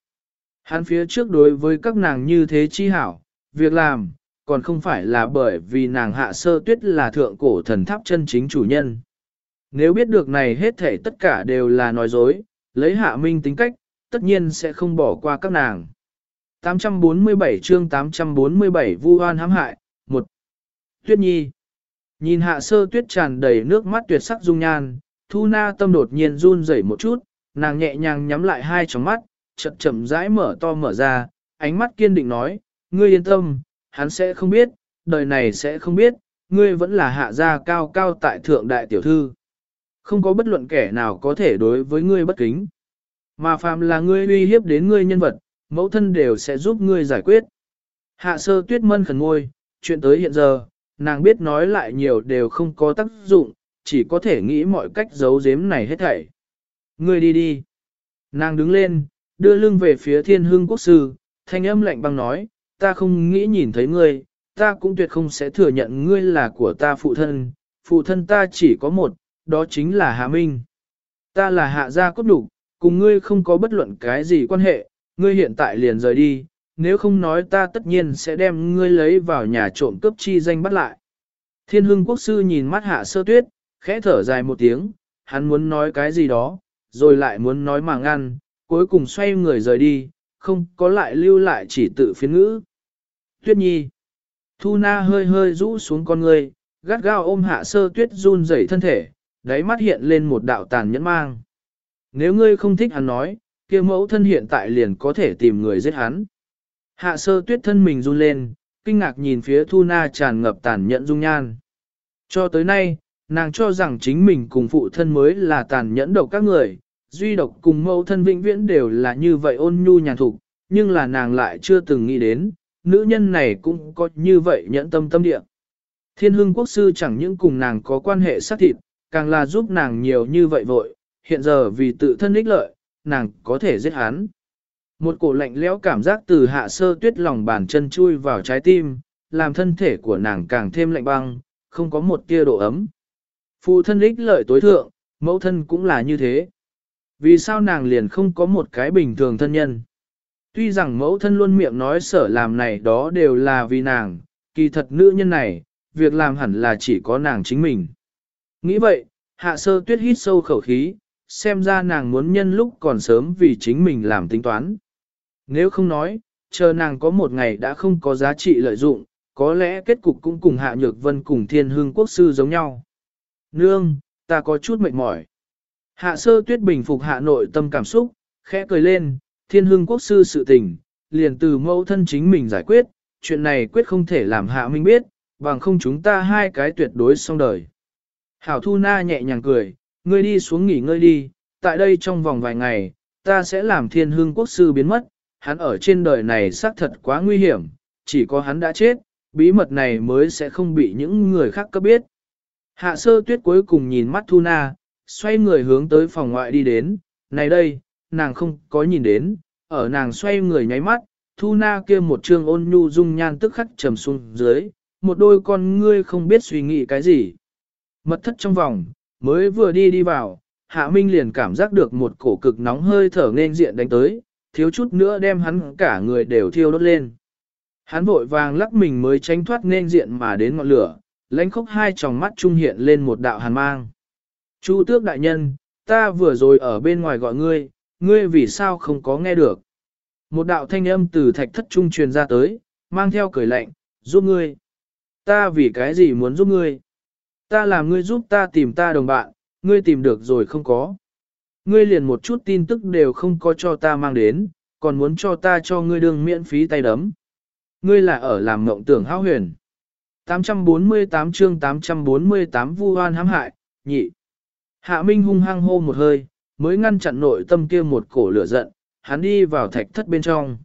Hắn phía trước đối với các nàng như thế chi hảo, việc làm, còn không phải là bởi vì nàng hạ sơ tuyết là thượng cổ thần tháp chân chính chủ nhân. Nếu biết được này hết thể tất cả đều là nói dối, lấy hạ minh tính cách, tất nhiên sẽ không bỏ qua các nàng. 847 chương 847 vu hoan hãm hại, 1. Tuyết Nhi Nhìn hạ sơ tuyết tràn đầy nước mắt tuyệt sắc dung nhan, thu na tâm đột nhiên run rẩy một chút, nàng nhẹ nhàng nhắm lại hai tròng mắt, chậm chậm rãi mở to mở ra, ánh mắt kiên định nói, ngươi yên tâm, hắn sẽ không biết, đời này sẽ không biết, ngươi vẫn là hạ gia cao cao tại thượng đại tiểu thư. Không có bất luận kẻ nào có thể đối với ngươi bất kính. Mà phàm là ngươi uy hiếp đến ngươi nhân vật, mẫu thân đều sẽ giúp ngươi giải quyết. Hạ sơ tuyết mân khẩn ngôi, chuyện tới hiện giờ, nàng biết nói lại nhiều đều không có tác dụng, chỉ có thể nghĩ mọi cách giấu giếm này hết thảy. Ngươi đi đi. Nàng đứng lên, đưa lưng về phía thiên hương quốc sư, thanh âm lạnh băng nói, ta không nghĩ nhìn thấy ngươi, ta cũng tuyệt không sẽ thừa nhận ngươi là của ta phụ thân, phụ thân ta chỉ có một, đó chính là Hạ Minh. Ta là hạ gia cốt đủ, cùng ngươi không có bất luận cái gì quan hệ, ngươi hiện tại liền rời đi, nếu không nói ta tất nhiên sẽ đem ngươi lấy vào nhà trộm cướp chi danh bắt lại. Thiên hưng quốc sư nhìn mắt hạ sơ tuyết, khẽ thở dài một tiếng, hắn muốn nói cái gì đó, rồi lại muốn nói mà ngăn, cuối cùng xoay người rời đi, không có lại lưu lại chỉ tự phiến ngữ. Tuyết nhi. Thu na hơi hơi rũ xuống con người, gắt gao ôm hạ sơ tuyết run rẩy thân thể, đáy mắt hiện lên một đạo tàn nhẫn mang. Nếu ngươi không thích hắn nói, kia mẫu thân hiện tại liền có thể tìm người giết hắn. Hạ sơ tuyết thân mình run lên, kinh ngạc nhìn phía Thu Na tràn ngập tàn nhẫn dung nhan. Cho tới nay, nàng cho rằng chính mình cùng phụ thân mới là tàn nhẫn độc các người, duy độc cùng mẫu thân vĩnh viễn đều là như vậy ôn nhu nhàn thục, nhưng là nàng lại chưa từng nghĩ đến, nữ nhân này cũng có như vậy nhẫn tâm tâm địa. Thiên hương quốc sư chẳng những cùng nàng có quan hệ sát thịt, càng là giúp nàng nhiều như vậy vội, hiện giờ vì tự thân ích lợi, nàng có thể giết hắn. Một cổ lạnh lẽo cảm giác từ hạ sơ tuyết lòng bàn chân chui vào trái tim, làm thân thể của nàng càng thêm lạnh băng, không có một tia độ ấm. Phụ thân ích lợi tối thượng, mẫu thân cũng là như thế. Vì sao nàng liền không có một cái bình thường thân nhân? Tuy rằng mẫu thân luôn miệng nói sở làm này đó đều là vì nàng, kỳ thật nữ nhân này, việc làm hẳn là chỉ có nàng chính mình. Nghĩ vậy, hạ sơ tuyết hít sâu khẩu khí, xem ra nàng muốn nhân lúc còn sớm vì chính mình làm tính toán. Nếu không nói, chờ nàng có một ngày đã không có giá trị lợi dụng, có lẽ kết cục cũng cùng hạ nhược vân cùng thiên hương quốc sư giống nhau. Nương, ta có chút mệt mỏi. Hạ sơ tuyết bình phục hạ nội tâm cảm xúc, khẽ cười lên, thiên hương quốc sư sự tình, liền từ mẫu thân chính mình giải quyết, chuyện này quyết không thể làm hạ minh biết, bằng không chúng ta hai cái tuyệt đối xong đời. Hảo Thu Na nhẹ nhàng cười, ngươi đi xuống nghỉ ngơi đi, tại đây trong vòng vài ngày, ta sẽ làm thiên hương quốc sư biến mất, hắn ở trên đời này xác thật quá nguy hiểm, chỉ có hắn đã chết, bí mật này mới sẽ không bị những người khác cấp biết. Hạ sơ tuyết cuối cùng nhìn mắt Thu Na, xoay người hướng tới phòng ngoại đi đến, này đây, nàng không có nhìn đến, ở nàng xoay người nháy mắt, Thu Na kia một trương ôn nhu dung nhan tức khắc trầm xuống dưới, một đôi con ngươi không biết suy nghĩ cái gì. Mật thất trong vòng, mới vừa đi đi vào, Hạ Minh liền cảm giác được một cổ cực nóng hơi thở nên diện đánh tới, thiếu chút nữa đem hắn cả người đều thiêu đốt lên. Hắn vội vàng lắc mình mới tránh thoát nên diện mà đến ngọn lửa, lãnh khốc hai tròng mắt trung hiện lên một đạo hàn mang. Chu tước đại nhân, ta vừa rồi ở bên ngoài gọi ngươi, ngươi vì sao không có nghe được. Một đạo thanh âm từ thạch thất trung truyền ra tới, mang theo cười lạnh, giúp ngươi. Ta vì cái gì muốn giúp ngươi? Ta làm ngươi giúp ta tìm ta đồng bạn, ngươi tìm được rồi không có. Ngươi liền một chút tin tức đều không có cho ta mang đến, còn muốn cho ta cho ngươi đương miễn phí tay đấm. Ngươi là ở làm mộng tưởng hao huyền. 848 chương 848 vu hoan hãm hại, nhị. Hạ Minh hung hăng hô một hơi, mới ngăn chặn nội tâm kia một cổ lửa giận, hắn đi vào thạch thất bên trong.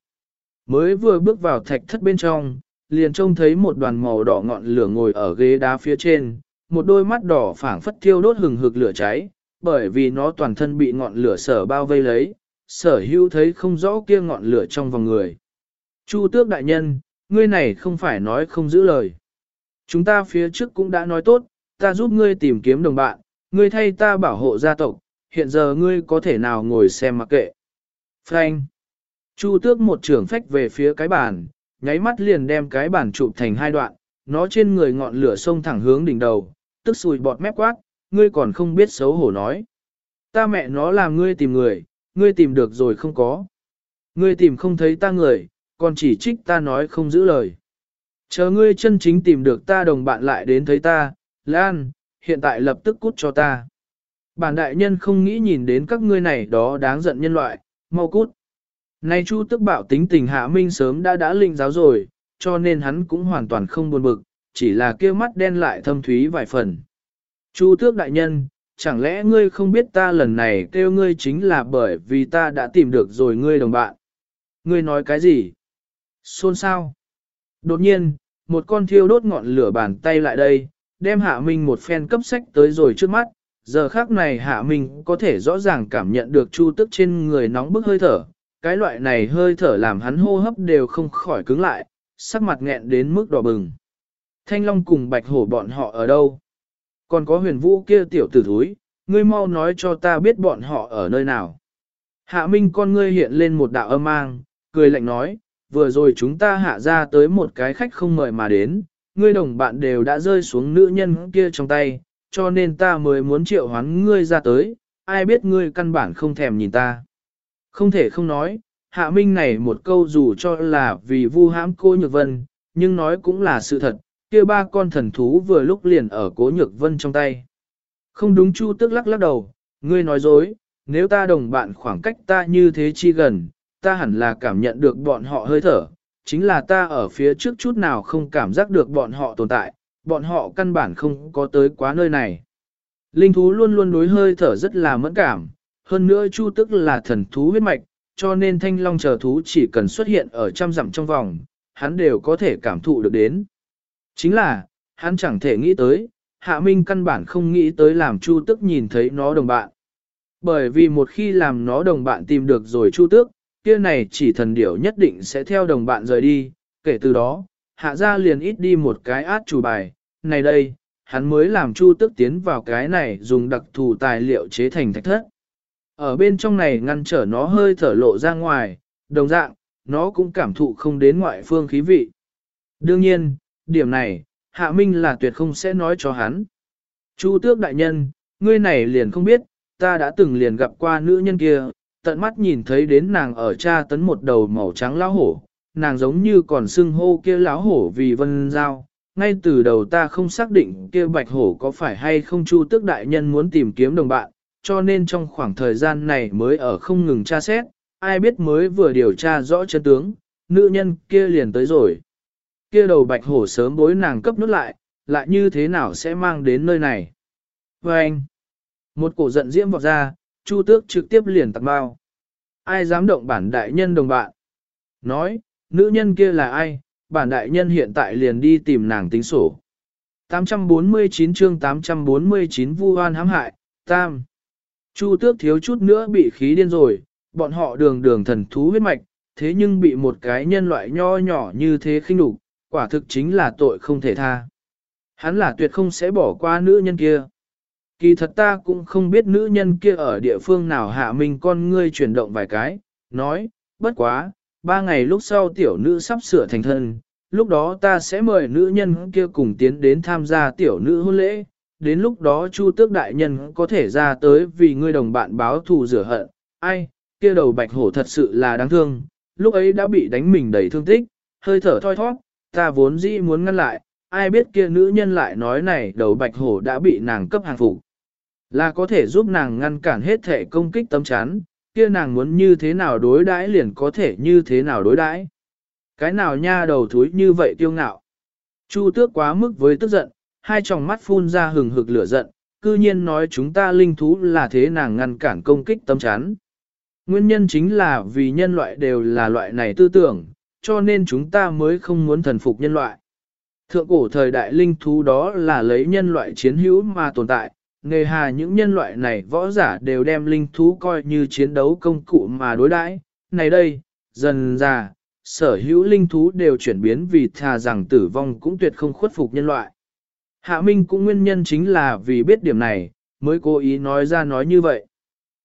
Mới vừa bước vào thạch thất bên trong, liền trông thấy một đoàn màu đỏ ngọn lửa ngồi ở ghế đá phía trên, một đôi mắt đỏ phảng phất thiêu đốt hừng hực lửa cháy, bởi vì nó toàn thân bị ngọn lửa sở bao vây lấy, sở hữu thấy không rõ kia ngọn lửa trong vòng người. Chu tước đại nhân, ngươi này không phải nói không giữ lời. Chúng ta phía trước cũng đã nói tốt, ta giúp ngươi tìm kiếm đồng bạn, ngươi thay ta bảo hộ gia tộc, hiện giờ ngươi có thể nào ngồi xem mặc kệ. Frank. Chu tước một trưởng phách về phía cái bàn, nháy mắt liền đem cái bàn chụp thành hai đoạn, nó trên người ngọn lửa sông thẳng hướng đỉnh đầu, tức sùi bọt mép quát, ngươi còn không biết xấu hổ nói. Ta mẹ nó làm ngươi tìm người, ngươi tìm được rồi không có. Ngươi tìm không thấy ta người, còn chỉ trích ta nói không giữ lời. Chờ ngươi chân chính tìm được ta đồng bạn lại đến thấy ta, Lan, hiện tại lập tức cút cho ta. Bản đại nhân không nghĩ nhìn đến các ngươi này đó đáng giận nhân loại, mau cút. Nay Chu tức bảo tính tình hạ minh sớm đã đã linh giáo rồi, cho nên hắn cũng hoàn toàn không buồn bực, chỉ là kia mắt đen lại thâm thúy vài phần. Chu tước đại nhân, chẳng lẽ ngươi không biết ta lần này kêu ngươi chính là bởi vì ta đã tìm được rồi ngươi đồng bạn. Ngươi nói cái gì? Xôn sao? Đột nhiên, một con thiêu đốt ngọn lửa bàn tay lại đây, đem hạ minh một phen cấp sách tới rồi trước mắt. Giờ khác này hạ minh có thể rõ ràng cảm nhận được chu tức trên người nóng bức hơi thở. Cái loại này hơi thở làm hắn hô hấp đều không khỏi cứng lại, sắc mặt nghẹn đến mức đỏ bừng. Thanh Long cùng Bạch Hổ bọn họ ở đâu? Còn có huyền vũ kia tiểu tử thúi, ngươi mau nói cho ta biết bọn họ ở nơi nào. Hạ Minh con ngươi hiện lên một đạo âm mang, cười lạnh nói, vừa rồi chúng ta hạ ra tới một cái khách không mời mà đến, ngươi đồng bạn đều đã rơi xuống nữ nhân kia trong tay, cho nên ta mới muốn triệu hoán ngươi ra tới, ai biết ngươi căn bản không thèm nhìn ta. Không thể không nói, hạ minh này một câu dù cho là vì vu hãm cô nhược vân, nhưng nói cũng là sự thật, kia ba con thần thú vừa lúc liền ở cố nhược vân trong tay. Không đúng chu tức lắc lắc đầu, ngươi nói dối, nếu ta đồng bạn khoảng cách ta như thế chi gần, ta hẳn là cảm nhận được bọn họ hơi thở, chính là ta ở phía trước chút nào không cảm giác được bọn họ tồn tại, bọn họ căn bản không có tới quá nơi này. Linh thú luôn luôn đối hơi thở rất là mẫn cảm, hơn nữa chu tức là thần thú huyết mạch, cho nên thanh long chờ thú chỉ cần xuất hiện ở trăm dặm trong vòng, hắn đều có thể cảm thụ được đến. Chính là, hắn chẳng thể nghĩ tới, hạ minh căn bản không nghĩ tới làm chu tức nhìn thấy nó đồng bạn. Bởi vì một khi làm nó đồng bạn tìm được rồi chu tước, kia này chỉ thần điểu nhất định sẽ theo đồng bạn rời đi, kể từ đó, hạ ra liền ít đi một cái át chủ bài, này đây, hắn mới làm chu tức tiến vào cái này dùng đặc thù tài liệu chế thành thạch thất. Ở bên trong này ngăn trở nó hơi thở lộ ra ngoài, đồng dạng, nó cũng cảm thụ không đến ngoại phương khí vị. Đương nhiên, điểm này, Hạ Minh là tuyệt không sẽ nói cho hắn. Chu tước đại nhân, ngươi này liền không biết, ta đã từng liền gặp qua nữ nhân kia, tận mắt nhìn thấy đến nàng ở cha tấn một đầu màu trắng lão hổ, nàng giống như còn xưng hô kia lão hổ vì vân giao. Ngay từ đầu ta không xác định kia bạch hổ có phải hay không chu tước đại nhân muốn tìm kiếm đồng bạn, cho nên trong khoảng thời gian này mới ở không ngừng tra xét, ai biết mới vừa điều tra rõ chân tướng, nữ nhân kia liền tới rồi. Kia đầu bạch hổ sớm bối nàng cấp nút lại, lại như thế nào sẽ mang đến nơi này. Và anh, một cổ giận diễm vọt ra, Chu tước trực tiếp liền tặng bao. Ai dám động bản đại nhân đồng bạn? Nói, nữ nhân kia là ai? Bản đại nhân hiện tại liền đi tìm nàng tính sổ. 849 chương 849 vu oan hãm hại, tam. Chu tước thiếu chút nữa bị khí điên rồi, bọn họ đường đường thần thú huyết mạch, thế nhưng bị một cái nhân loại nho nhỏ như thế khinh đục, quả thực chính là tội không thể tha. Hắn là tuyệt không sẽ bỏ qua nữ nhân kia. Kỳ thật ta cũng không biết nữ nhân kia ở địa phương nào hạ mình con ngươi chuyển động vài cái, nói, bất quá, ba ngày lúc sau tiểu nữ sắp sửa thành thân, lúc đó ta sẽ mời nữ nhân kia cùng tiến đến tham gia tiểu nữ hôn lễ, đến lúc đó chu tước đại nhân có thể ra tới vì ngươi đồng bạn báo thù rửa hận, ai, kia đầu bạch hổ thật sự là đáng thương, lúc ấy đã bị đánh mình đầy thương tích, hơi thở thoi thoát, ta vốn dĩ muốn ngăn lại, ai biết kia nữ nhân lại nói này đầu bạch hổ đã bị nàng cấp hàng phục. Là có thể giúp nàng ngăn cản hết thể công kích tấm chán, kia nàng muốn như thế nào đối đãi liền có thể như thế nào đối đãi. Cái nào nha đầu thúi như vậy tiêu ngạo. Chu tước quá mức với tức giận, hai tròng mắt phun ra hừng hực lửa giận, cư nhiên nói chúng ta linh thú là thế nàng ngăn cản công kích tấm chán, Nguyên nhân chính là vì nhân loại đều là loại này tư tưởng, cho nên chúng ta mới không muốn thần phục nhân loại. Thượng cổ thời đại linh thú đó là lấy nhân loại chiến hữu mà tồn tại, nghề hà những nhân loại này võ giả đều đem linh thú coi như chiến đấu công cụ mà đối đãi. Này đây, dần già, sở hữu linh thú đều chuyển biến vì thà rằng tử vong cũng tuyệt không khuất phục nhân loại. Hạ Minh cũng nguyên nhân chính là vì biết điểm này, mới cố ý nói ra nói như vậy.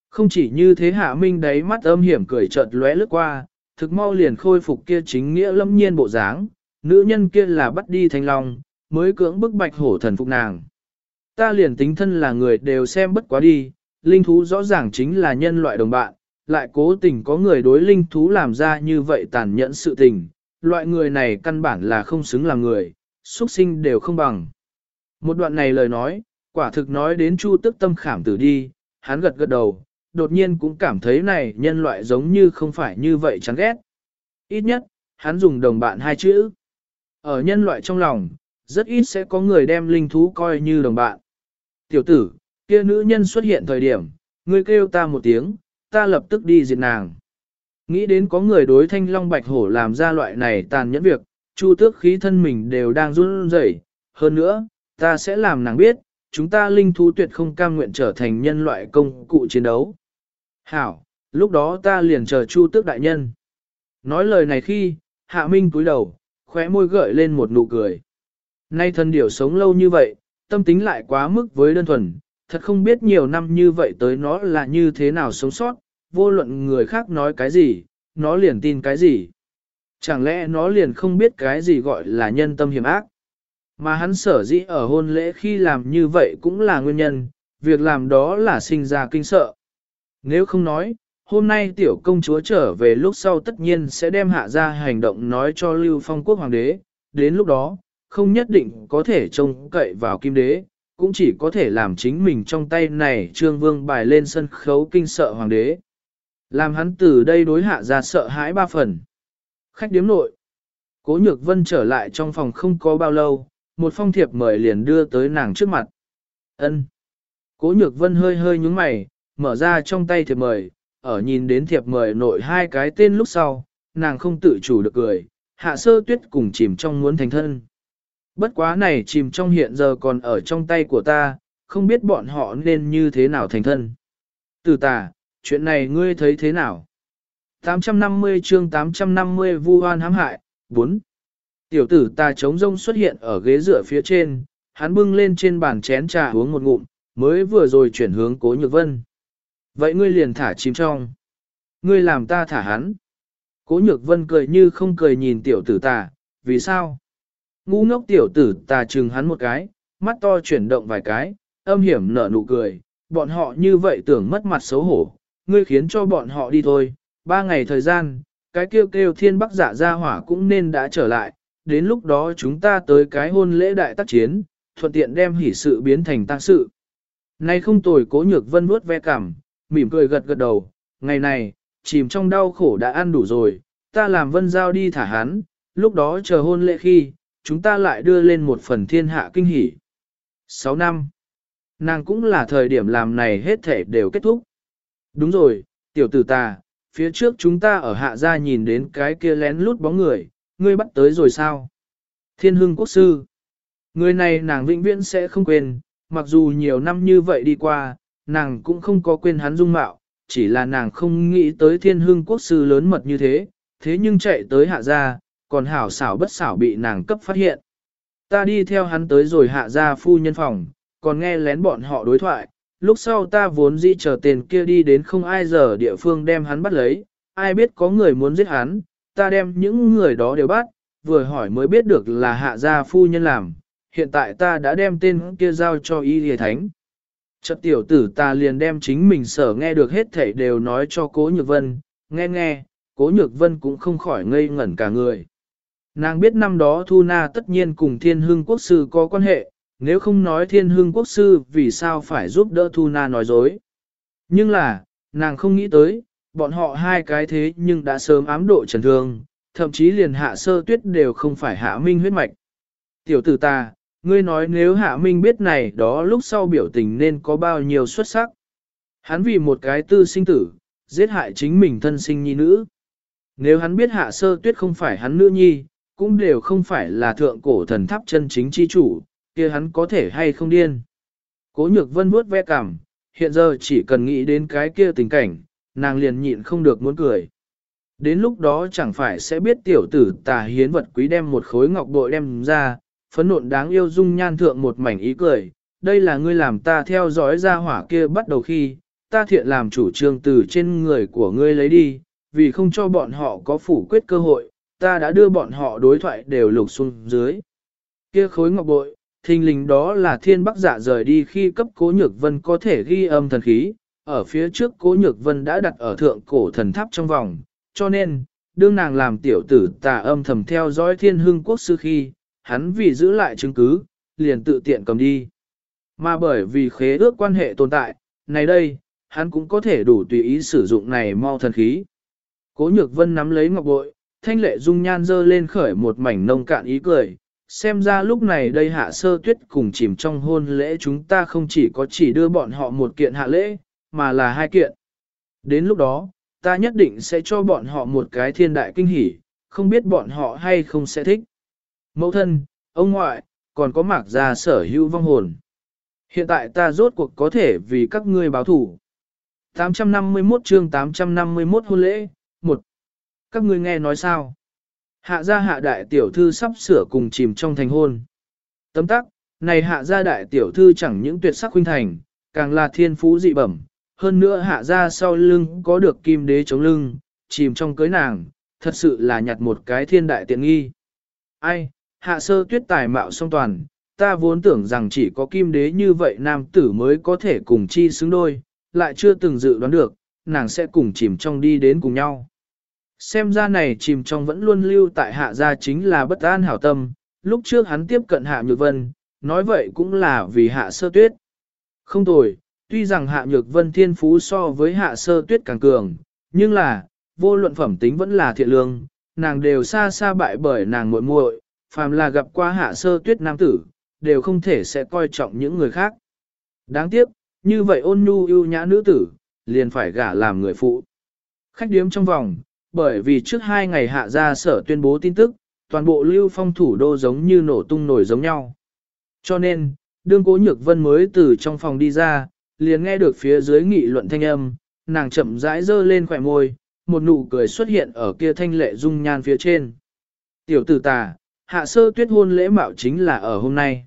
Không chỉ như thế Hạ Minh đấy mắt âm hiểm cười chợt lóe lướt qua, thực mau liền khôi phục kia chính nghĩa lâm nhiên bộ dáng, nữ nhân kia là bắt đi thanh long, mới cưỡng bức bạch hổ thần phục nàng. Ta liền tính thân là người đều xem bất quá đi, linh thú rõ ràng chính là nhân loại đồng bạn, lại cố tình có người đối linh thú làm ra như vậy tàn nhẫn sự tình, loại người này căn bản là không xứng làm người, xuất sinh đều không bằng. Một đoạn này lời nói, quả thực nói đến chu tức tâm khảm tử đi, hắn gật gật đầu, đột nhiên cũng cảm thấy này nhân loại giống như không phải như vậy chán ghét. Ít nhất, hắn dùng đồng bạn hai chữ. Ở nhân loại trong lòng, rất ít sẽ có người đem linh thú coi như đồng bạn. Tiểu tử, kia nữ nhân xuất hiện thời điểm, ngươi kêu ta một tiếng, ta lập tức đi diệt nàng. Nghĩ đến có người đối thanh long bạch hổ làm ra loại này tàn nhẫn việc, chu tước khí thân mình đều đang run rẩy. Hơn nữa, ta sẽ làm nàng biết, chúng ta linh thú tuyệt không cam nguyện trở thành nhân loại công cụ chiến đấu. Hảo, lúc đó ta liền chờ chu tước đại nhân. Nói lời này khi, hạ minh cúi đầu, khóe môi gợi lên một nụ cười. Nay thân điểu sống lâu như vậy, tâm tính lại quá mức với đơn thuần, thật không biết nhiều năm như vậy tới nó là như thế nào sống sót, vô luận người khác nói cái gì, nó liền tin cái gì. Chẳng lẽ nó liền không biết cái gì gọi là nhân tâm hiểm ác. Mà hắn sở dĩ ở hôn lễ khi làm như vậy cũng là nguyên nhân, việc làm đó là sinh ra kinh sợ. Nếu không nói, hôm nay tiểu công chúa trở về lúc sau tất nhiên sẽ đem hạ ra hành động nói cho Lưu Phong quốc hoàng đế, đến lúc đó, không nhất định có thể trông cậy vào kim đế, cũng chỉ có thể làm chính mình trong tay này trương vương bài lên sân khấu kinh sợ hoàng đế. Làm hắn từ đây đối hạ ra sợ hãi ba phần. Khách điếm nội. Cố nhược vân trở lại trong phòng không có bao lâu, một phong thiệp mời liền đưa tới nàng trước mặt. ân Cố nhược vân hơi hơi nhúng mày, mở ra trong tay thiệp mời, ở nhìn đến thiệp mời nội hai cái tên lúc sau, nàng không tự chủ được cười, hạ sơ tuyết cùng chìm trong muốn thành thân. Bất quá này chìm trong hiện giờ còn ở trong tay của ta, không biết bọn họ nên như thế nào thành thân. Từ tà, chuyện này ngươi thấy thế nào? 850 chương 850 vu hoan hãm hại, 4. Tiểu tử ta trống rông xuất hiện ở ghế dựa phía trên, hắn bưng lên trên bàn chén trà uống một ngụm, mới vừa rồi chuyển hướng cố nhược vân. Vậy ngươi liền thả chìm trong. Ngươi làm ta thả hắn. Cố nhược vân cười như không cười nhìn tiểu tử ta, vì sao? Ngu ngốc tiểu tử ta chừng hắn một cái, mắt to chuyển động vài cái, âm hiểm nở nụ cười, bọn họ như vậy tưởng mất mặt xấu hổ, ngươi khiến cho bọn họ đi thôi, ba ngày thời gian, cái kêu kêu thiên bắc dạ giả ra hỏa cũng nên đã trở lại, đến lúc đó chúng ta tới cái hôn lễ đại tác chiến, thuận tiện đem hỷ sự biến thành tăng sự. Nay không tồi cố nhược vân vuốt ve cảm, mỉm cười gật gật đầu, ngày này, chìm trong đau khổ đã ăn đủ rồi, ta làm vân giao đi thả hắn, lúc đó chờ hôn lễ khi, chúng ta lại đưa lên một phần thiên hạ kinh hỷ. 6 năm. Nàng cũng là thời điểm làm này hết thể đều kết thúc. Đúng rồi, tiểu tử ta, phía trước chúng ta ở hạ gia nhìn đến cái kia lén lút bóng người, ngươi bắt tới rồi sao? Thiên hưng quốc sư. Người này nàng vĩnh viễn sẽ không quên, mặc dù nhiều năm như vậy đi qua, nàng cũng không có quên hắn dung mạo, chỉ là nàng không nghĩ tới thiên hưng quốc sư lớn mật như thế, thế nhưng chạy tới hạ gia, còn hảo xảo bất xảo bị nàng cấp phát hiện. Ta đi theo hắn tới rồi hạ gia phu nhân phòng, còn nghe lén bọn họ đối thoại, lúc sau ta vốn dĩ chờ tiền kia đi đến không ai giờ địa phương đem hắn bắt lấy, ai biết có người muốn giết hắn, ta đem những người đó đều bắt, vừa hỏi mới biết được là hạ gia phu nhân làm, hiện tại ta đã đem tên kia giao cho y lìa thánh. Chợt tiểu tử ta liền đem chính mình sở nghe được hết thảy đều nói cho cố nhược vân, nghe nghe, cố nhược vân cũng không khỏi ngây ngẩn cả người. Nàng biết năm đó Thu Na tất nhiên cùng thiên hương quốc sư có quan hệ, nếu không nói thiên hương quốc sư vì sao phải giúp đỡ Thu Na nói dối. Nhưng là, nàng không nghĩ tới, bọn họ hai cái thế nhưng đã sớm ám độ trần thương, thậm chí liền hạ sơ tuyết đều không phải hạ minh huyết mạch. Tiểu tử ta, ngươi nói nếu hạ minh biết này đó lúc sau biểu tình nên có bao nhiêu xuất sắc. Hắn vì một cái tư sinh tử, giết hại chính mình thân sinh nhi nữ. Nếu hắn biết hạ sơ tuyết không phải hắn nữ nhi, cũng đều không phải là thượng cổ thần tháp chân chính chi chủ, kia hắn có thể hay không điên. Cố nhược vân vuốt ve cảm, hiện giờ chỉ cần nghĩ đến cái kia tình cảnh, nàng liền nhịn không được muốn cười. Đến lúc đó chẳng phải sẽ biết tiểu tử tà hiến vật quý đem một khối ngọc bội đem ra, phấn nộn đáng yêu dung nhan thượng một mảnh ý cười. Đây là ngươi làm ta theo dõi ra hỏa kia bắt đầu khi, ta thiện làm chủ trương từ trên người của ngươi lấy đi, vì không cho bọn họ có phủ quyết cơ hội, ta đã đưa bọn họ đối thoại đều lục xuống dưới. Kia khối ngọc bội, thình lình đó là thiên bắc giả rời đi khi cấp cố nhược vân có thể ghi âm thần khí, ở phía trước cố nhược vân đã đặt ở thượng cổ thần tháp trong vòng, cho nên, đương nàng làm tiểu tử tà âm thầm theo dõi thiên hương quốc sư khi, hắn vì giữ lại chứng cứ, liền tự tiện cầm đi. Mà bởi vì khế ước quan hệ tồn tại, này đây, hắn cũng có thể đủ tùy ý sử dụng này mau thần khí. Cố nhược vân nắm lấy ngọc bội, thanh lệ dung nhan dơ lên khởi một mảnh nông cạn ý cười. Xem ra lúc này đây hạ sơ tuyết cùng chìm trong hôn lễ chúng ta không chỉ có chỉ đưa bọn họ một kiện hạ lễ, mà là hai kiện. Đến lúc đó, ta nhất định sẽ cho bọn họ một cái thiên đại kinh hỉ, không biết bọn họ hay không sẽ thích. Mẫu thân, ông ngoại, còn có mạc gia sở hữu vong hồn. Hiện tại ta rốt cuộc có thể vì các ngươi báo thủ. 851 chương 851 hôn lễ, một Các ngươi nghe nói sao? Hạ gia hạ đại tiểu thư sắp sửa cùng chìm trong thành hôn. Tấm tắc, này hạ gia đại tiểu thư chẳng những tuyệt sắc huynh thành, càng là thiên phú dị bẩm, hơn nữa hạ gia sau lưng có được kim đế chống lưng, chìm trong cưới nàng, thật sự là nhặt một cái thiên đại tiện nghi. Ai, hạ sơ tuyết tài mạo song toàn, ta vốn tưởng rằng chỉ có kim đế như vậy nam tử mới có thể cùng chi xứng đôi, lại chưa từng dự đoán được, nàng sẽ cùng chìm trong đi đến cùng nhau. Xem ra này chìm trong vẫn luôn lưu tại hạ gia chính là bất an hảo tâm, lúc trước hắn tiếp cận hạ nhược vân, nói vậy cũng là vì hạ sơ tuyết. Không tồi, Tuy rằng hạ nhược vân thiên phú so với hạ sơ tuyết càng cường, nhưng là, vô luận phẩm tính vẫn là thiện lương, nàng đều xa xa bại bởi nàng muội muội, phàm là gặp qua hạ sơ tuyết nam tử, đều không thể sẽ coi trọng những người khác. Đáng tiếc, như vậy ôn nhu yêu nhã nữ tử, liền phải gả làm người phụ. Khách điếm trong vòng, bởi vì trước hai ngày hạ ra sở tuyên bố tin tức, toàn bộ lưu phong thủ đô giống như nổ tung nổi giống nhau. Cho nên, đương cố nhược vân mới từ trong phòng đi ra, liền nghe được phía dưới nghị luận thanh âm, nàng chậm rãi dơ lên khỏe môi, một nụ cười xuất hiện ở kia thanh lệ dung nhan phía trên. Tiểu tử tà, hạ sơ tuyết hôn lễ mạo chính là ở hôm nay.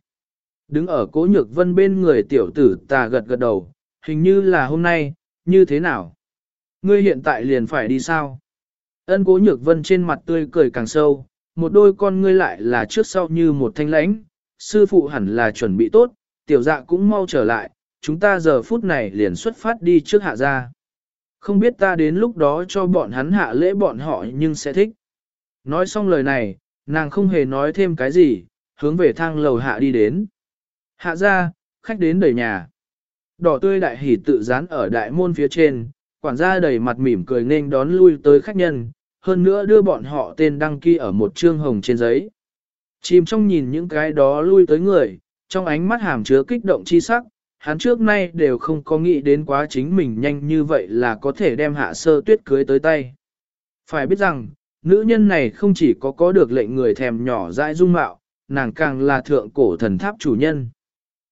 Đứng ở cố nhược vân bên người tiểu tử tà gật gật đầu, hình như là hôm nay, như thế nào? Ngươi hiện tại liền phải đi sao? Ân cố nhược vân trên mặt tươi cười càng sâu, một đôi con ngươi lại là trước sau như một thanh lãnh, sư phụ hẳn là chuẩn bị tốt, tiểu dạ cũng mau trở lại, chúng ta giờ phút này liền xuất phát đi trước hạ ra. Không biết ta đến lúc đó cho bọn hắn hạ lễ bọn họ nhưng sẽ thích. Nói xong lời này, nàng không hề nói thêm cái gì, hướng về thang lầu hạ đi đến. Hạ ra, khách đến đầy nhà. Đỏ tươi đại hỉ tự dán ở đại môn phía trên, quản gia đầy mặt mỉm cười nên đón lui tới khách nhân, hơn nữa đưa bọn họ tên đăng ký ở một trương hồng trên giấy. Chìm trong nhìn những cái đó lui tới người, trong ánh mắt hàm chứa kích động chi sắc, hắn trước nay đều không có nghĩ đến quá chính mình nhanh như vậy là có thể đem hạ sơ tuyết cưới tới tay. Phải biết rằng, nữ nhân này không chỉ có có được lệnh người thèm nhỏ dãi dung mạo, nàng càng là thượng cổ thần tháp chủ nhân.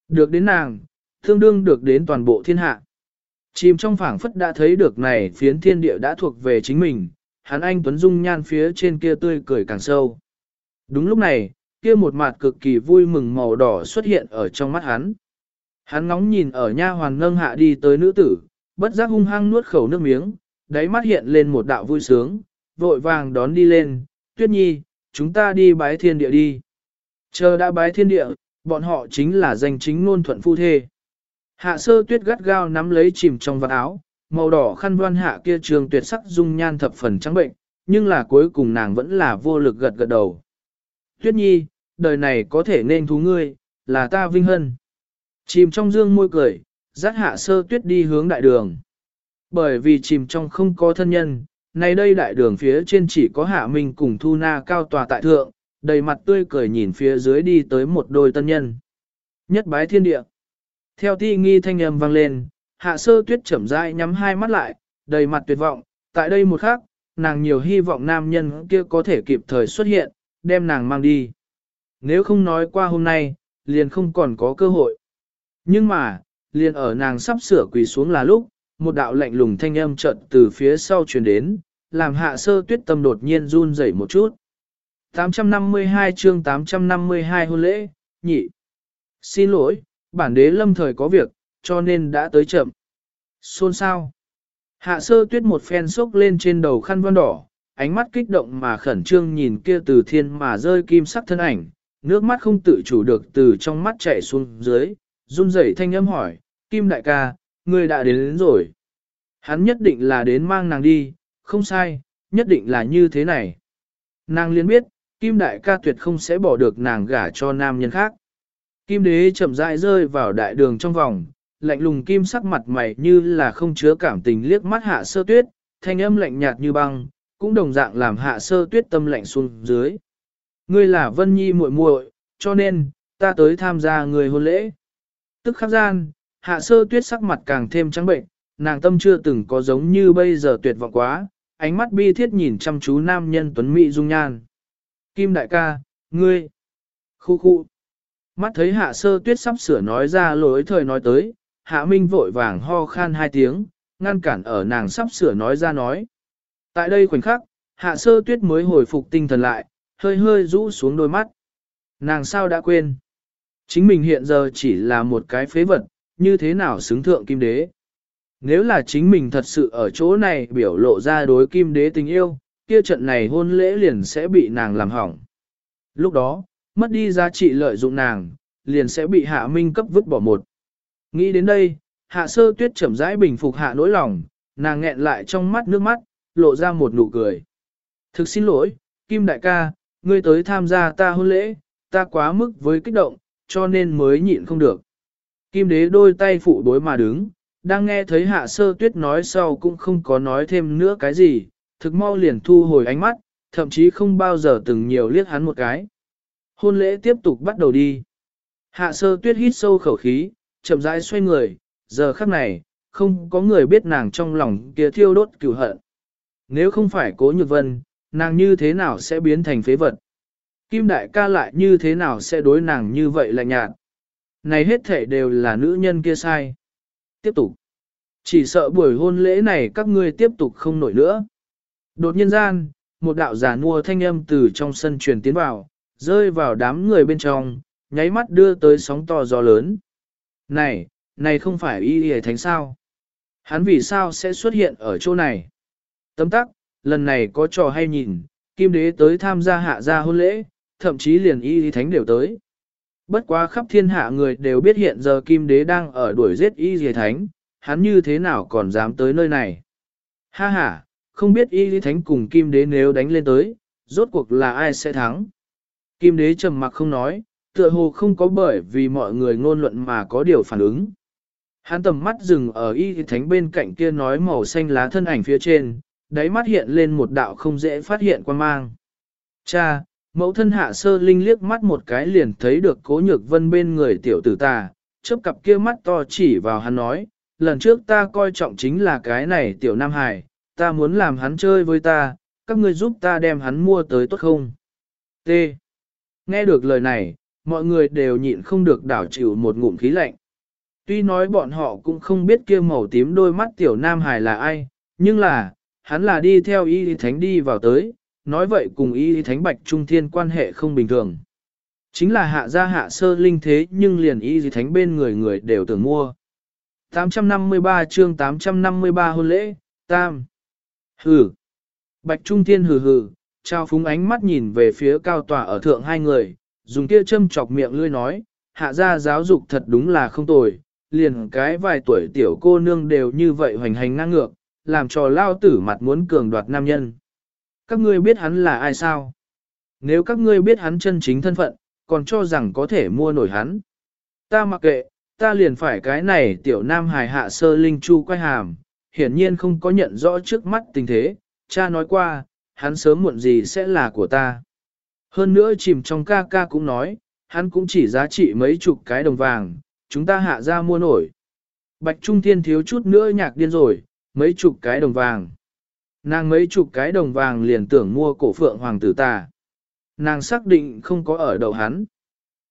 Được đến nàng, tương đương được đến toàn bộ thiên hạ. Chìm trong phảng phất đã thấy được này phiến thiên địa đã thuộc về chính mình, hắn anh Tuấn Dung nhan phía trên kia tươi cười càng sâu. Đúng lúc này, kia một mặt cực kỳ vui mừng màu đỏ xuất hiện ở trong mắt hắn. Hắn ngóng nhìn ở nha hoàn nâng hạ đi tới nữ tử, bất giác hung hăng nuốt khẩu nước miếng, đáy mắt hiện lên một đạo vui sướng, vội vàng đón đi lên, tuyết nhi, chúng ta đi bái thiên địa đi. Chờ đã bái thiên địa, bọn họ chính là danh chính ngôn thuận phu thê. Hạ sơ tuyết gắt gao nắm lấy chìm trong vạt áo, màu đỏ khăn đoan hạ kia trường tuyệt sắc dung nhan thập phần trắng bệnh, nhưng là cuối cùng nàng vẫn là vô lực gật gật đầu. Tuyết nhi, đời này có thể nên thú ngươi, là ta vinh hân. Chìm trong dương môi cười, dắt hạ sơ tuyết đi hướng đại đường. Bởi vì chìm trong không có thân nhân, nay đây đại đường phía trên chỉ có hạ minh cùng thu na cao tòa tại thượng, đầy mặt tươi cười nhìn phía dưới đi tới một đôi tân nhân. Nhất bái thiên địa. Theo thi nghi thanh âm vang lên, hạ sơ tuyết chậm rãi nhắm hai mắt lại, đầy mặt tuyệt vọng, tại đây một khắc, nàng nhiều hy vọng nam nhân kia có thể kịp thời xuất hiện, đem nàng mang đi. Nếu không nói qua hôm nay, liền không còn có cơ hội. Nhưng mà, liền ở nàng sắp sửa quỳ xuống là lúc, một đạo lạnh lùng thanh âm chợt từ phía sau truyền đến, làm hạ sơ tuyết tâm đột nhiên run rẩy một chút. 852 chương 852 hôn lễ, nhị. Xin lỗi, bản đế lâm thời có việc, cho nên đã tới chậm. Xôn sao? Hạ sơ tuyết một phen sốc lên trên đầu khăn vân đỏ, ánh mắt kích động mà khẩn trương nhìn kia từ thiên mà rơi kim sắc thân ảnh, nước mắt không tự chủ được từ trong mắt chảy xuống dưới, run rẩy thanh âm hỏi, kim đại ca, ngươi đã đến, đến rồi. Hắn nhất định là đến mang nàng đi, không sai, nhất định là như thế này. Nàng liên biết, kim đại ca tuyệt không sẽ bỏ được nàng gả cho nam nhân khác. Kim đế chậm rãi rơi vào đại đường trong vòng, lạnh lùng kim sắc mặt mày như là không chứa cảm tình liếc mắt hạ sơ tuyết, thanh âm lạnh nhạt như băng, cũng đồng dạng làm hạ sơ tuyết tâm lạnh xuống dưới. Ngươi là Vân Nhi muội muội, cho nên, ta tới tham gia người hôn lễ. Tức khắc gian, hạ sơ tuyết sắc mặt càng thêm trắng bệnh, nàng tâm chưa từng có giống như bây giờ tuyệt vọng quá, ánh mắt bi thiết nhìn chăm chú nam nhân tuấn mỹ dung nhan. Kim đại ca, ngươi, khu khu. Mắt thấy hạ sơ tuyết sắp sửa nói ra lối thời nói tới, hạ minh vội vàng ho khan hai tiếng, ngăn cản ở nàng sắp sửa nói ra nói. Tại đây khoảnh khắc, hạ sơ tuyết mới hồi phục tinh thần lại, hơi hơi rũ xuống đôi mắt. Nàng sao đã quên? Chính mình hiện giờ chỉ là một cái phế vật, như thế nào xứng thượng kim đế? Nếu là chính mình thật sự ở chỗ này biểu lộ ra đối kim đế tình yêu, kia trận này hôn lễ liền sẽ bị nàng làm hỏng. Lúc đó, mất đi giá trị lợi dụng nàng, liền sẽ bị hạ minh cấp vứt bỏ một. Nghĩ đến đây, hạ sơ tuyết chậm rãi bình phục hạ nỗi lòng, nàng nghẹn lại trong mắt nước mắt, lộ ra một nụ cười. Thực xin lỗi, Kim đại ca, ngươi tới tham gia ta hôn lễ, ta quá mức với kích động, cho nên mới nhịn không được. Kim đế đôi tay phụ đối mà đứng, đang nghe thấy hạ sơ tuyết nói sau cũng không có nói thêm nữa cái gì, thực mau liền thu hồi ánh mắt, thậm chí không bao giờ từng nhiều liếc hắn một cái. Hôn lễ tiếp tục bắt đầu đi. Hạ sơ tuyết hít sâu khẩu khí, chậm rãi xoay người, giờ khắc này, không có người biết nàng trong lòng kia thiêu đốt cửu hận. Nếu không phải cố nhược vân, nàng như thế nào sẽ biến thành phế vật? Kim đại ca lại như thế nào sẽ đối nàng như vậy lạnh nhạt? Này hết thể đều là nữ nhân kia sai. Tiếp tục. Chỉ sợ buổi hôn lễ này các ngươi tiếp tục không nổi nữa. Đột nhiên gian, một đạo giả nua thanh âm từ trong sân truyền tiến vào, rơi vào đám người bên trong, nháy mắt đưa tới sóng to gió lớn. Này, này không phải y y thánh sao? Hắn vì sao sẽ xuất hiện ở chỗ này? Tấm tắc, lần này có trò hay nhìn, kim đế tới tham gia hạ gia hôn lễ, thậm chí liền y y thánh đều tới. Bất quá khắp thiên hạ người đều biết hiện giờ kim đế đang ở đuổi giết y dì thánh, hắn như thế nào còn dám tới nơi này. Ha ha, không biết y lý thánh cùng kim đế nếu đánh lên tới, rốt cuộc là ai sẽ thắng. Kim đế trầm mặc không nói, tựa hồ không có bởi vì mọi người ngôn luận mà có điều phản ứng. Hắn tầm mắt dừng ở y thánh bên cạnh kia nói màu xanh lá thân ảnh phía trên, đáy mắt hiện lên một đạo không dễ phát hiện quan mang. Cha, mẫu thân hạ sơ linh liếc mắt một cái liền thấy được cố nhược vân bên người tiểu tử ta, chớp cặp kia mắt to chỉ vào hắn nói, lần trước ta coi trọng chính là cái này tiểu nam hải, ta muốn làm hắn chơi với ta, các ngươi giúp ta đem hắn mua tới tốt không? T. Nghe được lời này, mọi người đều nhịn không được đảo chịu một ngụm khí lạnh. Tuy nói bọn họ cũng không biết kia màu tím đôi mắt tiểu nam hải là ai, nhưng là, hắn là đi theo y thánh đi vào tới, nói vậy cùng y thánh bạch trung thiên quan hệ không bình thường. Chính là hạ gia hạ sơ linh thế nhưng liền y thánh bên người người đều tưởng mua. 853 chương 853 hôn lễ, tam. Hừ. Bạch trung thiên hừ hừ, trao phúng ánh mắt nhìn về phía cao tòa ở thượng hai người, dùng kia châm chọc miệng lươi nói, hạ gia giáo dục thật đúng là không tồi, liền cái vài tuổi tiểu cô nương đều như vậy hoành hành ngang ngược, làm cho lao tử mặt muốn cường đoạt nam nhân. Các ngươi biết hắn là ai sao? Nếu các ngươi biết hắn chân chính thân phận, còn cho rằng có thể mua nổi hắn. Ta mặc kệ, ta liền phải cái này tiểu nam hài hạ sơ linh chu quay hàm, hiển nhiên không có nhận rõ trước mắt tình thế, cha nói qua, hắn sớm muộn gì sẽ là của ta. Hơn nữa chìm trong ca ca cũng nói, hắn cũng chỉ giá trị mấy chục cái đồng vàng, chúng ta hạ ra mua nổi. Bạch Trung Thiên thiếu chút nữa nhạc điên rồi, mấy chục cái đồng vàng. Nàng mấy chục cái đồng vàng liền tưởng mua cổ phượng hoàng tử ta. Nàng xác định không có ở đầu hắn.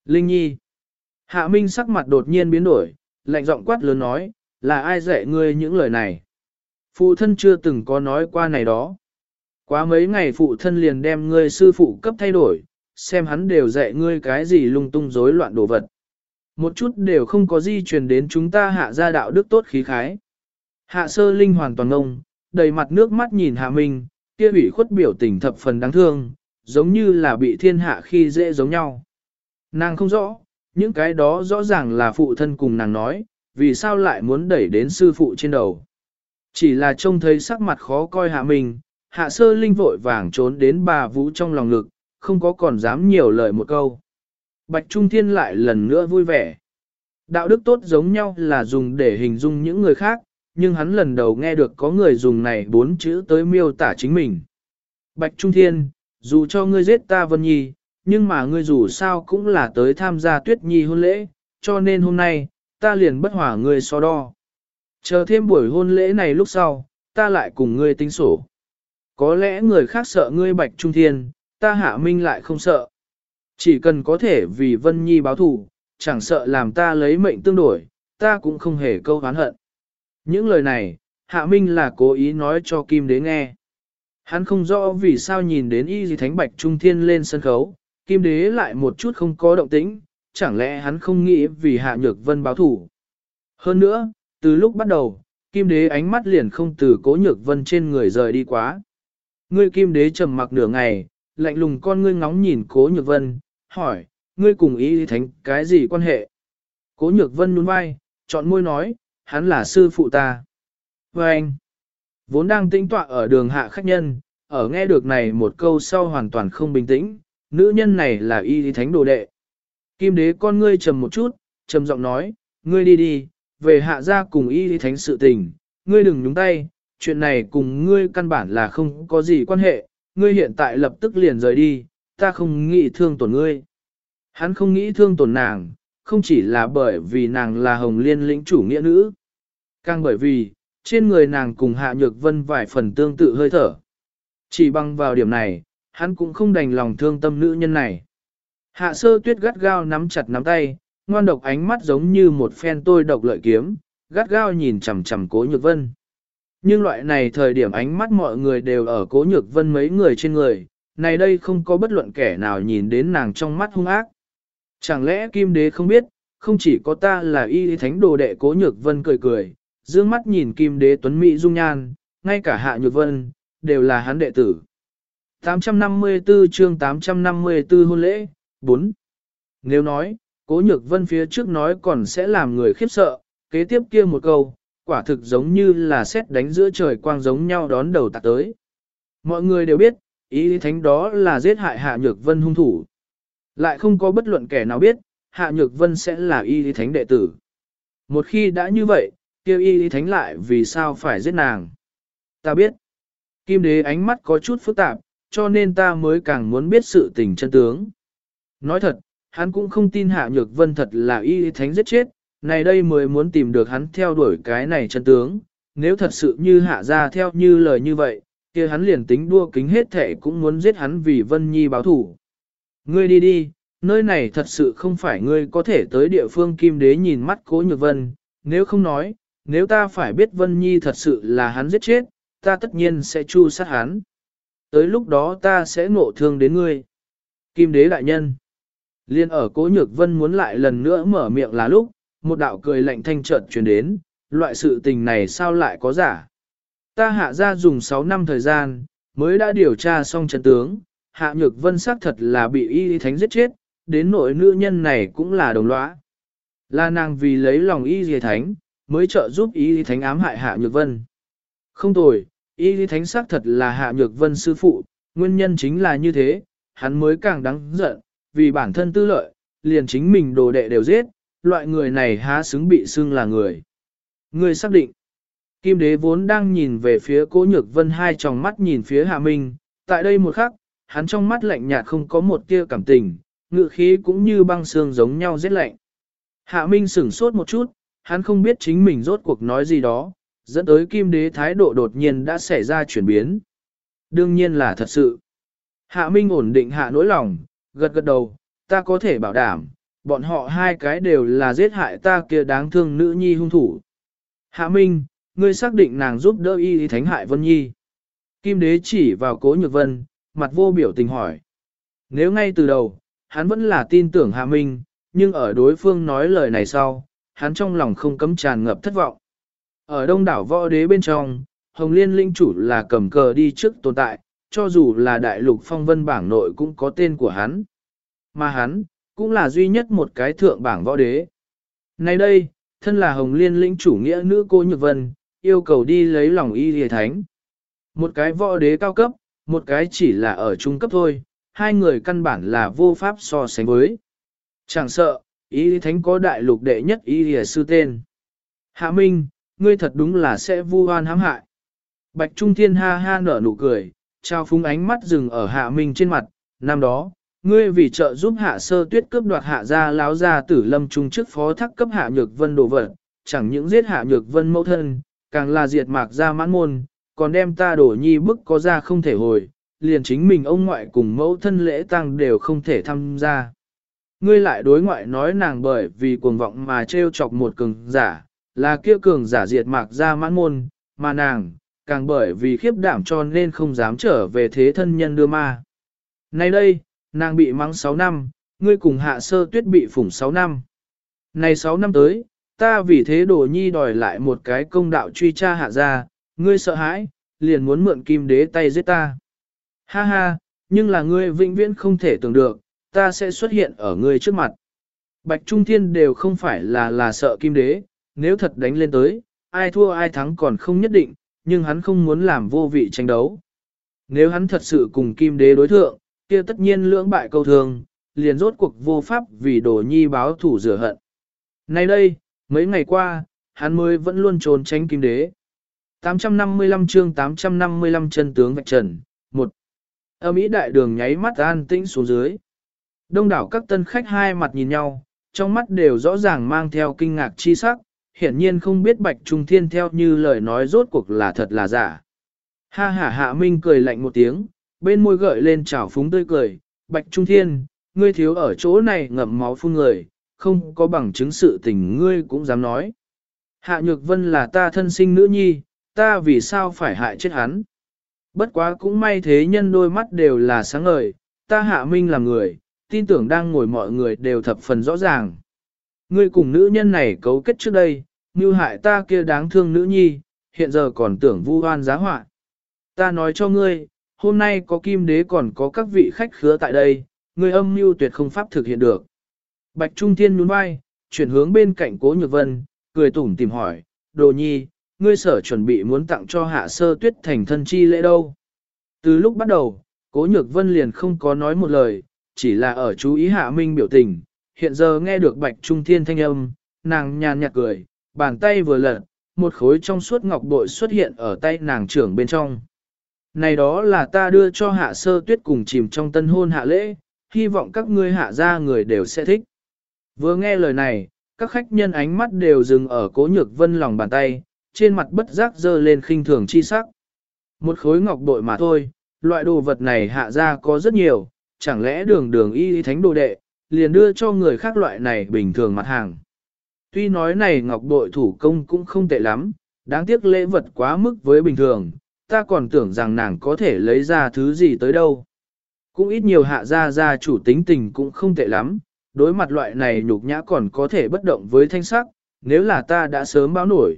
Linh Nhi. Hạ Minh sắc mặt đột nhiên biến đổi, lạnh giọng quát lớn nói, là ai dạy ngươi những lời này? Phụ thân chưa từng có nói qua này đó. Quá mấy ngày phụ thân liền đem ngươi sư phụ cấp thay đổi, xem hắn đều dạy ngươi cái gì lung tung rối loạn đồ vật. Một chút đều không có di truyền đến chúng ta hạ ra đạo đức tốt khí khái. Hạ sơ linh hoàn toàn ngông, đầy mặt nước mắt nhìn hạ minh, kia ủy khuất biểu tình thập phần đáng thương, giống như là bị thiên hạ khi dễ giống nhau. Nàng không rõ, những cái đó rõ ràng là phụ thân cùng nàng nói, vì sao lại muốn đẩy đến sư phụ trên đầu. Chỉ là trông thấy sắc mặt khó coi hạ Minh, hạ sơ linh vội vàng trốn đến bà vũ trong lòng ngực, không có còn dám nhiều lời một câu. Bạch Trung Thiên lại lần nữa vui vẻ. Đạo đức tốt giống nhau là dùng để hình dung những người khác, nhưng hắn lần đầu nghe được có người dùng này bốn chữ tới miêu tả chính mình. Bạch Trung Thiên, dù cho ngươi giết ta Vân Nhi, nhưng mà ngươi dù sao cũng là tới tham gia Tuyết Nhi hôn lễ, cho nên hôm nay, ta liền bất hỏa ngươi so đo. Chờ thêm buổi hôn lễ này lúc sau, ta lại cùng ngươi tính sổ. Có lẽ người khác sợ ngươi Bạch Trung Thiên, ta Hạ Minh lại không sợ. Chỉ cần có thể vì Vân Nhi báo thù, chẳng sợ làm ta lấy mệnh tương đổi, ta cũng không hề câu hán hận. Những lời này, Hạ Minh là cố ý nói cho Kim Đế nghe. Hắn không rõ vì sao nhìn đến y gì thánh bạch trung thiên lên sân khấu, Kim Đế lại một chút không có động tĩnh, chẳng lẽ hắn không nghĩ vì Hạ Nhược Vân báo thủ. Hơn nữa, từ lúc bắt đầu, Kim Đế ánh mắt liền không từ cố Nhược Vân trên người rời đi quá. Ngươi Kim Đế trầm mặc nửa ngày, lạnh lùng con ngươi ngóng nhìn cố Nhược Vân, hỏi, ngươi cùng y thánh cái gì quan hệ? Cố Nhược Vân nhún vai, chọn môi nói, hắn là sư phụ ta. Và anh, vốn đang tĩnh tọa ở đường hạ khách nhân, ở nghe được này một câu sau hoàn toàn không bình tĩnh, nữ nhân này là y lý thánh đồ đệ. Kim đế con ngươi trầm một chút, trầm giọng nói, ngươi đi đi, về hạ gia cùng y lý thánh sự tình, ngươi đừng nhúng tay, chuyện này cùng ngươi căn bản là không có gì quan hệ, ngươi hiện tại lập tức liền rời đi, ta không nghĩ thương tổn ngươi. Hắn không nghĩ thương tổn nàng, không chỉ là bởi vì nàng là hồng liên lĩnh chủ nghĩa nữ, càng bởi vì, trên người nàng cùng hạ nhược vân vài phần tương tự hơi thở. Chỉ bằng vào điểm này, hắn cũng không đành lòng thương tâm nữ nhân này. Hạ sơ tuyết gắt gao nắm chặt nắm tay, ngoan độc ánh mắt giống như một phen tôi độc lợi kiếm, gắt gao nhìn chằm chằm cố nhược vân. Nhưng loại này thời điểm ánh mắt mọi người đều ở cố nhược vân mấy người trên người, này đây không có bất luận kẻ nào nhìn đến nàng trong mắt hung ác. Chẳng lẽ kim đế không biết, không chỉ có ta là y thánh đồ đệ cố nhược vân cười cười, dương mắt nhìn kim đế tuấn mỹ dung nhan, ngay cả hạ nhược vân, đều là hắn đệ tử. 854 chương 854 hôn lễ, 4. Nếu nói, cố nhược vân phía trước nói còn sẽ làm người khiếp sợ, kế tiếp kia một câu, quả thực giống như là xét đánh giữa trời quang giống nhau đón đầu tạc tới. Mọi người đều biết, ý thánh đó là giết hại hạ nhược vân hung thủ. Lại không có bất luận kẻ nào biết, hạ nhược vân sẽ là y thánh đệ tử. Một khi đã như vậy, kêu y thánh lại vì sao phải giết nàng. Ta biết, kim đế ánh mắt có chút phức tạp, cho nên ta mới càng muốn biết sự tình chân tướng. Nói thật, hắn cũng không tin hạ nhược vân thật là y thánh giết chết, này đây mới muốn tìm được hắn theo đuổi cái này chân tướng. Nếu thật sự như hạ ra theo như lời như vậy, kia hắn liền tính đua kính hết thể cũng muốn giết hắn vì Vân Nhi báo thủ. Ngươi đi đi, nơi này thật sự không phải ngươi có thể tới địa phương kim đế nhìn mắt cố nhược vân, nếu không nói, nếu ta phải biết Vân Nhi thật sự là hắn giết chết, ta tất nhiên sẽ chu sát hắn. Tới lúc đó ta sẽ ngộ thương đến ngươi. Kim đế đại nhân. Liên ở cố nhược vân muốn lại lần nữa mở miệng là lúc, một đạo cười lạnh thanh trợn truyền đến, loại sự tình này sao lại có giả. Ta hạ ra dùng 6 năm thời gian, mới đã điều tra xong trận tướng, hạ nhược vân xác thật là bị y thánh giết chết, đến nội nữ nhân này cũng là đồng lõa. Là nàng vì lấy lòng y dì thánh, mới trợ giúp y thánh ám hại hạ nhược vân. Không tồi, y thánh xác thật là hạ nhược vân sư phụ, Nguyên nhân chính là như thế, hắn mới càng đáng giận, vì bản thân tư lợi, liền chính mình đồ đệ đều giết, loại người này há xứng bị xưng là người. Người xác định, Kim đế vốn đang nhìn về phía cố nhược vân hai tròng mắt nhìn phía hạ minh, tại đây một khắc, hắn trong mắt lạnh nhạt không có một tia cảm tình, ngự khí cũng như băng xương giống nhau rét lạnh. Hạ minh sửng sốt một chút, hắn không biết chính mình rốt cuộc nói gì đó, dẫn tới kim đế thái độ đột nhiên đã xảy ra chuyển biến. Đương nhiên là thật sự. Hạ minh ổn định hạ nỗi lòng, gật gật đầu, ta có thể bảo đảm, bọn họ hai cái đều là giết hại ta kia đáng thương nữ nhi hung thủ. Hạ minh, ngươi xác định nàng giúp đỡ y thánh hại Vân Nhi. Kim đế chỉ vào cố nhược vân, mặt vô biểu tình hỏi. Nếu ngay từ đầu, hắn vẫn là tin tưởng Hạ Minh, nhưng ở đối phương nói lời này sau, hắn trong lòng không cấm tràn ngập thất vọng. Ở đông đảo võ đế bên trong, Hồng Liên linh chủ là cầm cờ đi trước tồn tại, cho dù là đại lục phong vân bảng nội cũng có tên của hắn. Mà hắn, cũng là duy nhất một cái thượng bảng võ đế. Nay đây, thân là Hồng Liên lĩnh chủ nghĩa nữ cô Nhược Vân, yêu cầu đi lấy lòng y hề thánh. Một cái võ đế cao cấp, một cái chỉ là ở trung cấp thôi, hai người căn bản là vô pháp so sánh với. Chẳng sợ, y thánh có đại lục đệ nhất y lìa sư tên. Hạ Minh, ngươi thật đúng là sẽ vu oan hãm hại. Bạch Trung Thiên ha ha nở nụ cười, trao phúng ánh mắt dừng ở Hạ Minh trên mặt, năm đó, ngươi vì trợ giúp Hạ Sơ Tuyết cướp đoạt Hạ gia láo gia tử lâm trung trước phó thác cấp Hạ Nhược Vân đồ vật, chẳng những giết Hạ Nhược Vân mẫu thân, càng là diệt mạc ra mãn môn, còn đem ta đổ nhi bức có ra không thể hồi, liền chính mình ông ngoại cùng mẫu thân lễ tang đều không thể tham gia. Ngươi lại đối ngoại nói nàng bởi vì cuồng vọng mà trêu chọc một cường giả, là kia cường giả diệt mạc ra mãn môn, mà nàng, càng bởi vì khiếp đảm cho nên không dám trở về thế thân nhân đưa ma. Nay đây, nàng bị mắng 6 năm, ngươi cùng hạ sơ tuyết bị phủng 6 năm. Này 6 năm tới, Ta vì thế đồ nhi đòi lại một cái công đạo truy tra hạ ra, ngươi sợ hãi, liền muốn mượn kim đế tay giết ta. Ha ha, nhưng là ngươi vĩnh viễn không thể tưởng được, ta sẽ xuất hiện ở ngươi trước mặt. Bạch Trung Thiên đều không phải là là sợ kim đế, nếu thật đánh lên tới, ai thua ai thắng còn không nhất định, nhưng hắn không muốn làm vô vị tranh đấu. Nếu hắn thật sự cùng kim đế đối thượng, kia tất nhiên lưỡng bại câu thường, liền rốt cuộc vô pháp vì đồ nhi báo thủ rửa hận. Nay đây, Mấy ngày qua, hắn mới vẫn luôn trốn tránh kim đế. 855 chương 855 chân tướng vạch trần, một Âm Mỹ đại đường nháy mắt an tĩnh xuống dưới. Đông đảo các tân khách hai mặt nhìn nhau, trong mắt đều rõ ràng mang theo kinh ngạc chi sắc, hiển nhiên không biết Bạch Trung Thiên theo như lời nói rốt cuộc là thật là giả. Ha ha hạ minh cười lạnh một tiếng, bên môi gợi lên trào phúng tươi cười, Bạch Trung Thiên, ngươi thiếu ở chỗ này ngậm máu phun người, không có bằng chứng sự tình ngươi cũng dám nói. Hạ Nhược Vân là ta thân sinh nữ nhi, ta vì sao phải hại chết hắn. Bất quá cũng may thế nhân đôi mắt đều là sáng ngời, ta hạ minh là người, tin tưởng đang ngồi mọi người đều thập phần rõ ràng. Ngươi cùng nữ nhân này cấu kết trước đây, như hại ta kia đáng thương nữ nhi, hiện giờ còn tưởng vu oan giá họa. Ta nói cho ngươi, hôm nay có kim đế còn có các vị khách khứa tại đây, ngươi âm mưu tuyệt không pháp thực hiện được. Bạch Trung Thiên nhún vai, chuyển hướng bên cạnh Cố Nhược Vân, cười tủm tìm hỏi, đồ nhi, ngươi sở chuẩn bị muốn tặng cho hạ sơ tuyết thành thân chi lễ đâu. Từ lúc bắt đầu, Cố Nhược Vân liền không có nói một lời, chỉ là ở chú ý hạ minh biểu tình, hiện giờ nghe được Bạch Trung Thiên thanh âm, nàng nhàn nhạt cười, bàn tay vừa lật, một khối trong suốt ngọc bội xuất hiện ở tay nàng trưởng bên trong. Này đó là ta đưa cho hạ sơ tuyết cùng chìm trong tân hôn hạ lễ, hy vọng các ngươi hạ ra người đều sẽ thích. Vừa nghe lời này, các khách nhân ánh mắt đều dừng ở cố nhược vân lòng bàn tay, trên mặt bất giác dơ lên khinh thường chi sắc. Một khối ngọc bội mà thôi, loại đồ vật này hạ ra có rất nhiều, chẳng lẽ đường đường y thánh đồ đệ, liền đưa cho người khác loại này bình thường mặt hàng. Tuy nói này ngọc bội thủ công cũng không tệ lắm, đáng tiếc lễ vật quá mức với bình thường, ta còn tưởng rằng nàng có thể lấy ra thứ gì tới đâu. Cũng ít nhiều hạ gia gia chủ tính tình cũng không tệ lắm, đối mặt loại này nhục nhã còn có thể bất động với thanh sắc, nếu là ta đã sớm báo nổi.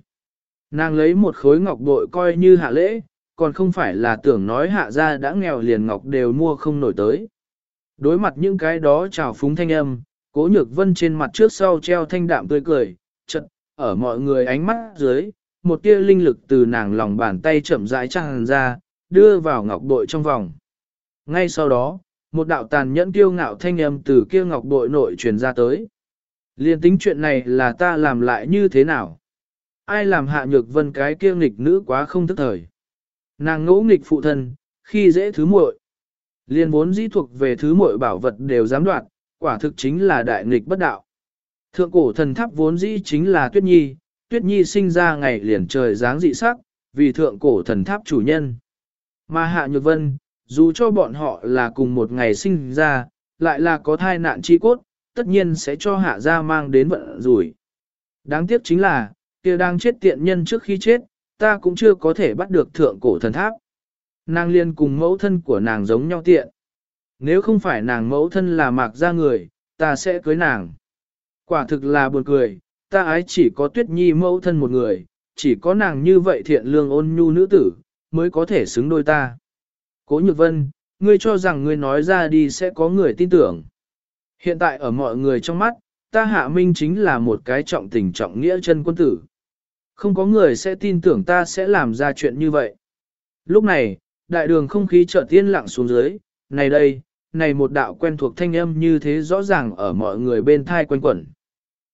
Nàng lấy một khối ngọc bội coi như hạ lễ, còn không phải là tưởng nói hạ gia đã nghèo liền ngọc đều mua không nổi tới. Đối mặt những cái đó trào phúng thanh âm, cố nhược vân trên mặt trước sau treo thanh đạm tươi cười, chật, ở mọi người ánh mắt dưới, một tia linh lực từ nàng lòng bàn tay chậm rãi tràn ra, đưa vào ngọc bội trong vòng. Ngay sau đó, một đạo tàn nhẫn kiêu ngạo thanh âm từ kia ngọc bội nội truyền ra tới. Liên tính chuyện này là ta làm lại như thế nào? Ai làm hạ nhược vân cái kia nghịch nữ quá không thức thời? Nàng ngỗ nghịch phụ thân, khi dễ thứ muội. Liên vốn dĩ thuộc về thứ mọi bảo vật đều dám đoạt, quả thực chính là đại nghịch bất đạo. Thượng cổ thần tháp vốn dĩ chính là Tuyết Nhi, Tuyết Nhi sinh ra ngày liền trời dáng dị sắc, vì thượng cổ thần tháp chủ nhân. Mà Hạ Nhược Vân, dù cho bọn họ là cùng một ngày sinh ra, lại là có thai nạn chi cốt, tất nhiên sẽ cho Hạ gia mang đến vận rủi. Đáng tiếc chính là, kia đang chết tiện nhân trước khi chết, ta cũng chưa có thể bắt được thượng cổ thần tháp. Nàng liên cùng mẫu thân của nàng giống nhau tiện. Nếu không phải nàng mẫu thân là mạc ra người, ta sẽ cưới nàng. Quả thực là buồn cười, ta ái chỉ có tuyết nhi mẫu thân một người, chỉ có nàng như vậy thiện lương ôn nhu nữ tử, mới có thể xứng đôi ta. Cố nhược vân, ngươi cho rằng ngươi nói ra đi sẽ có người tin tưởng. Hiện tại ở mọi người trong mắt, ta hạ minh chính là một cái trọng tình trọng nghĩa chân quân tử. Không có người sẽ tin tưởng ta sẽ làm ra chuyện như vậy. Lúc này, đại đường không khí chợt tiên lặng xuống dưới, này đây, này một đạo quen thuộc thanh âm như thế rõ ràng ở mọi người bên thai quanh quẩn.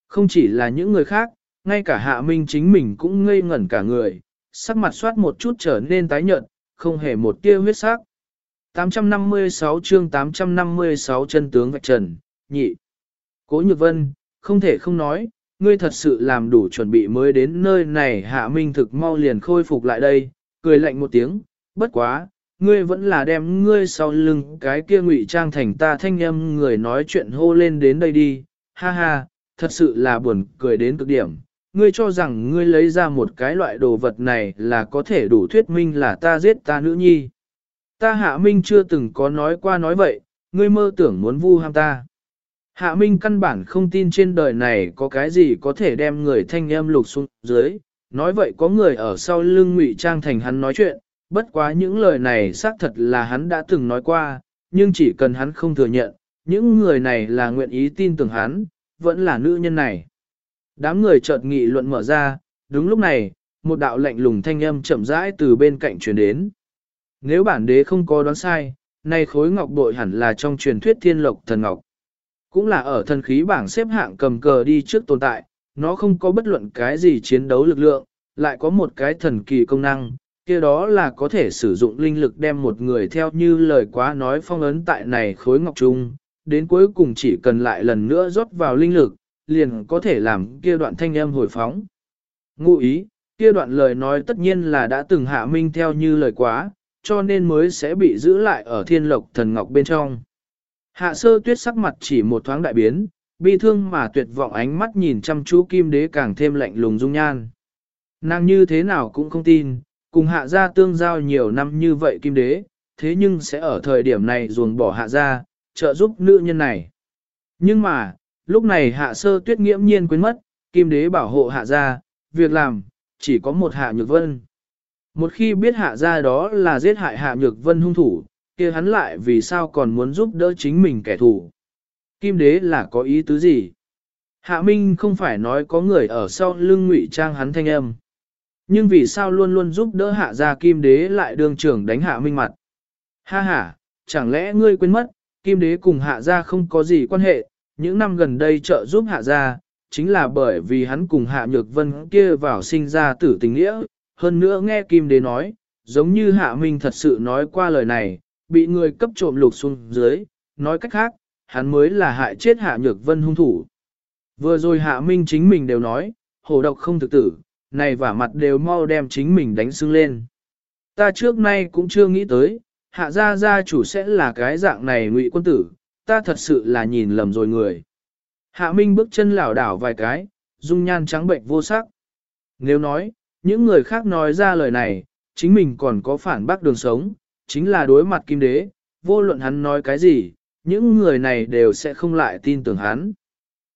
Không chỉ là những người khác, ngay cả hạ minh chính mình cũng ngây ngẩn cả người, sắc mặt soát một chút trở nên tái nhợt, không hề một tia huyết sắc. 856 chương 856 chân tướng vạch trần, nhị. Cố Nhược Vân, không thể không nói, ngươi thật sự làm đủ chuẩn bị mới đến nơi này hạ minh thực mau liền khôi phục lại đây, cười lạnh một tiếng, bất quá, ngươi vẫn là đem ngươi sau lưng cái kia ngụy trang thành ta thanh âm người nói chuyện hô lên đến đây đi, ha ha, thật sự là buồn cười đến cực điểm. Ngươi cho rằng ngươi lấy ra một cái loại đồ vật này là có thể đủ thuyết minh là ta giết ta nữ nhi. Ta hạ minh chưa từng có nói qua nói vậy, ngươi mơ tưởng muốn vu ham ta. Hạ minh căn bản không tin trên đời này có cái gì có thể đem người thanh em lục xuống dưới, nói vậy có người ở sau lưng ngụy trang thành hắn nói chuyện, bất quá những lời này xác thật là hắn đã từng nói qua, nhưng chỉ cần hắn không thừa nhận, những người này là nguyện ý tin tưởng hắn, vẫn là nữ nhân này. Đám người chợt nghị luận mở ra, đúng lúc này, một đạo lạnh lùng thanh âm chậm rãi từ bên cạnh truyền đến. Nếu bản đế không có đoán sai, nay khối ngọc bội hẳn là trong truyền thuyết thiên lộc thần ngọc. Cũng là ở thần khí bảng xếp hạng cầm cờ đi trước tồn tại, nó không có bất luận cái gì chiến đấu lực lượng, lại có một cái thần kỳ công năng, kia đó là có thể sử dụng linh lực đem một người theo như lời quá nói phong ấn tại này khối ngọc trung, đến cuối cùng chỉ cần lại lần nữa rót vào linh lực, liền có thể làm kia đoạn thanh âm hồi phóng. Ngụ ý, kia đoạn lời nói tất nhiên là đã từng hạ minh theo như lời quá, cho nên mới sẽ bị giữ lại ở thiên lộc thần ngọc bên trong. Hạ sơ tuyết sắc mặt chỉ một thoáng đại biến, bi thương mà tuyệt vọng ánh mắt nhìn chăm chú kim đế càng thêm lạnh lùng dung nhan. Nàng như thế nào cũng không tin, cùng hạ gia tương giao nhiều năm như vậy kim đế, thế nhưng sẽ ở thời điểm này ruồng bỏ hạ gia, trợ giúp nữ nhân này. Nhưng mà, lúc này hạ sơ tuyết nghiễm nhiên quên mất, kim đế bảo hộ hạ gia, việc làm, chỉ có một hạ nhược vân. Một khi biết hạ gia đó là giết hại hạ nhược vân hung thủ, kia hắn lại vì sao còn muốn giúp đỡ chính mình kẻ thù. Kim đế là có ý tứ gì? Hạ Minh không phải nói có người ở sau lưng ngụy trang hắn thanh âm. Nhưng vì sao luôn luôn giúp đỡ hạ gia kim đế lại đương trưởng đánh hạ minh mặt? Ha ha, chẳng lẽ ngươi quên mất, kim đế cùng hạ gia không có gì quan hệ, những năm gần đây trợ giúp hạ gia, chính là bởi vì hắn cùng hạ nhược vân kia vào sinh ra tử tình nghĩa, hơn nữa nghe kim đế nói, giống như hạ minh thật sự nói qua lời này, bị người cấp trộm lục xuống dưới, nói cách khác, hắn mới là hại chết hạ nhược vân hung thủ. Vừa rồi hạ minh chính mình đều nói, hổ độc không thực tử, này vả mặt đều mau đem chính mình đánh sưng lên. Ta trước nay cũng chưa nghĩ tới, hạ gia gia chủ sẽ là cái dạng này ngụy quân tử, ta thật sự là nhìn lầm rồi người. Hạ Minh bước chân lảo đảo vài cái, dung nhan trắng bệnh vô sắc. Nếu nói, những người khác nói ra lời này, chính mình còn có phản bác đường sống, chính là đối mặt kim đế, vô luận hắn nói cái gì, những người này đều sẽ không lại tin tưởng hắn.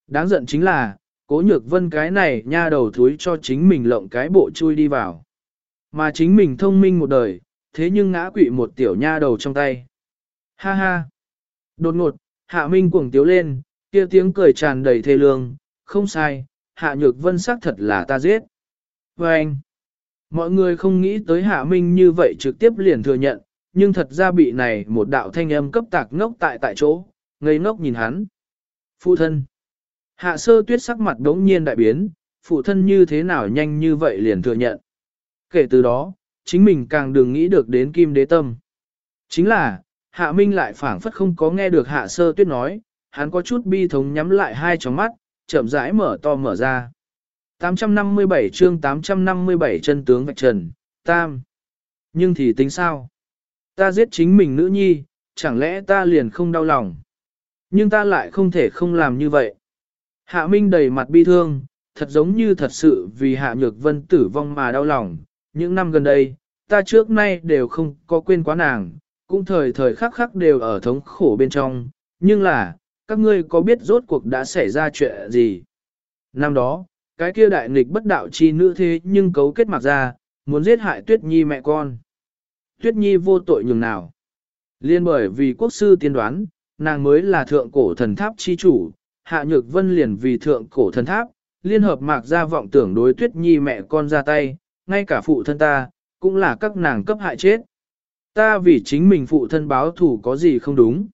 Đáng giận chính là, cố nhược vân cái này nha đầu thúi cho chính mình lộng cái bộ chui đi vào. Mà chính mình thông minh một đời, thế nhưng ngã quỵ một tiểu nha đầu trong tay. Ha ha! Đột ngột, hạ minh cuồng tiếu lên, kia tiếng cười tràn đầy thê lương, không sai, hạ nhược vân xác thật là ta giết. Và anh, mọi người không nghĩ tới hạ minh như vậy trực tiếp liền thừa nhận, nhưng thật ra bị này một đạo thanh âm cấp tạc ngốc tại tại chỗ, ngây ngốc nhìn hắn. Phụ thân. Hạ sơ tuyết sắc mặt đống nhiên đại biến, phụ thân như thế nào nhanh như vậy liền thừa nhận. Kể từ đó, chính mình càng đừng nghĩ được đến kim đế tâm. Chính là, hạ minh lại phảng phất không có nghe được hạ sơ tuyết nói, hắn có chút bi thống nhắm lại hai tròng mắt, chậm rãi mở to mở ra. 857 chương 857 chân tướng vạch trần, tam. Nhưng thì tính sao? Ta giết chính mình nữ nhi, chẳng lẽ ta liền không đau lòng? Nhưng ta lại không thể không làm như vậy. Hạ Minh đầy mặt bi thương, thật giống như thật sự vì Hạ Nhược Vân tử vong mà đau lòng. Những năm gần đây, ta trước nay đều không có quên quá nàng, cũng thời thời khắc khắc đều ở thống khổ bên trong. Nhưng là, các ngươi có biết rốt cuộc đã xảy ra chuyện gì? Năm đó, cái kia đại nghịch bất đạo chi nữ thế nhưng cấu kết mặc ra, muốn giết hại Tuyết Nhi mẹ con. Tuyết Nhi vô tội nhường nào. Liên bởi vì quốc sư tiên đoán, nàng mới là thượng cổ thần tháp chi chủ, hạ nhược vân liền vì thượng cổ thần tháp, liên hợp mạc ra vọng tưởng đối Tuyết Nhi mẹ con ra tay, ngay cả phụ thân ta, cũng là các nàng cấp hại chết. Ta vì chính mình phụ thân báo thủ có gì không đúng.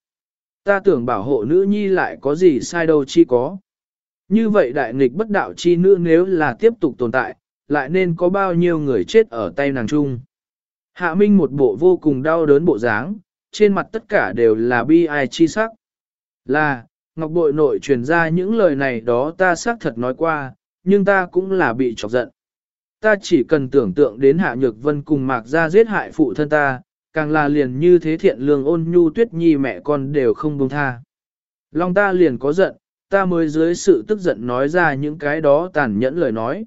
Ta tưởng bảo hộ nữ nhi lại có gì sai đâu chi có. Như vậy đại nghịch bất đạo chi nữ nếu là tiếp tục tồn tại, lại nên có bao nhiêu người chết ở tay nàng chung. Hạ Minh một bộ vô cùng đau đớn bộ dáng, trên mặt tất cả đều là bi ai chi sắc. Là, Ngọc Bội nội truyền ra những lời này đó ta xác thật nói qua, nhưng ta cũng là bị chọc giận. Ta chỉ cần tưởng tượng đến Hạ Nhược Vân cùng Mạc Gia giết hại phụ thân ta, càng là liền như thế thiện lương ôn nhu tuyết nhi mẹ con đều không buông tha. Long ta liền có giận, ta mới dưới sự tức giận nói ra những cái đó tàn nhẫn lời nói.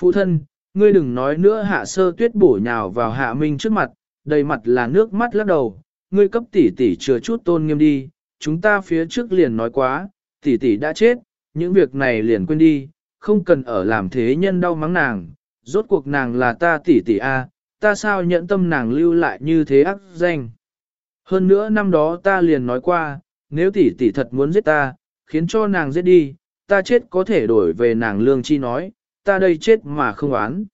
Phụ thân, ngươi đừng nói nữa hạ sơ tuyết bổ nhào vào hạ minh trước mặt, đầy mặt là nước mắt lắc đầu, ngươi cấp tỷ tỷ chừa chút tôn nghiêm đi, chúng ta phía trước liền nói quá, tỷ tỷ đã chết, những việc này liền quên đi, không cần ở làm thế nhân đau mắng nàng, rốt cuộc nàng là ta tỷ tỷ a, ta sao nhận tâm nàng lưu lại như thế ác danh. Hơn nữa năm đó ta liền nói qua, nếu tỷ tỷ thật muốn giết ta, khiến cho nàng giết đi, ta chết có thể đổi về nàng lương chi nói, ta đây chết mà không oán.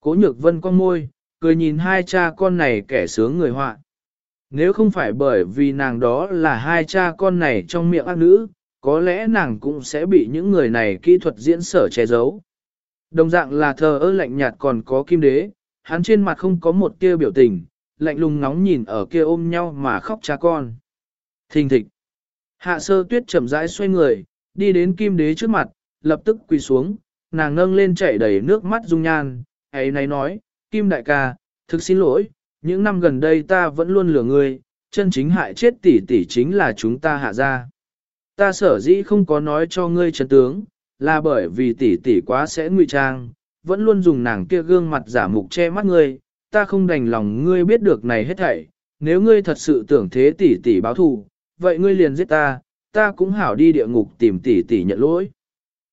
Cố nhược vân con môi, cười nhìn hai cha con này kẻ sướng người họa. Nếu không phải bởi vì nàng đó là hai cha con này trong miệng ác nữ, có lẽ nàng cũng sẽ bị những người này kỹ thuật diễn sở che giấu. Đồng dạng là thờ ơ lạnh nhạt còn có kim đế, hắn trên mặt không có một tia biểu tình, lạnh lùng ngóng nhìn ở kia ôm nhau mà khóc cha con. Thình thịch. Hạ sơ tuyết chậm rãi xoay người, đi đến kim đế trước mặt, lập tức quỳ xuống, nàng nâng lên chảy đầy nước mắt dung nhan, ấy này nói, kim đại ca, thực xin lỗi, những năm gần đây ta vẫn luôn lừa ngươi, chân chính hại chết tỷ tỷ chính là chúng ta hạ ra. Ta sở dĩ không có nói cho ngươi chân tướng, là bởi vì tỷ tỷ quá sẽ ngụy trang, vẫn luôn dùng nàng kia gương mặt giả mục che mắt ngươi, ta không đành lòng ngươi biết được này hết thảy, nếu ngươi thật sự tưởng thế tỷ tỷ báo thù, vậy ngươi liền giết ta, ta cũng hảo đi địa ngục tìm tỷ tỷ nhận lỗi.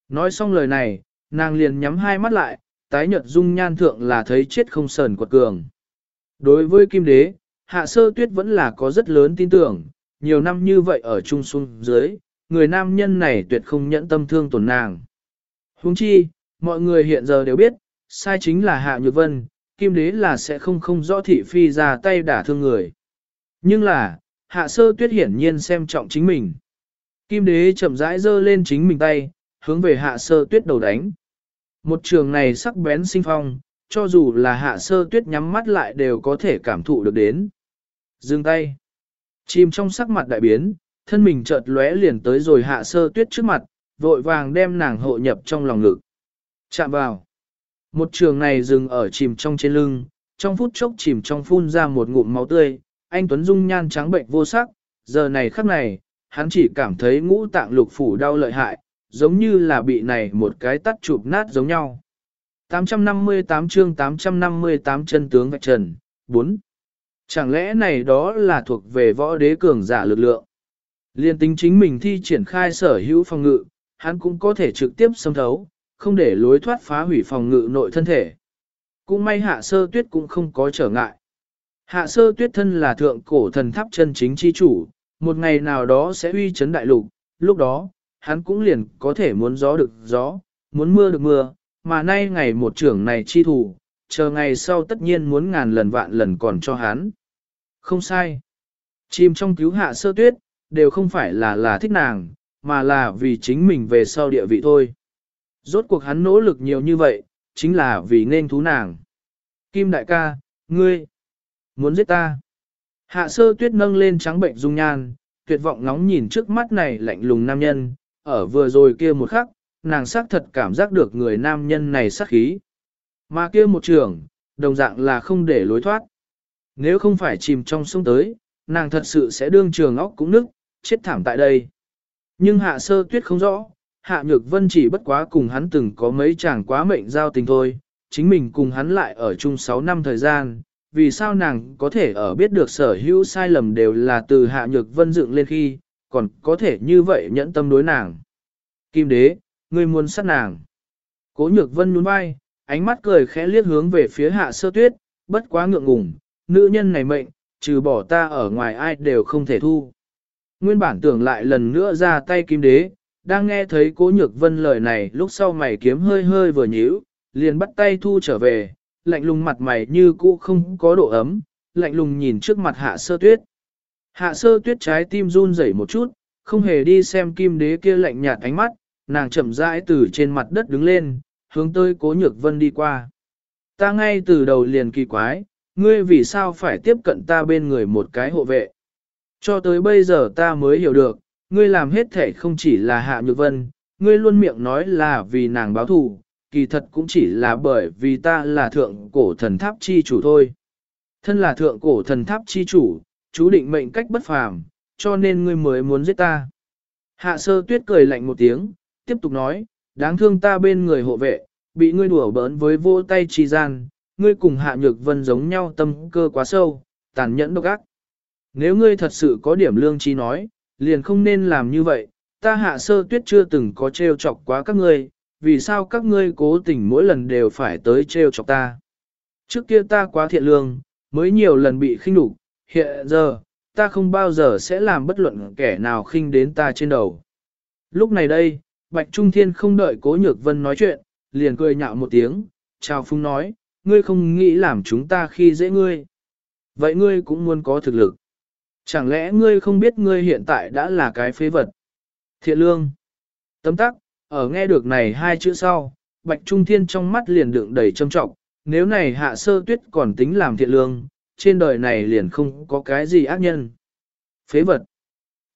Nói xong lời này, nàng liền nhắm hai mắt lại, tái nhợt dung nhan thượng là thấy chết không sờn quật cường. Đối với kim đế, hạ sơ tuyết vẫn là có rất lớn tin tưởng, nhiều năm như vậy ở trung xuân dưới, người nam nhân này tuyệt không nhẫn tâm thương tổn nàng. Huống chi, mọi người hiện giờ đều biết, sai chính là hạ nhược vân, kim đế là sẽ không không rõ thị phi ra tay đả thương người. Nhưng là, hạ sơ tuyết hiển nhiên xem trọng chính mình. Kim đế chậm rãi giơ lên chính mình tay, hướng về hạ sơ tuyết đầu đánh. Một trường này sắc bén sinh phong, cho dù là hạ sơ tuyết nhắm mắt lại đều có thể cảm thụ được đến. Dừng tay. Chìm trong sắc mặt đại biến, thân mình chợt lóe liền tới rồi hạ sơ tuyết trước mặt, vội vàng đem nàng hộ nhập trong lòng ngực. Chạm vào. Một trường này dừng ở chìm trong trên lưng, trong phút chốc chìm trong phun ra một ngụm máu tươi, anh Tuấn Dung nhan trắng bệnh vô sắc, giờ này khắc này, hắn chỉ cảm thấy ngũ tạng lục phủ đau lợi hại, giống như là bị này một cái tắt chụp nát giống nhau. 858 chương 858 chân tướng vạch trần, 4. Chẳng lẽ này đó là thuộc về võ đế cường giả lực lượng? Liên tính chính mình thi triển khai sở hữu phòng ngự, hắn cũng có thể trực tiếp xâm thấu, không để lối thoát phá hủy phòng ngự nội thân thể. Cũng may hạ sơ tuyết cũng không có trở ngại. Hạ sơ tuyết thân là thượng cổ thần tháp chân chính chi chủ, một ngày nào đó sẽ uy chấn đại lục, lúc đó, hắn cũng liền có thể muốn gió được gió, muốn mưa được mưa, mà nay ngày một trưởng này chi thủ, chờ ngày sau tất nhiên muốn ngàn lần vạn lần còn cho hắn. Không sai. Chim trong cứu hạ sơ tuyết, đều không phải là là thích nàng, mà là vì chính mình về sau địa vị thôi. Rốt cuộc hắn nỗ lực nhiều như vậy, chính là vì nên thú nàng. Kim đại ca, ngươi, muốn giết ta. Hạ sơ tuyết nâng lên trắng bệnh dung nhan, tuyệt vọng ngóng nhìn trước mắt này lạnh lùng nam nhân, ở vừa rồi kia một khắc, nàng xác thật cảm giác được người nam nhân này sát khí. Mà kia một trường, đồng dạng là không để lối thoát. Nếu không phải chìm trong sông tới, nàng thật sự sẽ đương trường óc cũng nức, chết thảm tại đây. Nhưng hạ sơ tuyết không rõ, hạ nhược vân chỉ bất quá cùng hắn từng có mấy chàng quá mệnh giao tình thôi, chính mình cùng hắn lại ở chung 6 năm thời gian, vì sao nàng có thể ở biết được sở hữu sai lầm đều là từ hạ nhược vân dựng lên khi, còn có thể như vậy nhẫn tâm đối nàng. Kim đế, ngươi muốn sát nàng. Cố nhược vân nhún vai, ánh mắt cười khẽ liếc hướng về phía hạ sơ tuyết, bất quá ngượng ngùng, nữ nhân này mệnh, trừ bỏ ta ở ngoài ai đều không thể thu. Nguyên bản tưởng lại lần nữa ra tay kim đế, đang nghe thấy cố nhược vân lời này lúc sau mày kiếm hơi hơi vừa nhíu, liền bắt tay thu trở về, lạnh lùng mặt mày như cũ không có độ ấm, lạnh lùng nhìn trước mặt hạ sơ tuyết. Hạ sơ tuyết trái tim run rẩy một chút, không hề đi xem kim đế kia lạnh nhạt ánh mắt, nàng chậm rãi từ trên mặt đất đứng lên, hướng tới cố nhược vân đi qua. Ta ngay từ đầu liền kỳ quái, ngươi vì sao phải tiếp cận ta bên người một cái hộ vệ. Cho tới bây giờ ta mới hiểu được, ngươi làm hết thể không chỉ là hạ nhược vân, ngươi luôn miệng nói là vì nàng báo thù, kỳ thật cũng chỉ là bởi vì ta là thượng cổ thần tháp chi chủ thôi. Thân là thượng cổ thần tháp chi chủ, chú định mệnh cách bất phàm, cho nên ngươi mới muốn giết ta. Hạ sơ tuyết cười lạnh một tiếng, tiếp tục nói, đáng thương ta bên người hộ vệ, bị ngươi đùa bỡn với vô tay trì gian, ngươi cùng hạ nhược vân giống nhau tâm cơ quá sâu, tàn nhẫn độc ác. Nếu ngươi thật sự có điểm lương trí nói, liền không nên làm như vậy, ta hạ sơ tuyết chưa từng có trêu chọc quá các ngươi, vì sao các ngươi cố tình mỗi lần đều phải tới trêu chọc ta. Trước kia ta quá thiện lương, mới nhiều lần bị khinh đục, hiện giờ, ta không bao giờ sẽ làm bất luận kẻ nào khinh đến ta trên đầu. Lúc này đây, Bạch Trung Thiên không đợi Cố Nhược Vân nói chuyện, liền cười nhạo một tiếng, chào phung nói, ngươi không nghĩ làm chúng ta khi dễ ngươi. Vậy ngươi cũng muốn có thực lực. Chẳng lẽ ngươi không biết ngươi hiện tại đã là cái phế vật? Thiện lương. Tấm tắc, ở nghe được này hai chữ sau, Bạch Trung Thiên trong mắt liền đựng đầy trâm trọng, nếu này hạ sơ tuyết còn tính làm thiện lương, trên đời này liền không có cái gì ác nhân. Phế vật.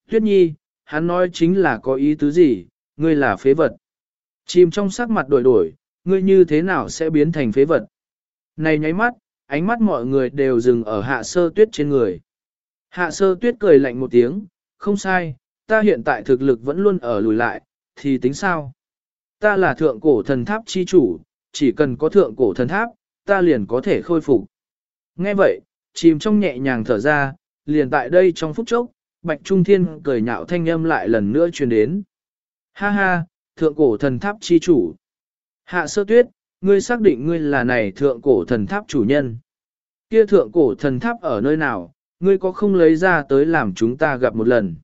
Tuyết nhi, hắn nói chính là có ý tứ gì, ngươi là phế vật. Chìm trong sắc mặt đổi đổi, ngươi như thế nào sẽ biến thành phế vật. Này nháy mắt, ánh mắt mọi người đều dừng ở hạ sơ tuyết trên người. Hạ sơ tuyết cười lạnh một tiếng, không sai, ta hiện tại thực lực vẫn luôn ở lùi lại, thì tính sao? Ta là thượng cổ thần tháp chi chủ, chỉ cần có thượng cổ thần tháp, ta liền có thể khôi phục. Nghe vậy, chìm trong nhẹ nhàng thở ra, liền tại đây trong phút chốc, Bạch Trung Thiên cười nhạo thanh âm lại lần nữa truyền đến. Ha ha, thượng cổ thần tháp chi chủ. Hạ sơ tuyết, ngươi xác định ngươi là này thượng cổ thần tháp chủ nhân. Kia thượng cổ thần tháp ở nơi nào, ngươi có không lấy ra tới làm chúng ta gặp một lần.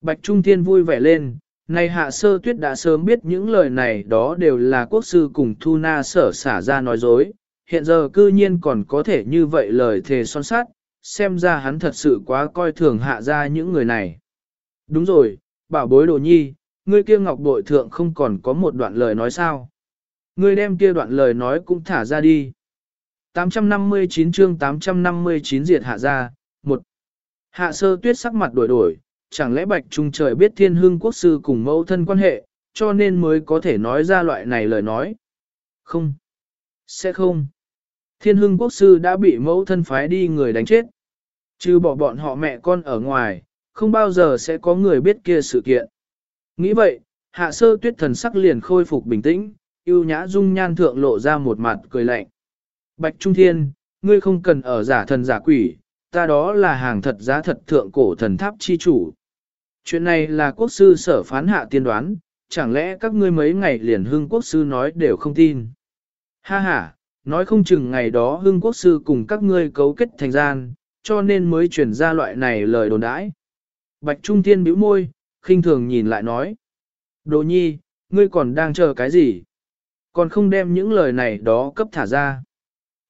Bạch Trung Thiên vui vẻ lên, này hạ sơ tuyết đã sớm biết những lời này đó đều là quốc sư cùng Thu Na sở xả ra nói dối, hiện giờ cư nhiên còn có thể như vậy lời thề son sát, xem ra hắn thật sự quá coi thường hạ ra những người này. Đúng rồi, bảo bối đồ nhi, ngươi kia ngọc bội thượng không còn có một đoạn lời nói sao. Ngươi đem kia đoạn lời nói cũng thả ra đi. 859 chương 859 diệt hạ ra, một Hạ sơ tuyết sắc mặt đổi đổi, chẳng lẽ bạch trung trời biết thiên hương quốc sư cùng mẫu thân quan hệ, cho nên mới có thể nói ra loại này lời nói. Không. Sẽ không. Thiên hương quốc sư đã bị mẫu thân phái đi người đánh chết. Chứ bỏ bọn họ mẹ con ở ngoài, không bao giờ sẽ có người biết kia sự kiện. Nghĩ vậy, hạ sơ tuyết thần sắc liền khôi phục bình tĩnh, yêu nhã dung nhan thượng lộ ra một mặt cười lạnh. Bạch Trung Thiên, ngươi không cần ở giả thần giả quỷ, ta đó là hàng thật giá thật thượng cổ thần tháp chi chủ. Chuyện này là quốc sư sở phán hạ tiên đoán, chẳng lẽ các ngươi mấy ngày liền hưng quốc sư nói đều không tin. Ha ha, nói không chừng ngày đó hưng quốc sư cùng các ngươi cấu kết thành gian, cho nên mới truyền ra loại này lời đồn đãi. Bạch Trung Thiên bĩu môi, khinh thường nhìn lại nói. Đồ nhi, ngươi còn đang chờ cái gì? Còn không đem những lời này đó cấp thả ra.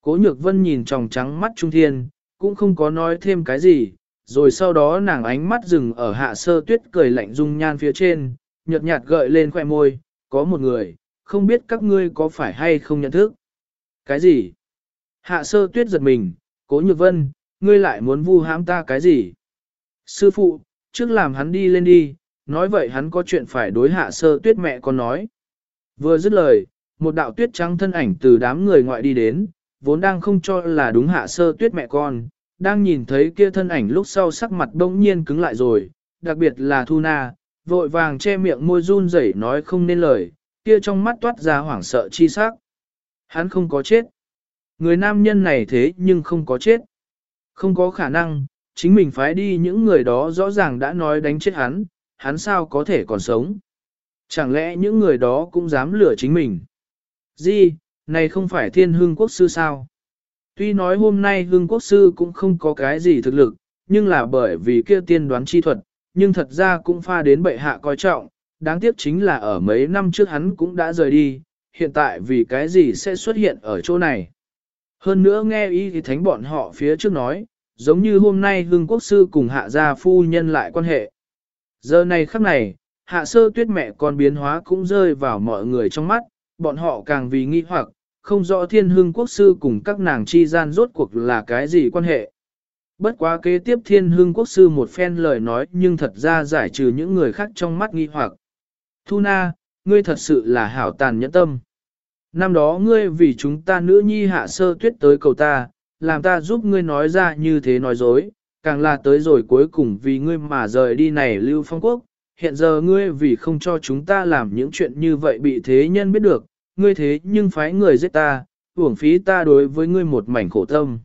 Cố nhược vân nhìn tròng trắng mắt Trung Thiên, cũng không có nói thêm cái gì, rồi sau đó nàng ánh mắt dừng ở hạ sơ tuyết cười lạnh dung nhan phía trên, nhợt nhạt gợi lên khoẻ môi, có một người, không biết các ngươi có phải hay không nhận thức. Cái gì? Hạ sơ tuyết giật mình, cố nhược vân, ngươi lại muốn vu hãm ta cái gì? Sư phụ, trước làm hắn đi lên đi, nói vậy hắn có chuyện phải đối hạ sơ tuyết mẹ con nói. Vừa dứt lời, một đạo tuyết trắng thân ảnh từ đám người ngoại đi đến, vốn đang không cho là đúng hạ sơ tuyết mẹ con, đang nhìn thấy kia thân ảnh lúc sau sắc mặt bỗng nhiên cứng lại rồi, đặc biệt là Thu Na, vội vàng che miệng môi run rẩy nói không nên lời, kia trong mắt toát ra hoảng sợ chi sắc. Hắn không có chết. Người nam nhân này thế nhưng không có chết. Không có khả năng, chính mình phái đi những người đó rõ ràng đã nói đánh chết hắn, hắn sao có thể còn sống. Chẳng lẽ những người đó cũng dám lừa chính mình? Di, này không phải thiên hương quốc sư sao? Tuy nói hôm nay hương quốc sư cũng không có cái gì thực lực, nhưng là bởi vì kia tiên đoán chi thuật, nhưng thật ra cũng pha đến bệ hạ coi trọng, đáng tiếc chính là ở mấy năm trước hắn cũng đã rời đi, hiện tại vì cái gì sẽ xuất hiện ở chỗ này. Hơn nữa nghe ý thì thánh bọn họ phía trước nói, giống như hôm nay hương quốc sư cùng hạ gia phu nhân lại quan hệ. Giờ này khắc này, hạ sơ tuyết mẹ con biến hóa cũng rơi vào mọi người trong mắt, bọn họ càng vì nghi hoặc, không rõ thiên hương quốc sư cùng các nàng chi gian rốt cuộc là cái gì quan hệ. Bất quá kế tiếp thiên hương quốc sư một phen lời nói nhưng thật ra giải trừ những người khác trong mắt nghi hoặc. Thu na, ngươi thật sự là hảo tàn nhẫn tâm. Năm đó ngươi vì chúng ta nữ nhi hạ sơ tuyết tới cầu ta, làm ta giúp ngươi nói ra như thế nói dối, càng là tới rồi cuối cùng vì ngươi mà rời đi này lưu phong quốc. Hiện giờ ngươi vì không cho chúng ta làm những chuyện như vậy bị thế nhân biết được, ngươi thế nhưng phái người giết ta, uổng phí ta đối với ngươi một mảnh khổ tâm.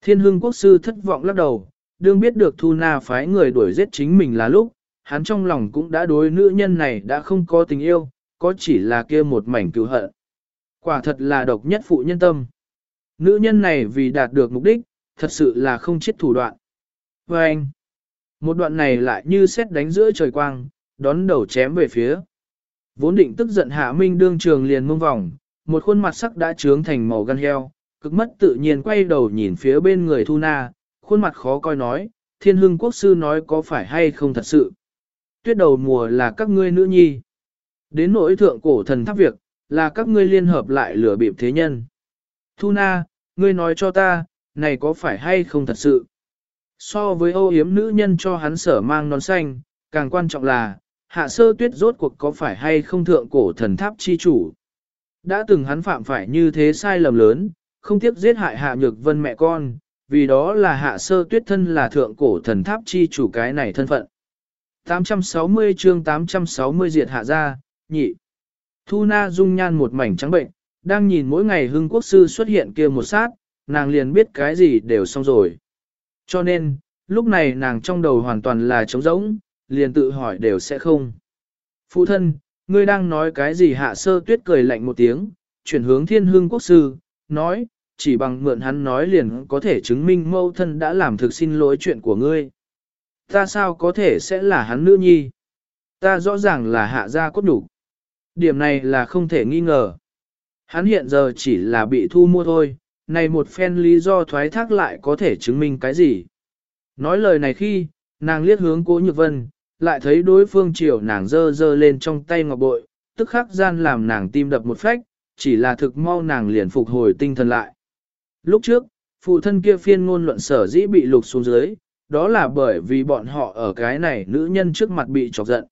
Thiên hương quốc sư thất vọng lắc đầu, đương biết được Thu Na phái người đuổi giết chính mình là lúc, hắn trong lòng cũng đã đối nữ nhân này đã không có tình yêu, có chỉ là kia một mảnh cứu hận. Quả thật là độc nhất phụ nhân tâm. Nữ nhân này vì đạt được mục đích, thật sự là không chết thủ đoạn. Và anh, một đoạn này lại như xét đánh giữa trời quang, đón đầu chém về phía. Vốn định tức giận hạ minh đương trường liền mông vòng, một khuôn mặt sắc đã trướng thành màu gan heo, cực mất tự nhiên quay đầu nhìn phía bên người Thu Na, khuôn mặt khó coi nói, thiên hưng quốc sư nói có phải hay không thật sự. Tuyết đầu mùa là các ngươi nữ nhi. Đến nỗi thượng cổ thần tháp việc, là các ngươi liên hợp lại lửa bịp thế nhân. Thu Na, ngươi nói cho ta, này có phải hay không thật sự? So với ô yếm nữ nhân cho hắn sở mang nón xanh, càng quan trọng là, hạ sơ tuyết rốt cuộc có phải hay không thượng cổ thần tháp chi chủ. Đã từng hắn phạm phải như thế sai lầm lớn, không tiếp giết hại hạ nhược vân mẹ con, vì đó là hạ sơ tuyết thân là thượng cổ thần tháp chi chủ cái này thân phận. 860 chương 860 diệt hạ ra, nhị. Thu na dung nhan một mảnh trắng bệnh, đang nhìn mỗi ngày hưng quốc sư xuất hiện kia một sát, nàng liền biết cái gì đều xong rồi. Cho nên, lúc này nàng trong đầu hoàn toàn là trống rỗng, liền tự hỏi đều sẽ không. Phụ thân, ngươi đang nói cái gì hạ sơ tuyết cười lạnh một tiếng, chuyển hướng thiên hương quốc sư, nói, chỉ bằng mượn hắn nói liền có thể chứng minh mâu thân đã làm thực xin lỗi chuyện của ngươi. Ta sao có thể sẽ là hắn nữ nhi? Ta rõ ràng là hạ gia cốt đủ. Điểm này là không thể nghi ngờ. Hắn hiện giờ chỉ là bị thu mua thôi, này một phen lý do thoái thác lại có thể chứng minh cái gì. Nói lời này khi, nàng liếc hướng cố nhược vân, lại thấy đối phương chiều nàng dơ dơ lên trong tay ngọc bội, tức khắc gian làm nàng tim đập một phách, chỉ là thực mau nàng liền phục hồi tinh thần lại. Lúc trước, phụ thân kia phiên ngôn luận sở dĩ bị lục xuống dưới, đó là bởi vì bọn họ ở cái này nữ nhân trước mặt bị chọc giận.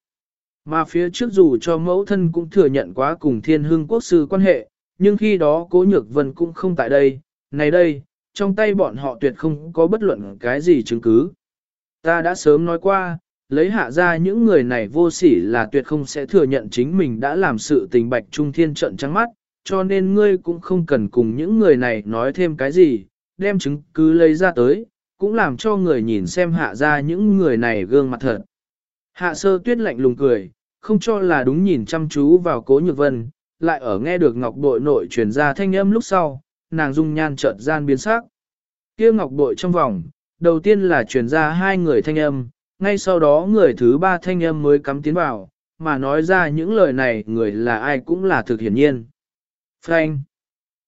Mà phía trước dù cho mẫu thân cũng thừa nhận quá cùng thiên hương quốc sư quan hệ, nhưng khi đó cố nhược vân cũng không tại đây, này đây, trong tay bọn họ tuyệt không có bất luận cái gì chứng cứ. Ta đã sớm nói qua, lấy hạ ra những người này vô sỉ là tuyệt không sẽ thừa nhận chính mình đã làm sự tình bạch trung thiên trận trắng mắt, cho nên ngươi cũng không cần cùng những người này nói thêm cái gì, đem chứng cứ lấy ra tới, cũng làm cho người nhìn xem hạ ra những người này gương mặt thật. Hạ sơ tuyết lạnh lùng cười, không cho là đúng nhìn chăm chú vào cố nhược vân, lại ở nghe được ngọc bội nội truyền ra thanh âm lúc sau, nàng dung nhan chợt gian biến sắc. Kia ngọc bội trong vòng, đầu tiên là truyền ra hai người thanh âm, ngay sau đó người thứ ba thanh âm mới cắm tiến vào, mà nói ra những lời này người là ai cũng là thực hiển nhiên. Frank.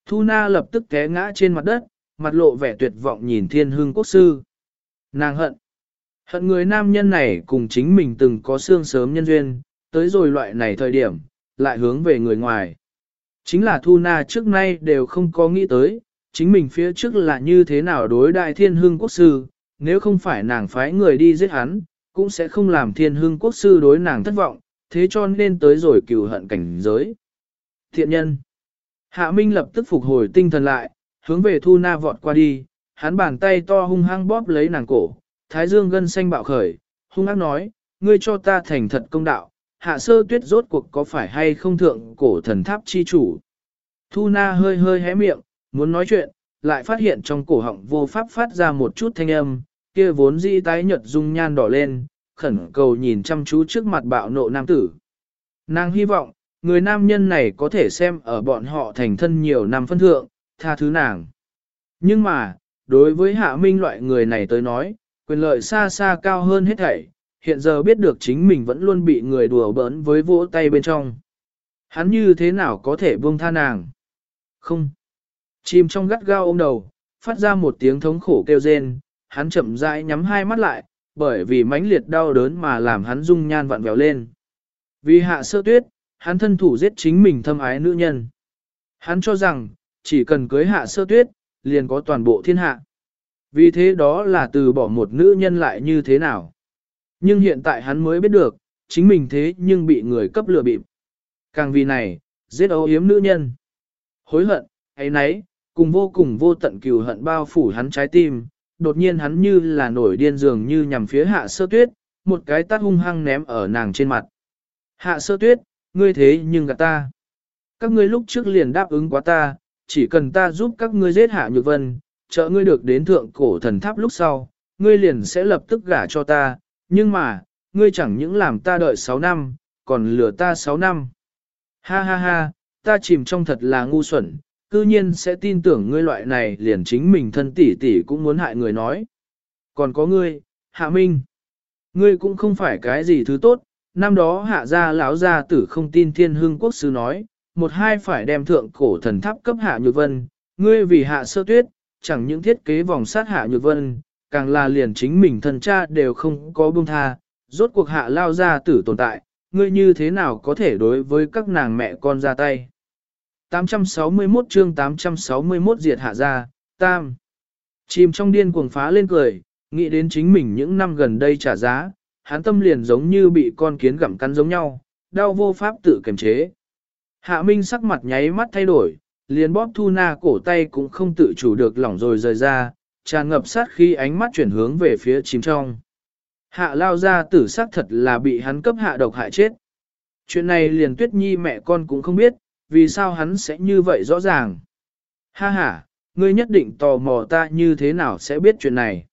Thu Na lập tức té ngã trên mặt đất, mặt lộ vẻ tuyệt vọng nhìn thiên hương quốc sư. Nàng hận. Hận người nam nhân này cùng chính mình từng có xương sớm nhân duyên, tới rồi loại này thời điểm, lại hướng về người ngoài. Chính là Thu Na trước nay đều không có nghĩ tới, chính mình phía trước là như thế nào đối đại thiên hương quốc sư, nếu không phải nàng phái người đi giết hắn, cũng sẽ không làm thiên hương quốc sư đối nàng thất vọng, thế cho nên tới rồi cựu hận cảnh giới. Thiện nhân. Hạ Minh lập tức phục hồi tinh thần lại, hướng về Thu Na vọt qua đi, hắn bàn tay to hung hăng bóp lấy nàng cổ, thái dương gân xanh bạo khởi, hung ác nói, ngươi cho ta thành thật công đạo, hạ sơ tuyết rốt cuộc có phải hay không thượng cổ thần tháp chi chủ. Thu Na hơi hơi hé miệng, muốn nói chuyện, lại phát hiện trong cổ họng vô pháp phát ra một chút thanh âm, kia vốn dĩ tái nhợt dung nhan đỏ lên, khẩn cầu nhìn chăm chú trước mặt bạo nộ nam tử. Nàng hy vọng, người nam nhân này có thể xem ở bọn họ thành thân nhiều năm phân thượng, tha thứ nàng. Nhưng mà, đối với hạ minh loại người này tới nói, quyền lợi xa xa cao hơn hết thảy, hiện giờ biết được chính mình vẫn luôn bị người đùa bỡn với vỗ tay bên trong. Hắn như thế nào có thể buông tha nàng? Không. Chìm trong gắt gao ôm đầu, phát ra một tiếng thống khổ kêu rên, hắn chậm rãi nhắm hai mắt lại, bởi vì mãnh liệt đau đớn mà làm hắn rung nhan vặn vẹo lên. Vì hạ sơ tuyết, hắn thân thủ giết chính mình thâm ái nữ nhân. Hắn cho rằng, chỉ cần cưới hạ sơ tuyết, liền có toàn bộ thiên hạ. Vì thế đó là từ bỏ một nữ nhân lại như thế nào. Nhưng hiện tại hắn mới biết được, chính mình thế nhưng bị người cấp lừa bịp. Càng vì này, giết ấu yếm nữ nhân. Hối hận, ấy nấy, cùng vô cùng vô tận cừu hận bao phủ hắn trái tim, đột nhiên hắn như là nổi điên dường như nhằm phía hạ sơ tuyết, một cái tát hung hăng ném ở nàng trên mặt. Hạ sơ tuyết, ngươi thế nhưng gạt ta. Các ngươi lúc trước liền đáp ứng quá ta, chỉ cần ta giúp các ngươi giết hạ nhược vân, trợ ngươi được đến thượng cổ thần tháp lúc sau, ngươi liền sẽ lập tức gả cho ta, nhưng mà, ngươi chẳng những làm ta đợi 6 năm, còn lừa ta 6 năm. Ha ha ha, ta chìm trong thật là ngu xuẩn, cư nhiên sẽ tin tưởng ngươi loại này liền chính mình thân tỷ tỷ cũng muốn hại người nói. Còn có ngươi, Hạ Minh, ngươi cũng không phải cái gì thứ tốt, năm đó hạ gia lão gia tử không tin thiên hương quốc sư nói, một hai phải đem thượng cổ thần tháp cấp hạ nhược vân, ngươi vì hạ sơ tuyết, chẳng những thiết kế vòng sát hạ nhược vân, càng là liền chính mình thần cha đều không có buông tha, rốt cuộc hạ lao ra tử tồn tại, ngươi như thế nào có thể đối với các nàng mẹ con ra tay. 861 chương 861 diệt hạ gia, tam. Chìm trong điên cuồng phá lên cười, nghĩ đến chính mình những năm gần đây trả giá, hắn tâm liền giống như bị con kiến gặm cắn giống nhau, đau vô pháp tự kiềm chế. Hạ Minh sắc mặt nháy mắt thay đổi, liền bóp thu na cổ tay cũng không tự chủ được lỏng rồi rời ra, tràn ngập sát khi ánh mắt chuyển hướng về phía chìm trong. Hạ lao ra tử sắc thật là bị hắn cấp hạ độc hại chết. Chuyện này liền tuyết nhi mẹ con cũng không biết, vì sao hắn sẽ như vậy rõ ràng. Ha ha, ngươi nhất định tò mò ta như thế nào sẽ biết chuyện này.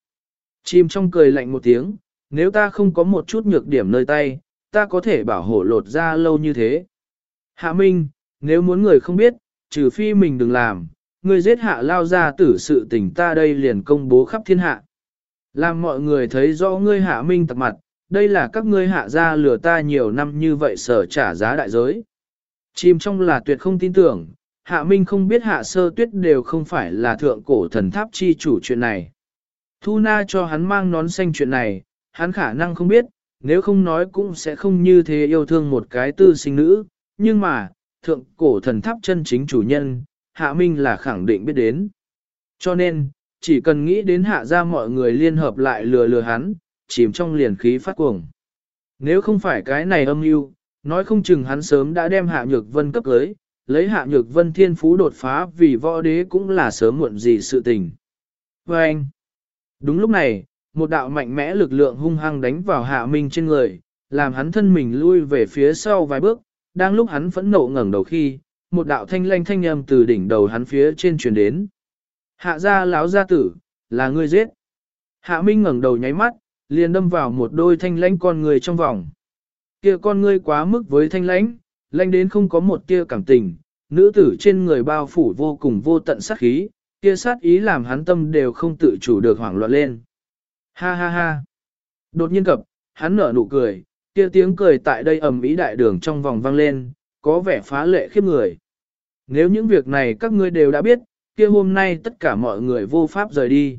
Chim trong cười lạnh một tiếng, nếu ta không có một chút nhược điểm nơi tay, ta có thể bảo hộ lột ra lâu như thế. Hạ Minh, nếu muốn người không biết, trừ phi mình đừng làm, ngươi giết hạ lao ra tử sự tình ta đây liền công bố khắp thiên hạ. Làm mọi người thấy rõ ngươi hạ Minh tặc mặt, đây là các ngươi hạ ra lừa ta nhiều năm như vậy sở trả giá đại giới. Chìm trong là tuyệt không tin tưởng, hạ Minh không biết hạ sơ tuyết đều không phải là thượng cổ thần tháp chi chủ chuyện này. Thu na cho hắn mang nón xanh chuyện này, hắn khả năng không biết, nếu không nói cũng sẽ không như thế yêu thương một cái tư sinh nữ, nhưng mà, thượng cổ thần tháp chân chính chủ nhân, hạ minh là khẳng định biết đến. Cho nên, chỉ cần nghĩ đến hạ ra mọi người liên hợp lại lừa lừa hắn, chìm trong liền khí phát cuồng. Nếu không phải cái này âm mưu, nói không chừng hắn sớm đã đem hạ nhược vân cấp cưới, lấy hạ nhược vân thiên phú đột phá vì võ đế cũng là sớm muộn gì sự tình. Và anh, đúng lúc này, một đạo mạnh mẽ lực lượng hung hăng đánh vào hạ minh trên người, làm hắn thân mình lui về phía sau vài bước, đang lúc hắn phẫn nộ ngẩng đầu khi, một đạo thanh lanh thanh âm từ đỉnh đầu hắn phía trên truyền đến. Hạ gia lão gia tử, là ngươi giết. Hạ minh ngẩng đầu nháy mắt, liền đâm vào một đôi thanh lãnh con người trong vòng. Kia con ngươi quá mức với thanh lãnh, lãnh đến không có một tia cảm tình, nữ tử trên người bao phủ vô cùng vô tận sát khí, kia sát ý làm hắn tâm đều không tự chủ được hoảng loạn lên. Ha ha ha. Đột nhiên cập, hắn nở nụ cười, kia tiếng cười tại đây ầm ĩ đại đường trong vòng vang lên, có vẻ phá lệ khiếp người. Nếu những việc này các ngươi đều đã biết, kia hôm nay tất cả mọi người vô pháp rời đi.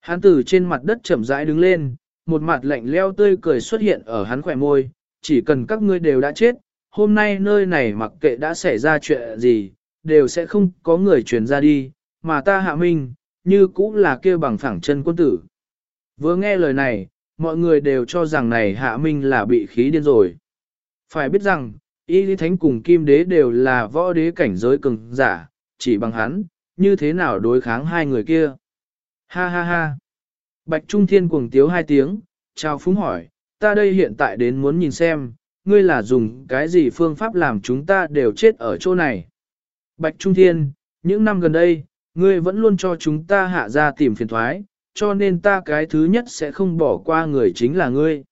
Hắn từ trên mặt đất chậm rãi đứng lên, một mặt lạnh leo tươi cười xuất hiện ở hắn khỏe môi, chỉ cần các ngươi đều đã chết, hôm nay nơi này mặc kệ đã xảy ra chuyện gì, đều sẽ không có người truyền ra đi, mà ta hạ minh, như cũng là kia bằng phẳng chân quân tử. Vừa nghe lời này, mọi người đều cho rằng này hạ minh là bị khí điên rồi. Phải biết rằng, y lý thánh cùng kim đế đều là võ đế cảnh giới cường giả, chỉ bằng hắn, như thế nào đối kháng hai người kia. Ha ha ha. Bạch Trung Thiên cuồng tiếu hai tiếng, chào phúng hỏi, ta đây hiện tại đến muốn nhìn xem, ngươi là dùng cái gì phương pháp làm chúng ta đều chết ở chỗ này. Bạch Trung Thiên, những năm gần đây, ngươi vẫn luôn cho chúng ta hạ ra tìm phiền thoái, cho nên ta cái thứ nhất sẽ không bỏ qua người chính là ngươi.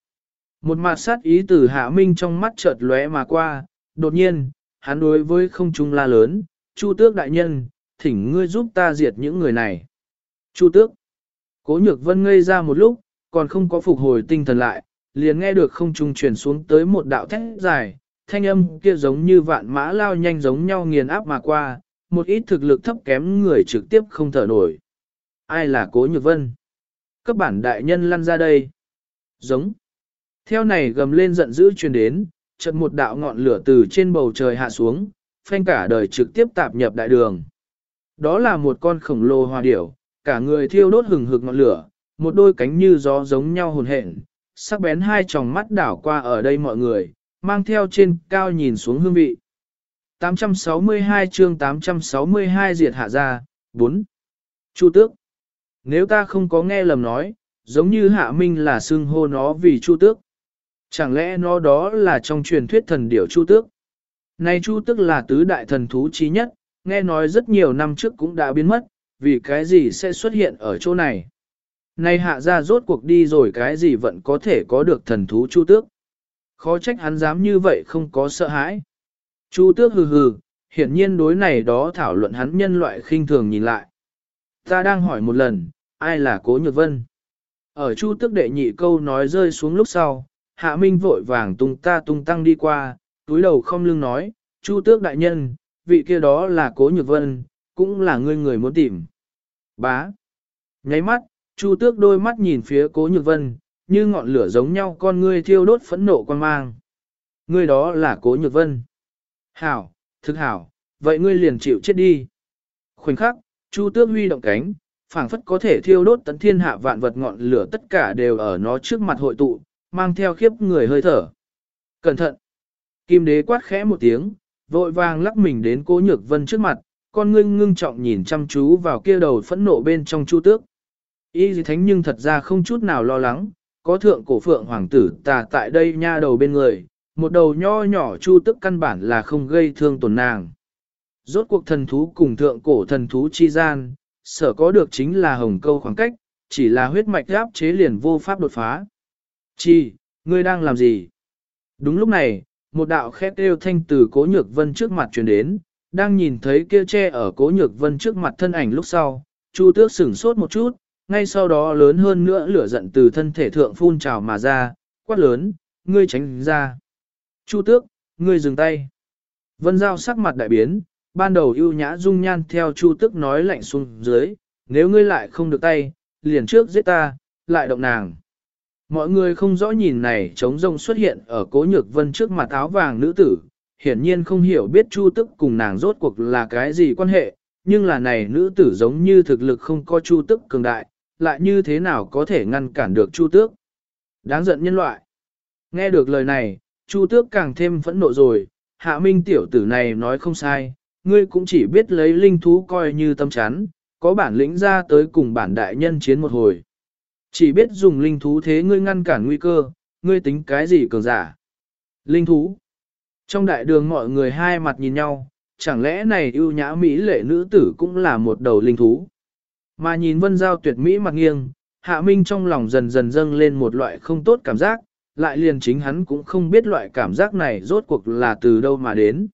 Một mặt sát ý từ hạ minh trong mắt chợt lóe mà qua, đột nhiên, hắn đối với không trung la lớn, Chu tước đại nhân, thỉnh ngươi giúp ta diệt những người này. Chu tước, cố nhược vân ngây ra một lúc, còn không có phục hồi tinh thần lại, liền nghe được không trung truyền xuống tới một đạo thét dài, thanh âm kia giống như vạn mã lao nhanh giống nhau nghiền áp mà qua, một ít thực lực thấp kém người trực tiếp không thở nổi. Ai là cố nhược vân? Các bản đại nhân lăn ra đây. Giống. Theo này gầm lên giận dữ truyền đến, chợt một đạo ngọn lửa từ trên bầu trời hạ xuống, phanh cả đời trực tiếp tạp nhập đại đường. Đó là một con khổng lồ hoa điểu, cả người thiêu đốt hừng hực ngọn lửa, một đôi cánh như gió giống nhau hồn hện, sắc bén hai tròng mắt đảo qua ở đây mọi người, mang theo trên cao nhìn xuống hương vị. 862 chương 862 diệt hạ ra, 4. Chu tước. Nếu ta không có nghe lầm nói, giống như hạ minh là xưng hô nó vì chu tước. Chẳng lẽ nó đó là trong truyền thuyết thần điểu chu tước? Này chu tước là tứ đại thần thú chí nhất, nghe nói rất nhiều năm trước cũng đã biến mất, vì cái gì sẽ xuất hiện ở chỗ này? Này hạ ra rốt cuộc đi rồi cái gì vẫn có thể có được thần thú chu tước? Khó trách hắn dám như vậy không có sợ hãi. Chu tước hừ hừ, hiển nhiên đối này đó thảo luận hắn nhân loại khinh thường nhìn lại. Ta đang hỏi một lần, ai là cố nhược vân? Ở chu tước đệ nhị câu nói rơi xuống lúc sau, hạ minh vội vàng tung ta tung tăng đi qua, túi đầu không lưng nói, chu tước đại nhân, vị kia đó là cố nhược vân, cũng là ngươi người muốn tìm. Bá. Nháy mắt, chu tước đôi mắt nhìn phía cố nhược vân, như ngọn lửa giống nhau con ngươi thiêu đốt phẫn nộ quan mang. Ngươi đó là cố nhược vân. Hảo, thực hảo, vậy ngươi liền chịu chết đi. Khoảnh khắc, chu tước huy động cánh, phảng phất có thể thiêu đốt tận thiên hạ vạn vật ngọn lửa tất cả đều ở nó trước mặt hội tụ, mang theo khiếp người hơi thở. Cẩn thận! Kim đế quát khẽ một tiếng, vội vàng lắc mình đến cố nhược vân trước mặt, con ngưng ngưng trọng nhìn chăm chú vào kia đầu phẫn nộ bên trong chu tước. Y dì thánh nhưng thật ra không chút nào lo lắng, có thượng cổ phượng hoàng tử tà tại đây nha đầu bên người, một đầu nho nhỏ chu tức căn bản là không gây thương tổn nàng. Rốt cuộc thần thú cùng thượng cổ thần thú chi gian, sở có được chính là hồng câu khoảng cách, chỉ là huyết mạch áp chế liền vô pháp đột phá. Chi, ngươi đang làm gì? Đúng lúc này, một đạo khét kêu thanh từ cố nhược vân trước mặt truyền đến, đang nhìn thấy kia che ở cố nhược vân trước mặt thân ảnh lúc sau, chu tước sửng sốt một chút, ngay sau đó lớn hơn nữa lửa giận từ thân thể thượng phun trào mà ra, quát lớn, ngươi tránh ra. Chu tước, ngươi dừng tay. Vân Giao sắc mặt đại biến, ban đầu ưu nhã dung nhan theo Chu tước nói lạnh xuống dưới, nếu ngươi lại không được tay, liền trước giết ta, lại động nàng. Mọi người không rõ nhìn này trống rông xuất hiện ở cố nhược vân trước mặt áo vàng nữ tử, hiển nhiên không hiểu biết Chu tức cùng nàng rốt cuộc là cái gì quan hệ, nhưng là này nữ tử giống như thực lực không có Chu tức cường đại, lại như thế nào có thể ngăn cản được Chu tước. Đáng giận nhân loại. Nghe được lời này, Chu tước càng thêm phẫn nộ rồi, hạ minh tiểu tử này nói không sai, ngươi cũng chỉ biết lấy linh thú coi như tâm chán, có bản lĩnh ra tới cùng bản đại nhân chiến một hồi. Chỉ biết dùng linh thú thế ngươi ngăn cản nguy cơ, ngươi tính cái gì cường giả. Linh thú. Trong đại đường mọi người hai mặt nhìn nhau, chẳng lẽ này ưu nhã mỹ lệ nữ tử cũng là một đầu linh thú. Mà nhìn vân giao tuyệt mỹ mặt nghiêng, hạ minh trong lòng dần dần dâng lên một loại không tốt cảm giác, lại liền chính hắn cũng không biết loại cảm giác này rốt cuộc là từ đâu mà đến.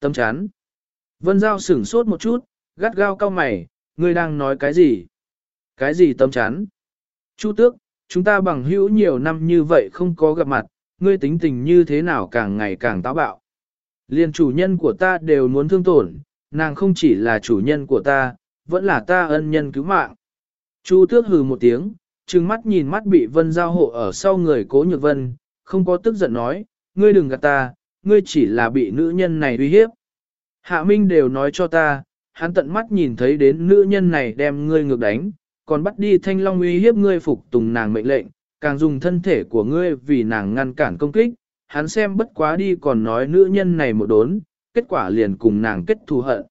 Tâm chán. Vân giao sửng sốt một chút, gắt gao cao mày, ngươi đang nói cái gì? Cái gì tâm chán? Chu tước, chúng ta bằng hữu nhiều năm như vậy không có gặp mặt, ngươi tính tình như thế nào càng ngày càng táo bạo. Liên chủ nhân của ta đều muốn thương tổn, nàng không chỉ là chủ nhân của ta, vẫn là ta ân nhân cứu mạng. Chu tước hừ một tiếng, trừng mắt nhìn mắt bị vân giao hộ ở sau người cố nhược vân, không có tức giận nói, ngươi đừng gạt ta, ngươi chỉ là bị nữ nhân này uy hiếp. Hạ Minh đều nói cho ta, hắn tận mắt nhìn thấy đến nữ nhân này đem ngươi ngược đánh, còn bắt đi thanh long uy hiếp ngươi phục tùng nàng mệnh lệnh, càng dùng thân thể của ngươi vì nàng ngăn cản công kích, hắn xem bất quá đi còn nói nữ nhân này một đốn, kết quả liền cùng nàng kết thù hận.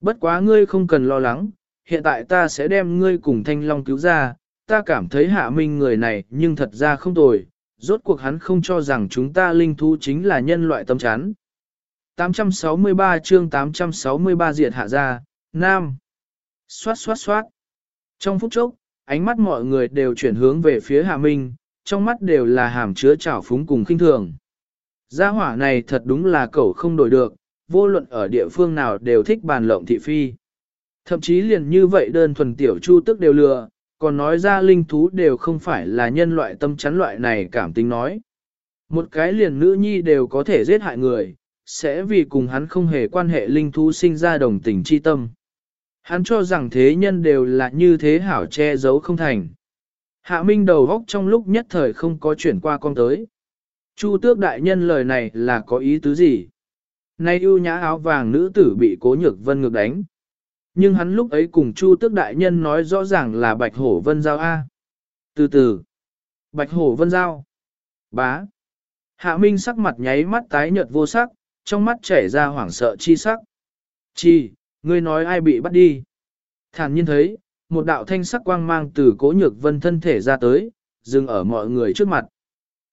Bất quá ngươi không cần lo lắng, hiện tại ta sẽ đem ngươi cùng thanh long cứu ra, ta cảm thấy hạ minh người này nhưng thật ra không tồi, rốt cuộc hắn không cho rằng chúng ta linh thú chính là nhân loại tâm chán. 863 chương 863 diệt hạ ra, Nam. Xoát xoát xoát. Trong phút chốc, ánh mắt mọi người đều chuyển hướng về phía Hạ Minh, trong mắt đều là hàm chứa trào phúng cùng khinh thường. Gia hỏa này thật đúng là cậu không đổi được, vô luận ở địa phương nào đều thích bàn lộng thị phi. Thậm chí liền như vậy đơn thuần tiểu chu tức đều lừa, còn nói ra linh thú đều không phải là nhân loại tâm chắn loại này cảm tính nói. Một cái liền nữ nhi đều có thể giết hại người, sẽ vì cùng hắn không hề quan hệ linh thú sinh ra đồng tình chi tâm. Hắn cho rằng thế nhân đều là như thế hảo che giấu không thành. Hạ Minh đầu góc trong lúc nhất thời không có chuyển qua con tới. Chu tước đại nhân lời này là có ý tứ gì? Nay ưu nhã áo vàng nữ tử bị cố nhược vân ngược đánh. Nhưng hắn lúc ấy cùng Chu tước đại nhân nói rõ ràng là bạch hổ vân giao A. Từ từ. Bạch hổ vân giao. Bá. Hạ Minh sắc mặt nháy mắt tái nhợt vô sắc, trong mắt chảy ra hoảng sợ chi sắc. Chi, ngươi nói ai bị bắt đi? Thản nhiên thấy, một đạo thanh sắc quang mang từ cố nhược vân thân thể ra tới, dừng ở mọi người trước mặt.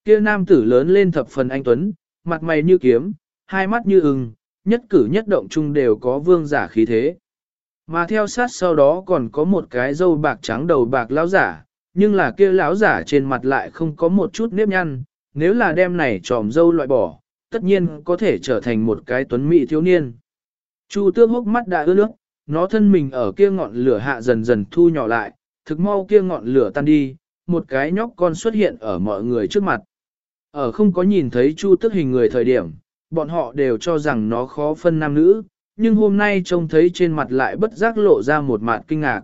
Kia nam tử lớn lên thập phần anh Tuấn, mặt mày như kiếm, hai mắt như ưng, nhất cử nhất động chung đều có vương giả khí thế. Mà theo sát sau đó còn có một cái dâu bạc trắng đầu bạc lão giả, nhưng là kia lão giả trên mặt lại không có một chút nếp nhăn, nếu là đem này tròm dâu loại bỏ, tất nhiên có thể trở thành một cái tuấn mỹ thiếu niên. Chu tước hốc mắt đã ướt nước, nó thân mình ở kia ngọn lửa hạ dần dần thu nhỏ lại, thực mau kia ngọn lửa tan đi, một cái nhóc con xuất hiện ở mọi người trước mặt. Ở không có nhìn thấy chu tước hình người thời điểm, bọn họ đều cho rằng nó khó phân nam nữ, nhưng hôm nay trông thấy trên mặt lại bất giác lộ ra một mặt kinh ngạc.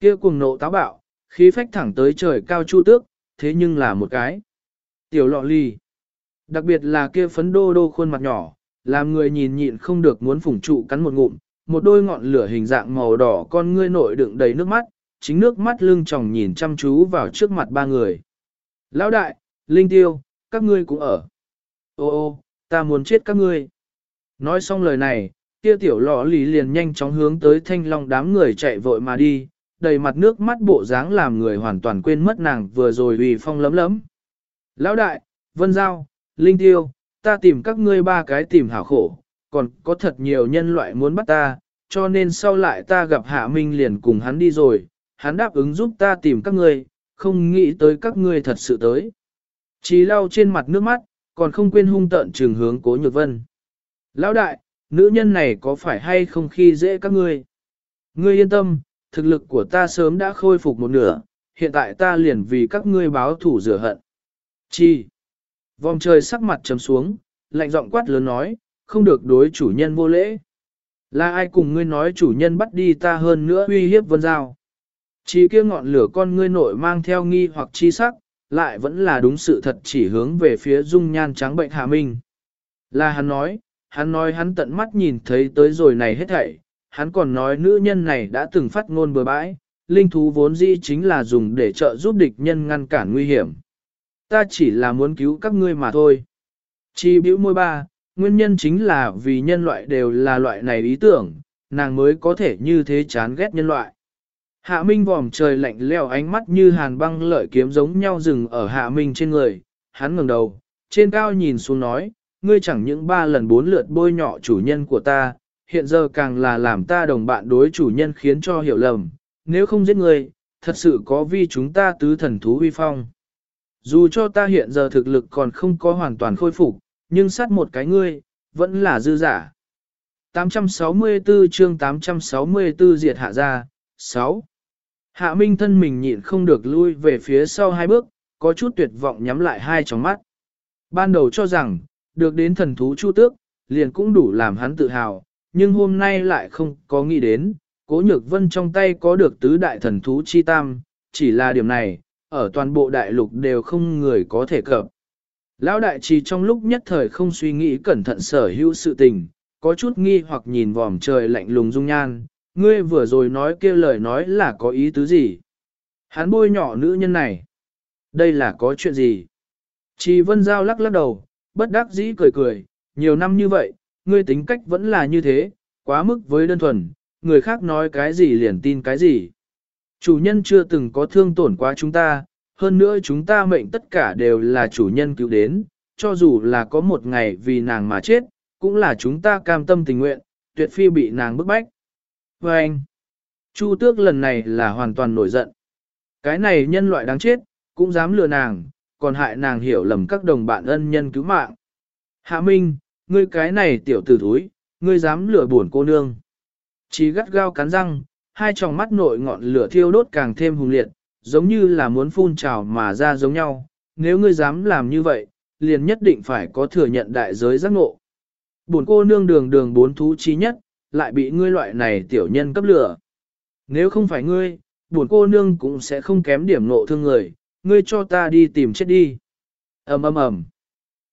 Kia cuồng nộ táo bạo, khí phách thẳng tới trời cao chu tước, thế nhưng là một cái. Tiểu lọ ly. Đặc biệt là kia phấn đô đô khuôn mặt nhỏ, làm người nhìn nhịn không được muốn phủng trụ cắn một ngụm, một đôi ngọn lửa hình dạng màu đỏ con ngươi nội đựng đầy nước mắt, chính nước mắt lưng tròng nhìn chăm chú vào trước mặt ba người. Lão đại, Linh Tiêu, các ngươi cũng ở. Ô ô, ta muốn chết các ngươi. Nói xong lời này, kia tiểu lọ lì liền nhanh chóng hướng tới thanh long đám người chạy vội mà đi, đầy mặt nước mắt bộ dáng làm người hoàn toàn quên mất nàng vừa rồi vì phong lấm lấm. Lão đại, Vân Giao, Linh Tiêu, ta tìm các ngươi ba cái tìm hảo khổ, còn có thật nhiều nhân loại muốn bắt ta, cho nên sau lại ta gặp Hạ Minh liền cùng hắn đi rồi, hắn đáp ứng giúp ta tìm các ngươi, không nghĩ tới các ngươi thật sự tới. Chí lau trên mặt nước mắt, còn không quên hung tợn trường hướng cố nhược vân. Lão đại, nữ nhân này có phải hay không khi dễ các ngươi? Ngươi yên tâm, thực lực của ta sớm đã khôi phục một nửa, hiện tại ta liền vì các ngươi báo thủ rửa hận. Chi? Vòng trời sắc mặt chấm xuống, lạnh giọng quát lớn nói, không được đối chủ nhân vô lễ. Là ai cùng ngươi nói chủ nhân bắt đi ta hơn nữa uy hiếp vân giao. Chỉ kia ngọn lửa con ngươi nội mang theo nghi hoặc chi sắc, lại vẫn là đúng sự thật chỉ hướng về phía dung nhan trắng bệnh Hạ Minh. Là hắn nói, hắn nói hắn tận mắt nhìn thấy tới rồi này hết thảy, hắn còn nói nữ nhân này đã từng phát ngôn bừa bãi, linh thú vốn dĩ chính là dùng để trợ giúp địch nhân ngăn cản nguy hiểm. Ta chỉ là muốn cứu các ngươi mà thôi. Chi biểu môi ba, nguyên nhân chính là vì nhân loại đều là loại này ý tưởng, nàng mới có thể như thế chán ghét nhân loại. Hạ Minh vòm trời lạnh leo ánh mắt như hàn băng lợi kiếm giống nhau dừng ở Hạ Minh trên người, hắn ngẩng đầu, trên cao nhìn xuống nói, ngươi chẳng những ba lần bốn lượt bôi nhọ chủ nhân của ta, hiện giờ càng là làm ta đồng bạn đối chủ nhân khiến cho hiểu lầm, nếu không giết ngươi, thật sự có vi chúng ta tứ thần thú uy phong. Dù cho ta hiện giờ thực lực còn không có hoàn toàn khôi phục, nhưng sát một cái ngươi, vẫn là dư giả. 864 chương 864 diệt hạ ra, 6. Hạ Minh thân mình nhịn không được lui về phía sau hai bước, có chút tuyệt vọng nhắm lại hai tròng mắt. Ban đầu cho rằng, được đến thần thú chu tước, liền cũng đủ làm hắn tự hào, nhưng hôm nay lại không có nghĩ đến, cố nhược vân trong tay có được tứ đại thần thú chi tam, chỉ là điểm này, ở toàn bộ đại lục đều không người có thể cập. Lão đại trì trong lúc nhất thời không suy nghĩ cẩn thận sở hữu sự tình, có chút nghi hoặc nhìn vòm trời lạnh lùng dung nhan, ngươi vừa rồi nói kia lời nói là có ý tứ gì? Hắn bôi nhỏ nữ nhân này. Đây là có chuyện gì? Trì vân giao lắc lắc đầu, bất đắc dĩ cười cười, nhiều năm như vậy, ngươi tính cách vẫn là như thế, quá mức với đơn thuần, người khác nói cái gì liền tin cái gì. Chủ nhân chưa từng có thương tổn quá chúng ta, hơn nữa chúng ta mệnh tất cả đều là chủ nhân cứu đến, cho dù là có một ngày vì nàng mà chết, cũng là chúng ta cam tâm tình nguyện, tuyệt phi bị nàng bức bách. Và anh, Chu tước lần này là hoàn toàn nổi giận. Cái này nhân loại đáng chết, cũng dám lừa nàng, còn hại nàng hiểu lầm các đồng bạn ân nhân cứu mạng. Hạ Minh, ngươi cái này tiểu tử thúi, ngươi dám lừa buồn cô nương. Chỉ gắt gao cắn răng, hai tròng mắt nội ngọn lửa thiêu đốt càng thêm hùng liệt, giống như là muốn phun trào mà ra giống nhau. Nếu ngươi dám làm như vậy, liền nhất định phải có thừa nhận đại giới giác ngộ. Buồn cô nương đường đường bốn thú chi nhất, lại bị ngươi loại này tiểu nhân cấp lửa. Nếu không phải ngươi, buồn cô nương cũng sẽ không kém điểm nộ thương người, ngươi cho ta đi tìm chết đi. ầm ầm ầm.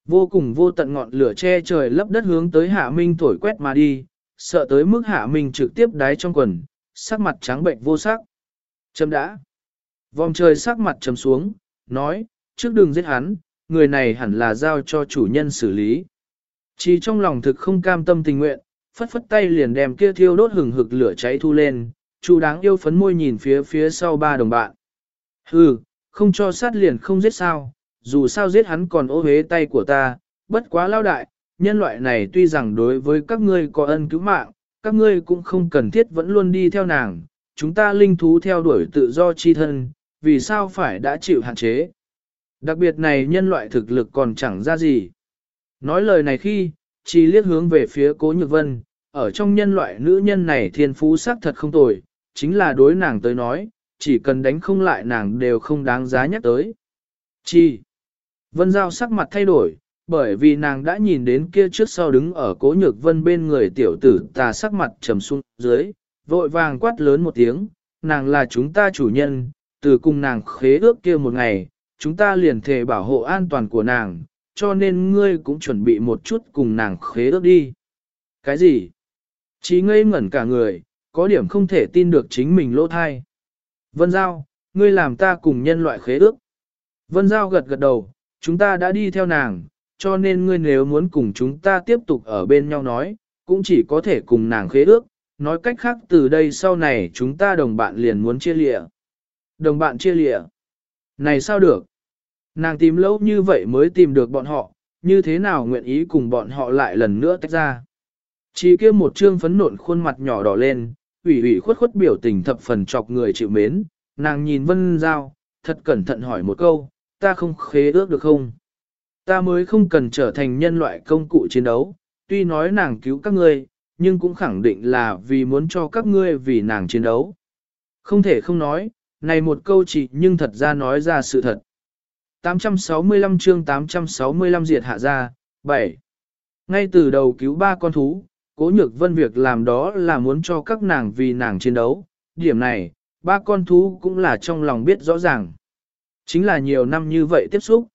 Vô cùng vô tận ngọn lửa che trời lấp đất hướng tới Hạ Minh thổi quét mà đi, sợ tới mức Hạ Minh trực tiếp đái trong quần, sắc mặt trắng bệnh vô sắc. Chấm đã. Vòng trời sắc mặt chấm xuống, nói, trước đừng giết hắn, người này hẳn là giao cho chủ nhân xử lý. Chỉ trong lòng thực không cam tâm tình nguyện, phất phất tay liền đem kia thiêu đốt hừng hực lửa cháy thu lên, chu đáng yêu phấn môi nhìn phía phía sau ba đồng bạn. Hừ, không cho sát liền không giết sao, dù sao giết hắn còn ô hế tay của ta, bất quá lao đại, nhân loại này tuy rằng đối với các ngươi có ân cứu mạng, các ngươi cũng không cần thiết vẫn luôn đi theo nàng, chúng ta linh thú theo đuổi tự do chi thân, vì sao phải đã chịu hạn chế. Đặc biệt này nhân loại thực lực còn chẳng ra gì. Nói lời này khi, chỉ liếc hướng về phía cố nhược vân, ở trong nhân loại nữ nhân này thiên phú sắc thật không tồi, chính là đối nàng tới nói, chỉ cần đánh không lại nàng đều không đáng giá nhắc tới. Chi? Vân Giao sắc mặt thay đổi, bởi vì nàng đã nhìn đến kia trước sau đứng ở cố nhược vân bên người tiểu tử tà sắc mặt trầm xuống dưới, vội vàng quát lớn một tiếng, nàng là chúng ta chủ nhân, từ cùng nàng khế ước kia một ngày, chúng ta liền thề bảo hộ an toàn của nàng, cho nên ngươi cũng chuẩn bị một chút cùng nàng khế ước đi. Cái gì? Chí ngây ngẩn cả người, có điểm không thể tin được chính mình lỗ thai. Vân Giao, ngươi làm ta cùng nhân loại khế ước. Vân Giao gật gật đầu, chúng ta đã đi theo nàng, cho nên ngươi nếu muốn cùng chúng ta tiếp tục ở bên nhau nói, cũng chỉ có thể cùng nàng khế ước, nói cách khác từ đây sau này chúng ta đồng bạn liền muốn chia lịa. Đồng bạn chia lịa. Này sao được? Nàng tìm lâu như vậy mới tìm được bọn họ, như thế nào nguyện ý cùng bọn họ lại lần nữa tách ra. Chỉ kia một trương phấn nộn khuôn mặt nhỏ đỏ lên, ủy ủy khuất khuất biểu tình thập phần chọc người chịu mến, nàng nhìn Vân Giao, thật cẩn thận hỏi một câu, ta không khế ước được không? Ta mới không cần trở thành nhân loại công cụ chiến đấu, tuy nói nàng cứu các ngươi, nhưng cũng khẳng định là vì muốn cho các ngươi vì nàng chiến đấu. Không thể không nói, này một câu chỉ nhưng thật ra nói ra sự thật. 865 chương 865 diệt hạ ra, 7. Ngay từ đầu cứu ba con thú, cố nhược vân việc làm đó là muốn cho các nàng vì nàng chiến đấu. Điểm này, ba con thú cũng là trong lòng biết rõ ràng. Chính là nhiều năm như vậy tiếp xúc.